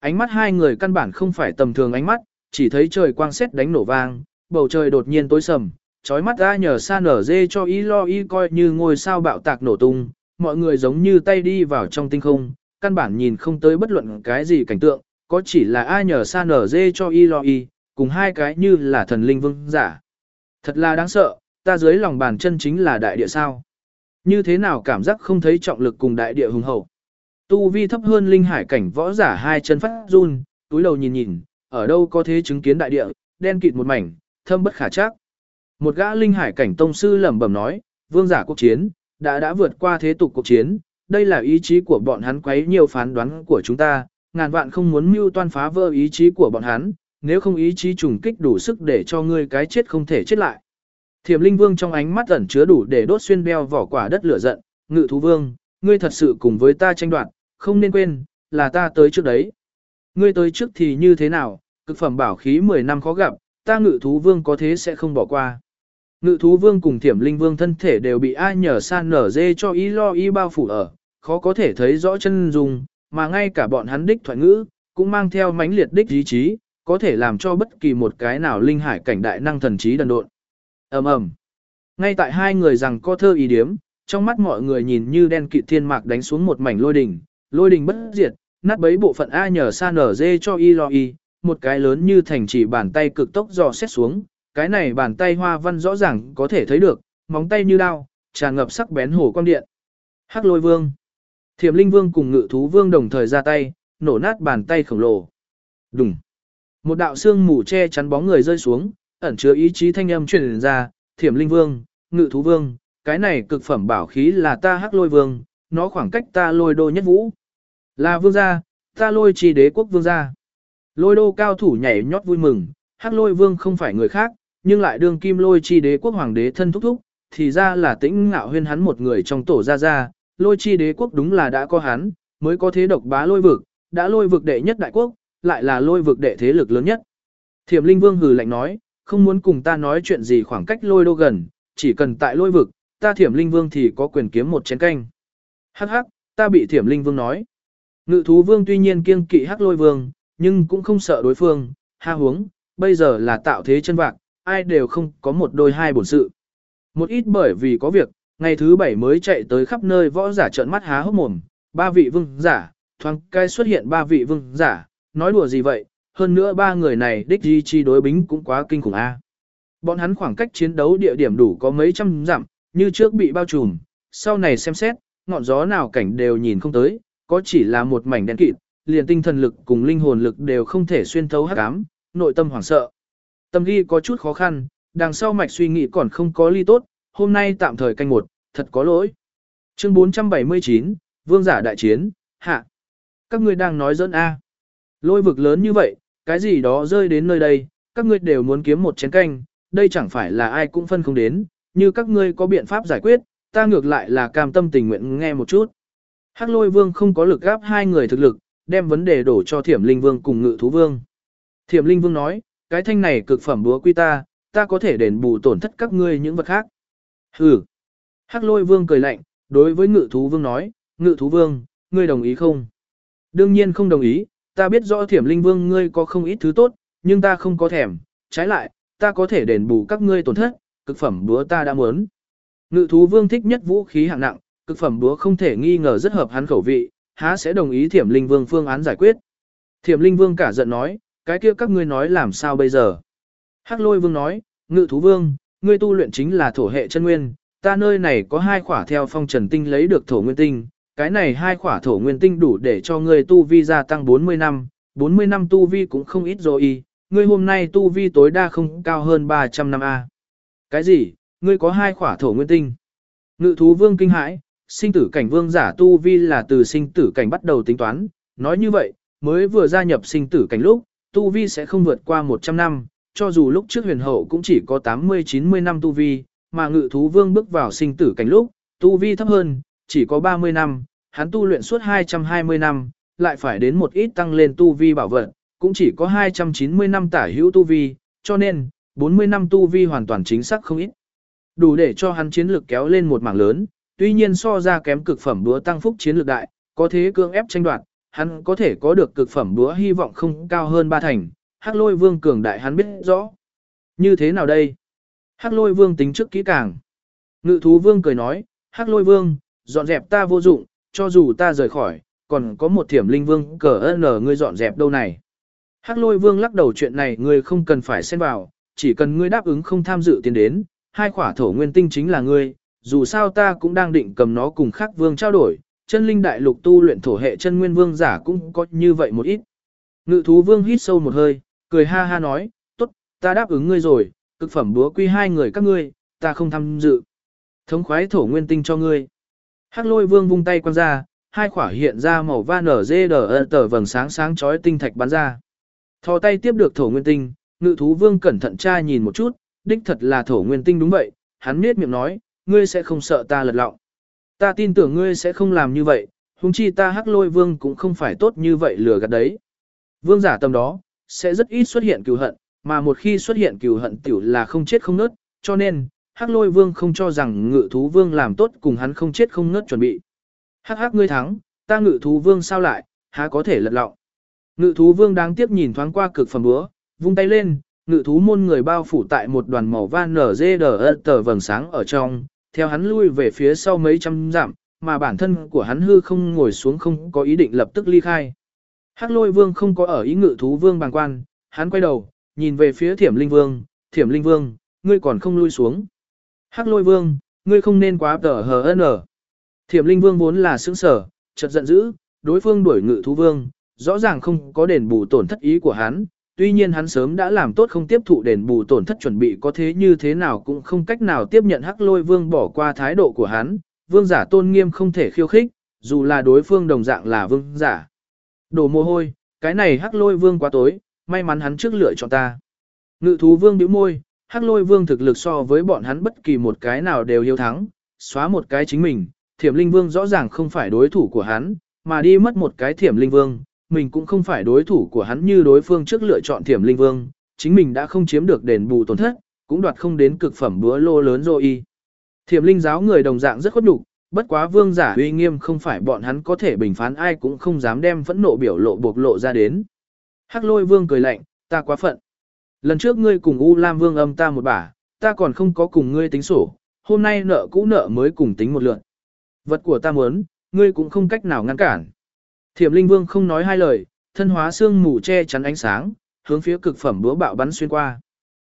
Ánh mắt hai người căn bản không phải tầm thường ánh mắt, chỉ thấy trời quang xét đánh nổ vang, bầu trời đột nhiên tối sầm, chói mắt ra nhờ xa nở dê cho y lo y coi như ngôi sao bạo tạc nổ tung, mọi người giống như tay đi vào trong tinh không, căn bản nhìn không tới bất luận cái gì cảnh tượng, có chỉ là ai nhờ xa nở dê cho y lo y, cùng hai cái như là thần linh vương giả. Thật là đáng sợ, ta dưới lòng bàn chân chính là đại địa sao. Như thế nào cảm giác không thấy trọng lực cùng đại địa hùng hậu. Tu vi thấp hơn linh hải cảnh võ giả hai chân phát run, túi đầu nhìn nhìn, ở đâu có thế chứng kiến đại địa, đen kịt một mảnh, thâm bất khả chắc. Một gã linh hải cảnh tông sư lẩm bẩm nói, vương giả cuộc chiến, đã đã vượt qua thế tục cuộc chiến, đây là ý chí của bọn hắn quấy nhiều phán đoán của chúng ta, ngàn vạn không muốn mưu toan phá vỡ ý chí của bọn hắn, nếu không ý chí trùng kích đủ sức để cho ngươi cái chết không thể chết lại. Thiểm linh vương trong ánh mắt ẩn chứa đủ để đốt xuyên beo vỏ quả đất lửa giận, ngự thú vương, ngươi thật sự cùng với ta tranh đoạt, không nên quên, là ta tới trước đấy. Ngươi tới trước thì như thế nào, cực phẩm bảo khí 10 năm khó gặp, ta ngự thú vương có thế sẽ không bỏ qua. Ngự thú vương cùng thiểm linh vương thân thể đều bị ai nhờ san nở dê cho y lo y bao phủ ở, khó có thể thấy rõ chân dung, mà ngay cả bọn hắn đích thoại ngữ, cũng mang theo mãnh liệt đích ý chí, có thể làm cho bất kỳ một cái nào linh hải cảnh đại năng thần trí đần độn ầm ầm. Ngay tại hai người rằng co thơ ý điếm, trong mắt mọi người nhìn như đen kịt thiên mạc đánh xuống một mảnh lôi đỉnh, lôi đình bất diệt, nát bấy bộ phận A nhờ sa nở dê cho y lo y, một cái lớn như thành chỉ bàn tay cực tốc dò xét xuống, cái này bàn tay hoa văn rõ ràng có thể thấy được, móng tay như đao, tràn ngập sắc bén hổ quang điện. Hắc lôi vương. Thiểm linh vương cùng ngự thú vương đồng thời ra tay, nổ nát bàn tay khổng lồ. Đùng. Một đạo xương mù che chắn bóng người rơi xuống, ẩn chứa ý chí thanh âm truyền ra, thiểm linh vương, ngự thú vương, cái này cực phẩm bảo khí là ta hắc lôi vương, nó khoảng cách ta lôi đô nhất vũ. Là vương gia, ta lôi trì đế quốc vương gia. Lôi đô cao thủ nhảy nhót vui mừng, hắc lôi vương không phải người khác, nhưng lại đương kim lôi chi đế quốc hoàng đế thân thúc thúc, thì ra là tĩnh ngạo huyên hắn một người trong tổ gia gia, lôi chi đế quốc đúng là đã có hắn, mới có thế độc bá lôi vực, đã lôi vực đệ nhất đại quốc, lại là lôi vực đệ thế lực lớn nhất. Thiểm linh vương hừ lạnh nói, không muốn cùng ta nói chuyện gì khoảng cách lôi đô gần, chỉ cần tại lôi vực, ta thiểm linh vương thì có quyền kiếm một chén canh. Hắc hắc, ta bị thiểm linh vương nói. Ngự thú vương tuy nhiên kiêng kỵ hắc lôi vương, nhưng cũng không sợ đối phương, ha huống, bây giờ là tạo thế chân vạc, ai đều không có một đôi hai bổn sự. Một ít bởi vì có việc, ngày thứ bảy mới chạy tới khắp nơi võ giả trợn mắt há hốc mồm, ba vị vương giả, thoáng cai xuất hiện ba vị vương giả, nói đùa gì vậy, hơn nữa ba người này đích di chi đối bính cũng quá kinh khủng a. Bọn hắn khoảng cách chiến đấu địa điểm đủ có mấy trăm dặm, như trước bị bao trùm, sau này xem xét, ngọn gió nào cảnh đều nhìn không tới, có chỉ là một mảnh đen kịt, liền tinh thần lực cùng linh hồn lực đều không thể xuyên thấu hắc ám, nội tâm hoảng sợ. Tâm ghi có chút khó khăn, đằng sau mạch suy nghĩ còn không có ly tốt, hôm nay tạm thời canh một, thật có lỗi. Chương 479, Vương giả đại chiến, hạ. Các ngươi đang nói dẫn A. Lôi vực lớn như vậy, cái gì đó rơi đến nơi đây, các ngươi đều muốn kiếm một chén canh, đây chẳng phải là ai cũng phân không đến, như các ngươi có biện pháp giải quyết, ta ngược lại là cam tâm tình nguyện nghe một chút. Hắc lôi vương không có lực gáp hai người thực lực, đem vấn đề đổ cho thiểm linh vương cùng ngự thú vương. Thiểm linh vương nói, cái thanh này cực phẩm búa quy ta, ta có thể đền bù tổn thất các ngươi những vật khác. Hừ. Hắc lôi vương cười lạnh, đối với ngự thú vương nói, ngự thú vương, ngươi đồng ý không? Đương nhiên không đồng ý, ta biết rõ thiểm linh vương ngươi có không ít thứ tốt, nhưng ta không có thèm, trái lại, ta có thể đền bù các ngươi tổn thất, cực phẩm búa ta đã muốn. Ngự thú vương thích nhất vũ khí hạng nặng, cực phẩm búa không thể nghi ngờ rất hợp hắn khẩu vị, há sẽ đồng ý thiểm linh vương phương án giải quyết. Thiểm linh vương cả giận nói, cái kia các ngươi nói làm sao bây giờ? Hắc lôi vương nói, ngự thú vương, ngươi tu luyện chính là thổ hệ chân nguyên, ta nơi này có hai khỏa theo phong trần tinh lấy được thổ nguyên tinh, cái này hai khỏa thổ nguyên tinh đủ để cho ngươi tu vi gia tăng 40 năm, 40 năm tu vi cũng không ít rồi ngươi hôm nay tu vi tối đa không cao hơn 300 năm A. Cái gì, ngươi có hai khỏa thổ nguyên tinh? Ngự thú vương kinh hãi, sinh tử cảnh vương giả tu vi là từ sinh tử cảnh bắt đầu tính toán, nói như vậy, mới vừa gia nhập sinh tử cảnh lúc, tu vi sẽ không vượt qua 100 năm, cho dù lúc trước huyền hậu cũng chỉ có 80-90 năm tu vi, mà ngự thú vương bước vào sinh tử cảnh lúc, tu vi thấp hơn, chỉ có 30 năm, hắn tu luyện suốt 220 năm, lại phải đến một ít tăng lên tu vi bảo vật, cũng chỉ có 290 năm tả hữu tu vi, cho nên, 40 năm tu vi hoàn toàn chính xác không ít. Đủ để cho hắn chiến lược kéo lên một mảng lớn, tuy nhiên so ra kém cực phẩm búa tăng phúc chiến lược đại, có thế cương ép tranh đoạt, hắn có thể có được cực phẩm búa hy vọng không cao hơn ba thành, hắc lôi vương cường đại hắn biết rõ. Như thế nào đây? Hắc lôi vương tính trước kỹ càng. Ngự thú vương cười nói, hắc lôi vương, dọn dẹp ta vô dụng, cho dù ta rời khỏi, còn có một thiểm linh vương cờ ơn ngươi dọn dẹp đâu này. Hắc lôi vương lắc đầu chuyện này ngươi không cần phải xen vào, chỉ cần ngươi đáp ứng không tham dự tiền đến, hai khỏa thổ nguyên tinh chính là ngươi, dù sao ta cũng đang định cầm nó cùng khắc vương trao đổi, chân linh đại lục tu luyện thổ hệ chân nguyên vương giả cũng có như vậy một ít. Ngự thú vương hít sâu một hơi, cười ha ha nói, tốt, ta đáp ứng ngươi rồi, cực phẩm búa quy hai người các ngươi, ta không tham dự. Thống khoái thổ nguyên tinh cho ngươi. Hắc lôi vương vung tay quăng ra, hai khỏa hiện ra màu va nở dê đờ tờ vầng sáng sáng chói tinh thạch bắn ra. Thò tay tiếp được thổ nguyên tinh, ngự thú vương cẩn thận tra nhìn một chút, đích thật là thổ nguyên tinh đúng vậy, hắn nết miệng nói, ngươi sẽ không sợ ta lật lọng. Ta tin tưởng ngươi sẽ không làm như vậy, huống chi ta hắc lôi vương cũng không phải tốt như vậy lừa gạt đấy. Vương giả tâm đó, sẽ rất ít xuất hiện cừu hận, mà một khi xuất hiện cừu hận tiểu là không chết không nớt, cho nên, hắc lôi vương không cho rằng ngự thú vương làm tốt cùng hắn không chết không nớt chuẩn bị. Hắc hắc ngươi thắng, ta ngự thú vương sao lại, há có thể lật lọng. Ngự thú vương đáng tiếc nhìn thoáng qua cực phẩm búa, vung tay lên, ngự thú môn người bao phủ tại một đoàn màu van nở dê đờ tờ vầng sáng ở trong, theo hắn lui về phía sau mấy trăm dặm, mà bản thân của hắn hư không ngồi xuống không có ý định lập tức ly khai. Hắc lôi vương không có ở ý ngự thú vương bàng quan, hắn quay đầu, nhìn về phía thiểm linh vương, thiểm linh vương, ngươi còn không lui xuống. Hắc lôi vương, ngươi không nên quá tờ hờ ân Thiểm linh vương vốn là sững sở, chợt giận dữ, đối phương đuổi ngự thú vương, rõ ràng không có đền bù tổn thất ý của hắn, tuy nhiên hắn sớm đã làm tốt không tiếp thụ đền bù tổn thất chuẩn bị có thế như thế nào cũng không cách nào tiếp nhận hắc lôi vương bỏ qua thái độ của hắn, vương giả tôn nghiêm không thể khiêu khích, dù là đối phương đồng dạng là vương giả. Đổ mồ hôi, cái này hắc lôi vương quá tối, may mắn hắn trước lựa chọn ta. Ngự thú vương bĩu môi, hắc lôi vương thực lực so với bọn hắn bất kỳ một cái nào đều hiếu thắng, xóa một cái chính mình, thiểm linh vương rõ ràng không phải đối thủ của hắn, mà đi mất một cái thiểm linh vương, mình cũng không phải đối thủ của hắn như đối phương trước lựa chọn thiểm linh vương, chính mình đã không chiếm được đền bù tổn thất, cũng đoạt không đến cực phẩm búa lô lớn rồi y. Thiểm linh giáo người đồng dạng rất khuất nhục, bất quá vương giả uy nghiêm không phải bọn hắn có thể bình phán ai cũng không dám đem phẫn nộ biểu lộ bộc lộ ra đến. Hắc lôi vương cười lạnh, ta quá phận. Lần trước ngươi cùng U Lam vương âm ta một bả, ta còn không có cùng ngươi tính sổ, hôm nay nợ cũ nợ mới cùng tính một lượt. Vật của ta muốn, ngươi cũng không cách nào ngăn cản. Thiểm linh vương không nói hai lời, thân hóa xương mù che chắn ánh sáng, hướng phía cực phẩm búa bạo bắn xuyên qua.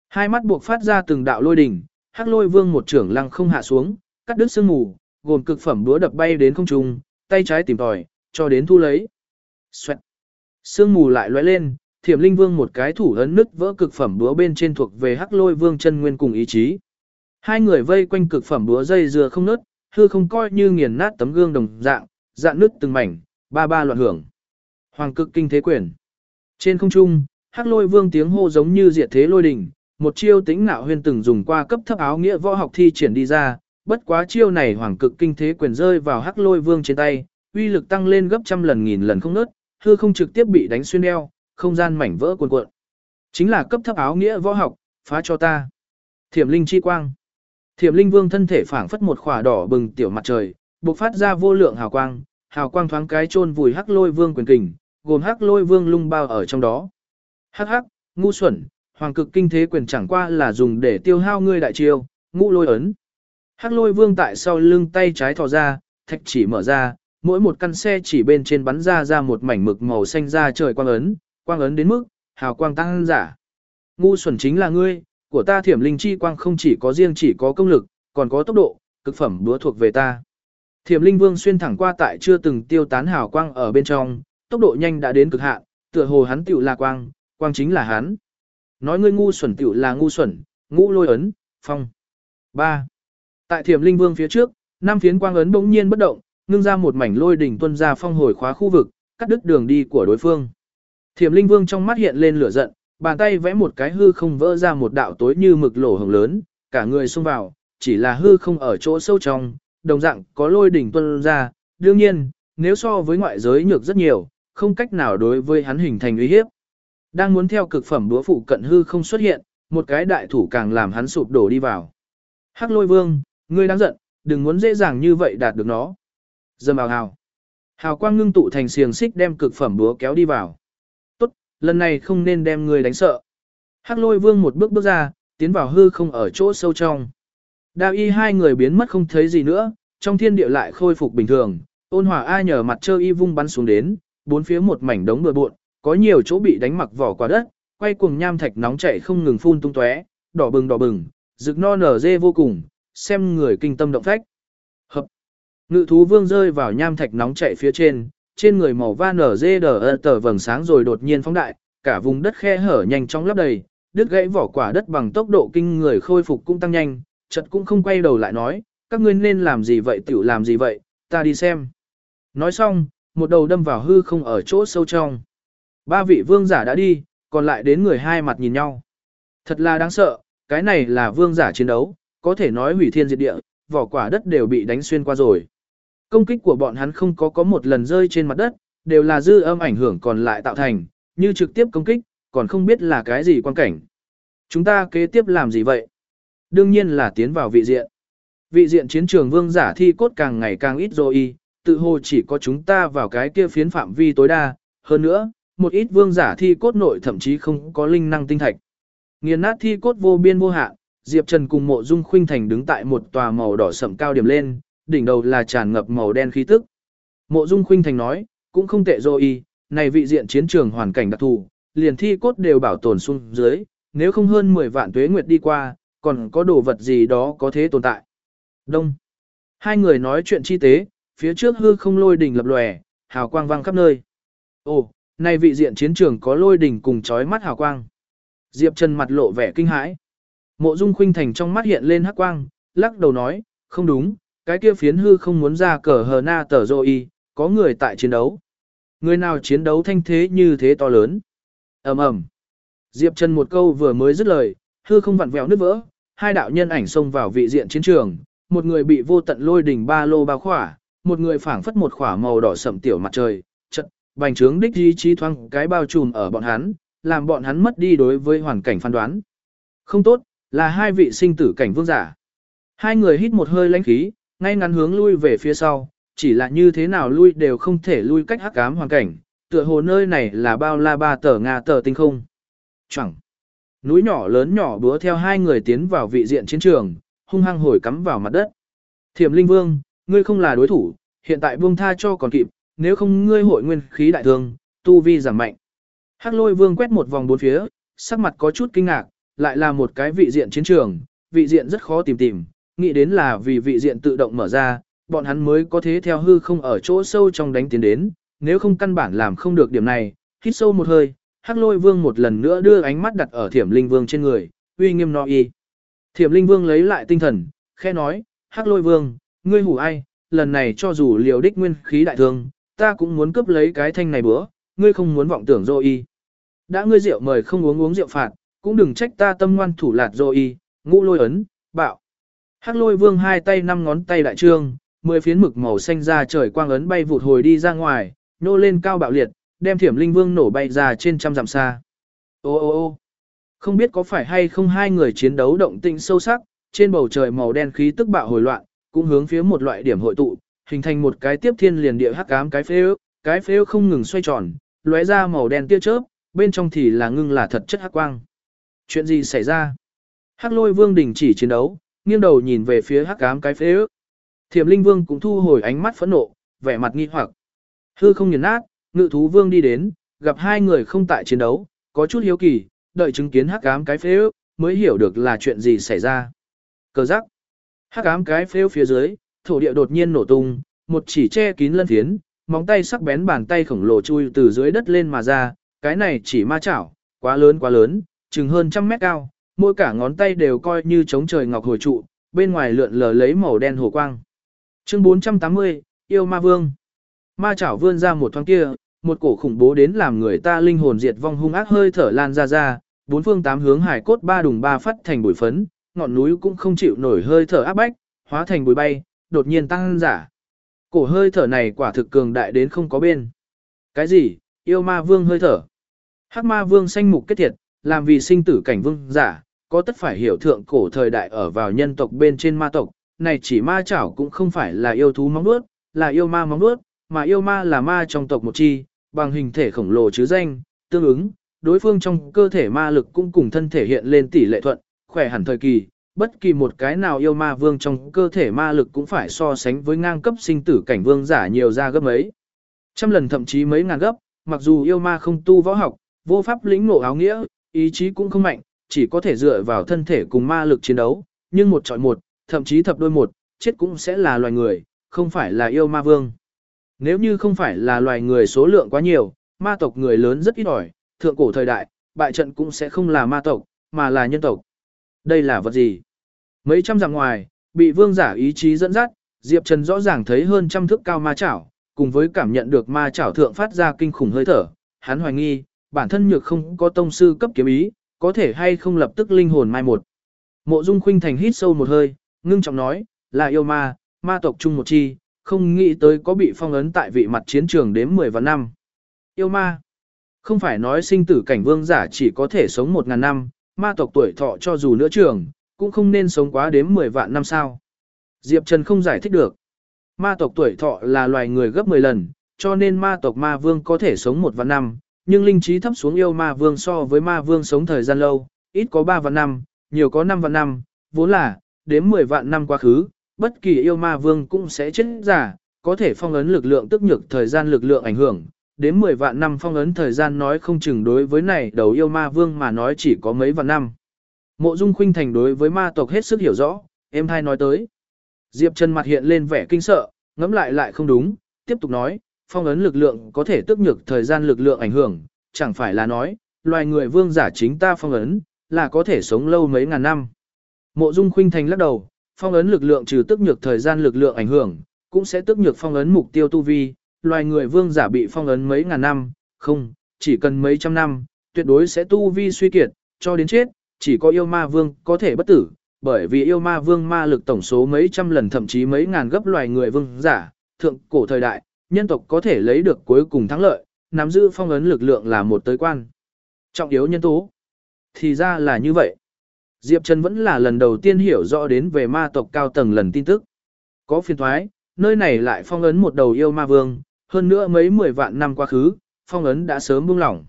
Hai mắt buộc phát ra từng đạo lôi đỉnh, hắc lôi vương một trưởng lăng không hạ xuống, cắt đứt xương mù, gồm cực phẩm búa đập bay đến không trung, tay trái tìm tòi, cho đến thu lấy. Xoẹt. xương mù lại lóe lên, thiểm linh vương một cái thủ ấn nứt vỡ cực phẩm búa bên trên thuộc về hắc lôi vương chân nguyên cùng ý chí. Hai người vây quanh cực phẩm búa dây dừa không nứt, hư không coi như nghiền nát tấm gương đồng dạng, dạn nứt từng mảnh, ba ba loạn hưởng. Hoàng cực kinh thế quyền. Trên không trung, hắc lôi vương tiếng hô giống như diệt thế lôi đỉnh, một chiêu tĩnh ngạo huyền từng dùng qua cấp thấp áo nghĩa võ học thi triển đi ra, bất quá chiêu này hoàng cực kinh thế quyền rơi vào hắc lôi vương trên tay, uy lực tăng lên gấp trăm lần nghìn lần không nớt, hư không trực tiếp bị đánh xuyên đeo, không gian mảnh vỡ cuồn cuộn. Chính là cấp thấp áo nghĩa võ học, phá cho ta. Thiểm linh chi quang. Thiểm linh vương thân thể phảng phất một khỏa đỏ bừng tiểu mặt trời, bộc phát ra vô lượng hào quang, hào quang thoáng cái chôn vùi hắc lôi vương quyền kình, gồm hắc lôi vương lung bao ở trong đó. Hắc hắc, ngu xuẩn, hoàng cực kinh thế quyền chẳng qua là dùng để tiêu hao ngươi đại chiêu, ngũ lôi ấn. Hắc lôi vương tại sau lưng tay trái thò ra, thạch chỉ mở ra, mỗi một căn xe chỉ bên trên bắn ra ra một mảnh mực màu xanh ra trời quang ấn, quang ấn đến mức, hào quang tăng giả. Ngu xuẩn chính là ngươi, của ta thiểm linh chi quang không chỉ có riêng chỉ có công lực, còn có tốc độ, cực phẩm đúa thuộc về ta. Thiểm linh vương xuyên thẳng qua tại chưa từng tiêu tán hào quang ở bên trong, tốc độ nhanh đã đến cực hạn, tựa hồ hắn tiểu là quang, quang chính là hắn. Nói ngươi ngu xuẩn tiểu là ngu xuẩn, ngũ lôi ấn, phong. 3. Tại thiểm linh vương phía trước, năm phiến quang ấn bỗng nhiên bất động, ngưng ra một mảnh lôi đỉnh tuân ra phong hồi khóa khu vực, cắt đứt đường đi của đối phương. Thiểm linh vương trong mắt hiện lên lửa giận, bàn tay vẽ một cái hư không vỡ ra một đạo tối như mực lỗ hồng lớn, cả người xông vào, chỉ là hư không ở chỗ sâu trong, đồng dạng có lôi đỉnh tuân ra, đương nhiên, nếu so với ngoại giới nhược rất nhiều, không cách nào đối với hắn hình thành uy hiếp. Đang muốn theo cực phẩm đúa phụ cận hư không xuất hiện, một cái đại thủ càng làm hắn sụp đổ đi vào. Hắc lôi vương, ngươi đang giận, đừng muốn dễ dàng như vậy đạt được nó. Dầm ào hào. Hào quang ngưng tụ thành xiềng xích đem cực phẩm búa kéo đi vào. Tốt, lần này không nên đem người đánh sợ. Hắc lôi vương một bước bước ra, tiến vào hư không ở chỗ sâu trong. Đào y hai người biến mất không thấy gì nữa, trong thiên địa lại khôi phục bình thường, ôn hòa ai nhờ mặt trơ y vung bắn xuống đến, bốn phía một mảnh đống bừa bộn, có nhiều chỗ bị đánh mặc vỏ quả đất, quay cuồng nham thạch nóng chảy không ngừng phun tung tóe, đỏ bừng đỏ bừng, rực no nở dê vô cùng, xem người kinh tâm động phách. Hợp. Ngự thú vương rơi vào nham thạch nóng chảy phía trên, trên người màu va nở dê đờ tờ vầng sáng rồi đột nhiên phóng đại, cả vùng đất khe hở nhanh chóng lấp đầy, đứt gãy vỏ quả đất bằng tốc độ kinh người khôi phục cũng tăng nhanh, chật cũng không quay đầu lại nói, các ngươi nên làm gì vậy tiểu làm gì vậy, ta đi xem. Nói xong, một đầu đâm vào hư không ở chỗ sâu trong. Ba vị vương giả đã đi, còn lại đến người hai mặt nhìn nhau. Thật là đáng sợ, cái này là vương giả chiến đấu, có thể nói hủy thiên diệt địa, vỏ quả đất đều bị đánh xuyên qua rồi. Công kích của bọn hắn không có có một lần rơi trên mặt đất, đều là dư âm ảnh hưởng còn lại tạo thành, như trực tiếp công kích, còn không biết là cái gì quan cảnh. Chúng ta kế tiếp làm gì vậy? Đương nhiên là tiến vào vị diện. Vị diện chiến trường vương giả thi cốt càng ngày càng ít rồi, tự hồ chỉ có chúng ta vào cái kia phiến phạm vi tối đa, hơn nữa, một ít vương giả thi cốt nội thậm chí không có linh năng tinh thạch. Nghiền nát thi cốt vô biên vô hạn, Diệp Trần cùng Mộ Dung Khuynh Thành đứng tại một tòa màu đỏ sậm cao điểm lên, đỉnh đầu là tràn ngập màu đen khí tức. Mộ Dung Khuynh Thành nói, cũng không tệ rồi, này vị diện chiến trường hoàn cảnh đặc thù, liền thi cốt đều bảo tồn xuống dưới, nếu không hơn 10 vạn tuế nguyệt đi qua, còn có đồ vật gì đó có thế tồn tại. Đông. Hai người nói chuyện chi tế, phía trước hư không lôi đỉnh lập lòe, hào quang vang khắp nơi. Ồ, này vị diện chiến trường có lôi đỉnh cùng chói mắt hào quang. Diệp Trần mặt lộ vẻ kinh hãi. Mộ Dung Khuynh Thành trong mắt hiện lên hắc quang, lắc đầu nói, không đúng, cái kia phiến hư không muốn ra cờ hờ na tờ rồi, có người tại chiến đấu. Người nào chiến đấu thanh thế như thế to lớn. ầm ầm. Diệp Trần một câu vừa mới dứt lời, hư không vặn vẹo nứt vỡ, hai đạo nhân ảnh xông vào vị diện chiến trường, một người bị vô tận lôi đỉnh ba lô bao khỏa, một người phảng phất một khỏa màu đỏ sậm tiểu mặt trời, trận, bành trướng đích ý chí thoáng cái bao trùm ở bọn hắn, làm bọn hắn mất đi đối với hoàn cảnh phán đoán. Không tốt, là hai vị sinh tử cảnh vương giả. Hai người hít một hơi lãnh khí, ngay ngắn hướng lui về phía sau, chỉ là như thế nào lui đều không thể lui cách hắc ám hoàn cảnh, tựa hồ nơi này là bao la ba tờ ngà tờ tinh không. Chẳng. Núi nhỏ lớn nhỏ búa theo hai người tiến vào vị diện chiến trường, hung hăng hồi cắm vào mặt đất. Thiểm Linh Vương, ngươi không là đối thủ, hiện tại buông tha cho còn kịp, nếu không ngươi hội nguyên khí đại thương, tu vi giảm mạnh. Hắc Lôi Vương quét một vòng bốn phía, sắc mặt có chút kinh ngạc, lại là một cái vị diện chiến trường, vị diện rất khó tìm tìm, nghĩ đến là vì vị diện tự động mở ra, bọn hắn mới có thế theo hư không ở chỗ sâu trong đánh tiến đến, nếu không căn bản làm không được điểm này, hít sâu một hơi, Hắc Lôi Vương một lần nữa đưa ánh mắt đặt ở Thiểm Linh Vương trên người, uy nghiêm nói y. Thiểm Linh Vương lấy lại tinh thần, khẽ nói, Hắc Lôi Vương, ngươi hủ ai, lần này cho dù liều đích nguyên khí đại thương, ta cũng muốn cướp lấy cái thanh này bữa, ngươi không muốn vọng tưởng dô y. Đã ngươi rượu mời không uống uống rượu phạt, cũng đừng trách ta tâm ngoan thủ lạt dô y, ngũ lôi ấn, bạo. Hắc lôi vương hai tay năm ngón tay đại trương, mười phiến mực màu xanh ra trời quang ấn bay vụt hồi đi ra ngoài, nô lên cao bạo liệt, đem thiểm linh vương nổ bay ra trên trăm dặm xa. Ô ô ô Không biết có phải hay không hai người chiến đấu động tĩnh sâu sắc, trên bầu trời màu đen khí tức bạo hồi loạn, cũng hướng phía một loại điểm hội tụ, hình thành một cái tiếp thiên liền địa hắc ám cái phếu, cái phếu không ngừng xoay tròn, lóe ra màu đen tia chớp, bên trong thì là ngưng là thật chất hắc quang. Chuyện gì xảy ra? Hắc lôi vương đình chỉ chiến đấu, nghiêng đầu nhìn về phía hắc ám cái phếu. Thiểm linh vương cũng thu hồi ánh mắt phẫn nộ, vẻ mặt nghi hoặc. Hư không nghiền nát, ngự thú vương đi đến, gặp hai người không tại chiến đấu, có chút hiếu kỳ, đợi chứng kiến hắc ám cái phếu, mới hiểu được là chuyện gì xảy ra. Cờ giác. Hắc ám cái phếu phía dưới, thổ địa đột nhiên nổ tung, một chỉ che kín lân thiến, móng tay sắc bén bàn tay khổng lồ chui từ dưới đất lên mà ra, cái này chỉ ma chảo, quá lớn quá lớn, chừng hơn trăm mét cao, mỗi cả ngón tay đều coi như chống trời ngọc hồi trụ, bên ngoài lượn lờ lấy màu đen hồ quang. Chương 480, yêu ma vương. Ma chảo vươn ra một thoáng kia, một cổ khủng bố đến làm người ta linh hồn diệt vong hung ác hơi thở lan ra ra, bốn phương tám hướng hải cốt ba đùng ba phát thành bụi phấn, ngọn núi cũng không chịu nổi hơi thở áp bách, hóa thành bụi bay, đột nhiên tăng giả. Cổ hơi thở này quả thực cường đại đến không có bên. Cái gì? Yêu ma vương hơi thở. Hắc ma vương sanh mục kết thiệt, làm vì sinh tử cảnh vương giả, có tất phải hiểu thượng cổ thời đại ở vào nhân tộc bên trên ma tộc, này chỉ ma chảo cũng không phải là yêu thú móng nuốt, là yêu ma móng nuốt, mà yêu ma là ma trong tộc một chi, bằng hình thể khổng lồ chứ danh, tương ứng, đối phương trong cơ thể ma lực cũng cùng thân thể hiện lên tỷ lệ thuận, khỏe hẳn thời kỳ, bất kỳ một cái nào yêu ma vương trong cơ thể ma lực cũng phải so sánh với ngang cấp sinh tử cảnh vương giả nhiều ra gấp mấy. Trăm lần thậm chí mấy ngàn gấp, mặc dù yêu ma không tu võ học, vô pháp lĩnh ngộ áo nghĩa, ý chí cũng không mạnh, chỉ có thể dựa vào thân thể cùng ma lực chiến đấu, nhưng một chọi một, thậm chí thập đôi một, chết cũng sẽ là loài người, không phải là yêu ma vương. Nếu như không phải là loài người số lượng quá nhiều, ma tộc người lớn rất ít ỏi, thượng cổ thời đại, bại trận cũng sẽ không là ma tộc, mà là nhân tộc. Đây là vật gì? Mấy trăm dặm ngoài, bị vương giả ý chí dẫn dắt, Diệp Trần rõ ràng thấy hơn trăm thước cao ma chảo, cùng với cảm nhận được ma chảo thượng phát ra kinh khủng hơi thở, hắn hoài nghi, bản thân nhược không có tông sư cấp kiếm ý, có thể hay không lập tức linh hồn mai một. Mộ Dung Khuynh Thành hít sâu một hơi, ngưng trọng nói, là yêu ma, ma tộc chung một chi, không nghĩ tới có bị phong ấn tại vị mặt chiến trường đến 10 vạn năm. Yêu ma, không phải nói sinh tử cảnh vương giả chỉ có thể sống một ngàn năm, ma tộc tuổi thọ cho dù nữa trường, cũng không nên sống quá đến 10 vạn năm sao. Diệp Trần không giải thích được. Ma tộc tuổi thọ là loài người gấp 10 lần, cho nên ma tộc ma vương có thể sống một vạn năm, nhưng linh trí thấp xuống yêu ma vương so với ma vương sống thời gian lâu, ít có 3 vạn năm, nhiều có 5 vạn năm, vốn là, đến 10 vạn năm quá khứ, bất kỳ yêu ma vương cũng sẽ chết giả, có thể phong ấn lực lượng tức nhược thời gian lực lượng ảnh hưởng. Đến 10 vạn năm phong ấn thời gian nói không chừng đối với này đầu yêu ma vương mà nói chỉ có mấy vạn năm. Mộ Dung Khuynh Thành đối với ma tộc hết sức hiểu rõ, em thay nói tới. Diệp Trần mặt hiện lên vẻ kinh sợ, ngẫm lại lại không đúng, tiếp tục nói, phong ấn lực lượng có thể tức nhược thời gian lực lượng ảnh hưởng, chẳng phải là nói, loài người vương giả chính ta phong ấn, là có thể sống lâu mấy ngàn năm. Mộ Dung Khuynh Thành lắc đầu, phong ấn lực lượng trừ tức nhược thời gian lực lượng ảnh hưởng, cũng sẽ tức nhược phong ấn mục tiêu tu vi, loài người vương giả bị phong ấn mấy ngàn năm, không, chỉ cần mấy trăm năm, tuyệt đối sẽ tu vi suy kiệt, cho đến chết, chỉ có yêu ma vương có thể bất tử, bởi vì yêu ma vương ma lực tổng số mấy trăm lần thậm chí mấy ngàn gấp loài người vương giả, thượng cổ thời đại, nhân tộc có thể lấy được cuối cùng thắng lợi, nắm giữ phong ấn lực lượng là một tới quan. Trọng yếu nhân tố. Thì ra là như vậy. Diệp Trần vẫn là lần đầu tiên hiểu rõ đến về ma tộc cao tầng lần tin tức. Có phiền thoái, nơi này lại phong ấn một đầu yêu ma vương, hơn nữa mấy mười vạn năm quá khứ, phong ấn đã sớm buông lỏng.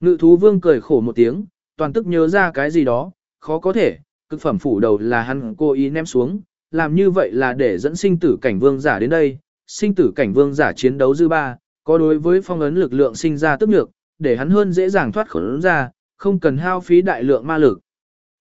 Ngự thú vương cười khổ một tiếng, toàn tức nhớ ra cái gì đó, khó có thể, cực phẩm phủ đầu là hắn cố ý ném xuống, làm như vậy là để dẫn sinh tử cảnh vương giả đến đây, sinh tử cảnh vương giả chiến đấu dư ba, có đối với phong ấn lực lượng sinh ra tức nhược, để hắn hơn dễ dàng thoát khổ ra, không cần hao phí đại lượng ma lực.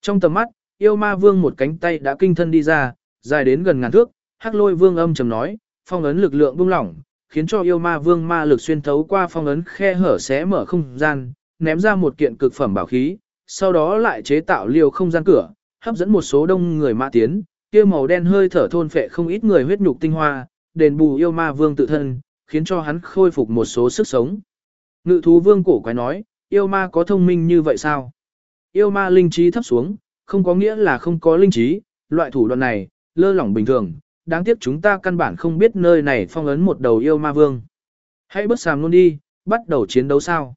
Trong tầm mắt, yêu ma vương một cánh tay đã kinh thân đi ra, dài đến gần ngàn thước, hắc lôi vương âm trầm nói, phong ấn lực lượng buông lỏng, khiến cho yêu ma vương ma lực xuyên thấu qua phong ấn khe hở xé mở không gian, ném ra một kiện cực phẩm bảo khí, sau đó lại chế tạo liều không gian cửa, hấp dẫn một số đông người ma tiến, kia màu đen hơi thở thôn phệ không ít người huyết nhục tinh hoa, đền bù yêu ma vương tự thân, khiến cho hắn khôi phục một số sức sống. Ngự thú vương cổ quái nói, yêu ma có thông minh như vậy sao? Yêu ma linh trí thấp xuống, không có nghĩa là không có linh trí, loại thủ đoạn này, lơ lỏng bình thường, đáng tiếc chúng ta căn bản không biết nơi này phong ấn một đầu yêu ma vương. Hãy bước sàm luôn đi, bắt đầu chiến đấu sao?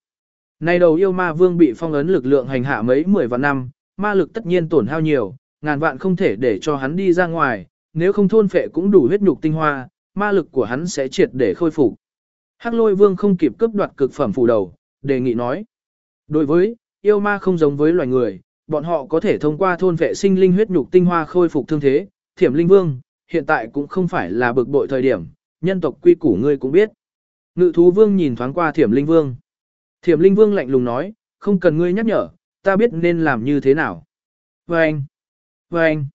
Này đầu yêu ma vương bị phong ấn lực lượng hành hạ mấy mười vạn năm, ma lực tất nhiên tổn hao nhiều, ngàn vạn không thể để cho hắn đi ra ngoài, nếu không thôn phệ cũng đủ huyết nhục tinh hoa, ma lực của hắn sẽ triệt để khôi phục. Hắc lôi vương không kịp cướp đoạt cực phẩm phủ đầu, đề nghị nói. Đối với, yêu ma không giống với loài người, bọn họ có thể thông qua thôn vệ sinh linh huyết nhục tinh hoa khôi phục thương thế, thiểm linh vương, hiện tại cũng không phải là bực bội thời điểm, nhân tộc quy củ ngươi cũng biết. Ngự thú vương nhìn thoáng qua thiểm linh vương. Thiểm linh vương lạnh lùng nói, không cần ngươi nhắc nhở, ta biết nên làm như thế nào. Vâng! Vâng!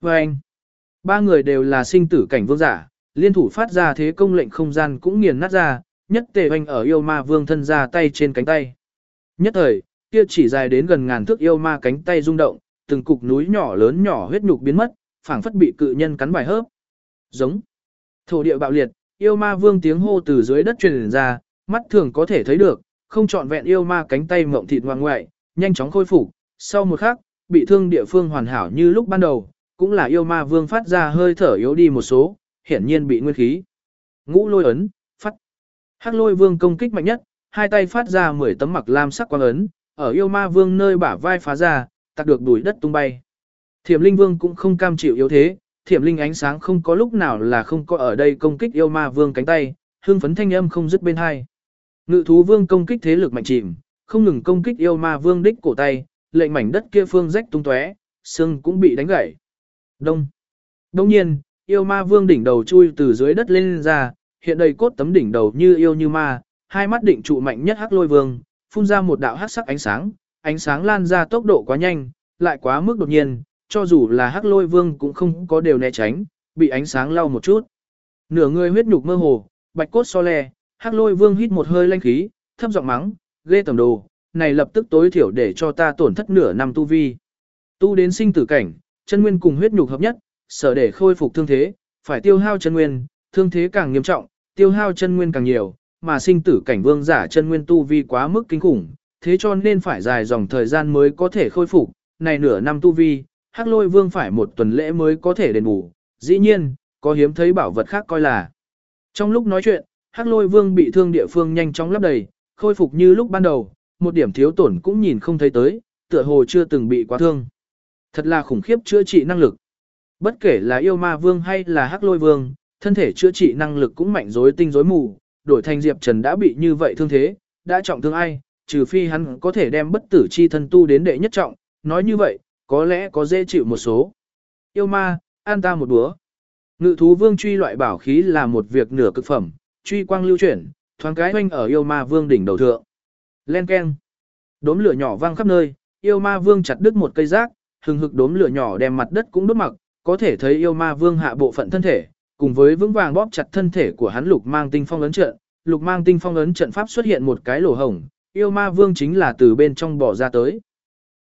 Vâng! Ba người đều là sinh tử cảnh vương giả, liên thủ phát ra thế công lệnh không gian cũng nghiền nát ra, nhất tề hoành ở yêu ma vương thân ra tay trên cánh tay. Nhất thời, kia chỉ dài đến gần ngàn thước yêu ma cánh tay rung động, từng cục núi nhỏ lớn nhỏ huyết nhục biến mất, phảng phất bị cự nhân cắn bài hớp. Giống. Thổ địa bạo liệt, yêu ma vương tiếng hô từ dưới đất truyền ra, mắt thường có thể thấy được, không trọn vẹn yêu ma cánh tay mộng thịt ngoan ngoại, nhanh chóng khôi phục. Sau một khắc, bị thương địa phương hoàn hảo như lúc ban đầu, cũng là yêu ma vương phát ra hơi thở yếu đi một số, hiển nhiên bị nguyên khí. Ngũ lôi ấn, phát. Hắc lôi vương công kích mạnh nhất, hai tay phát ra 10 tấm mặc lam sắc quang ấn, ở yêu ma vương nơi bả vai phá ra, tạc được đuổi đất tung bay. Thiểm linh vương cũng không cam chịu yếu thế, thiểm linh ánh sáng không có lúc nào là không có ở đây công kích yêu ma vương cánh tay, hương phấn thanh âm không dứt bên hai. Ngự thú vương công kích thế lực mạnh chìm, không ngừng công kích yêu ma vương đích cổ tay, lệnh mảnh đất kia phương rách tung tóe, xương cũng bị đánh gãy. Đông. Đông nhiên, yêu ma vương đỉnh đầu chui từ dưới đất lên ra, hiện đầy cốt tấm đỉnh đầu như yêu như ma, hai mắt định trụ mạnh nhất hắc lôi vương, phun ra một đạo hắc sắc ánh sáng, ánh sáng lan ra tốc độ quá nhanh, lại quá mức đột nhiên, cho dù là hắc lôi vương cũng không có đều né tránh, bị ánh sáng lau một chút. Nửa người huyết nhục mơ hồ, bạch cốt so le, hắc lôi vương hít một hơi lanh khí, thấp giọng mắng, ghê tầm đồ, này lập tức tối thiểu để cho ta tổn thất nửa năm tu vi. Tu đến sinh tử cảnh, chân nguyên cùng huyết nhục hợp nhất, sở để khôi phục thương thế, phải tiêu hao chân nguyên, thương thế càng nghiêm trọng, tiêu hao chân nguyên càng nhiều, mà sinh tử cảnh vương giả chân nguyên tu vi quá mức kinh khủng, thế cho nên phải dài dòng thời gian mới có thể khôi phục, này nửa năm tu vi, hắc lôi vương phải một tuần lễ mới có thể đền bù, dĩ nhiên, có hiếm thấy bảo vật khác coi là. Trong lúc nói chuyện, hắc lôi vương bị thương địa phương nhanh chóng lấp đầy, khôi phục như lúc ban đầu, một điểm thiếu tổn cũng nhìn không thấy tới, tựa hồ chưa từng bị quá thương. Thật là khủng khiếp chữa trị năng lực. Bất kể là yêu ma vương hay là hắc lôi vương, thân thể chữa trị năng lực cũng mạnh rối tinh rối mù, đổi thành Diệp Trần đã bị như vậy thương thế, đã trọng thương ai, trừ phi hắn có thể đem bất tử chi thân tu đến đệ nhất trọng, nói như vậy, có lẽ có dễ chịu một số. Yêu ma, an ta một búa. Ngự thú vương truy loại bảo khí là một việc nửa cực phẩm, truy quang lưu chuyển, thoáng cái hoanh ở yêu ma vương đỉnh đầu thượng. Len keng. Đốm lửa nhỏ vang khắp nơi, yêu ma vương chặt đứt một cây rác, hừng hực đốm lửa nhỏ đem mặt đất cũng đốt mặc, có thể thấy yêu ma vương hạ bộ phận thân thể, cùng với vững vàng bóp chặt thân thể của hắn lục mang tinh phong ấn trận, lục mang tinh phong ấn trận pháp xuất hiện một cái lỗ hổng, yêu ma vương chính là từ bên trong bỏ ra tới.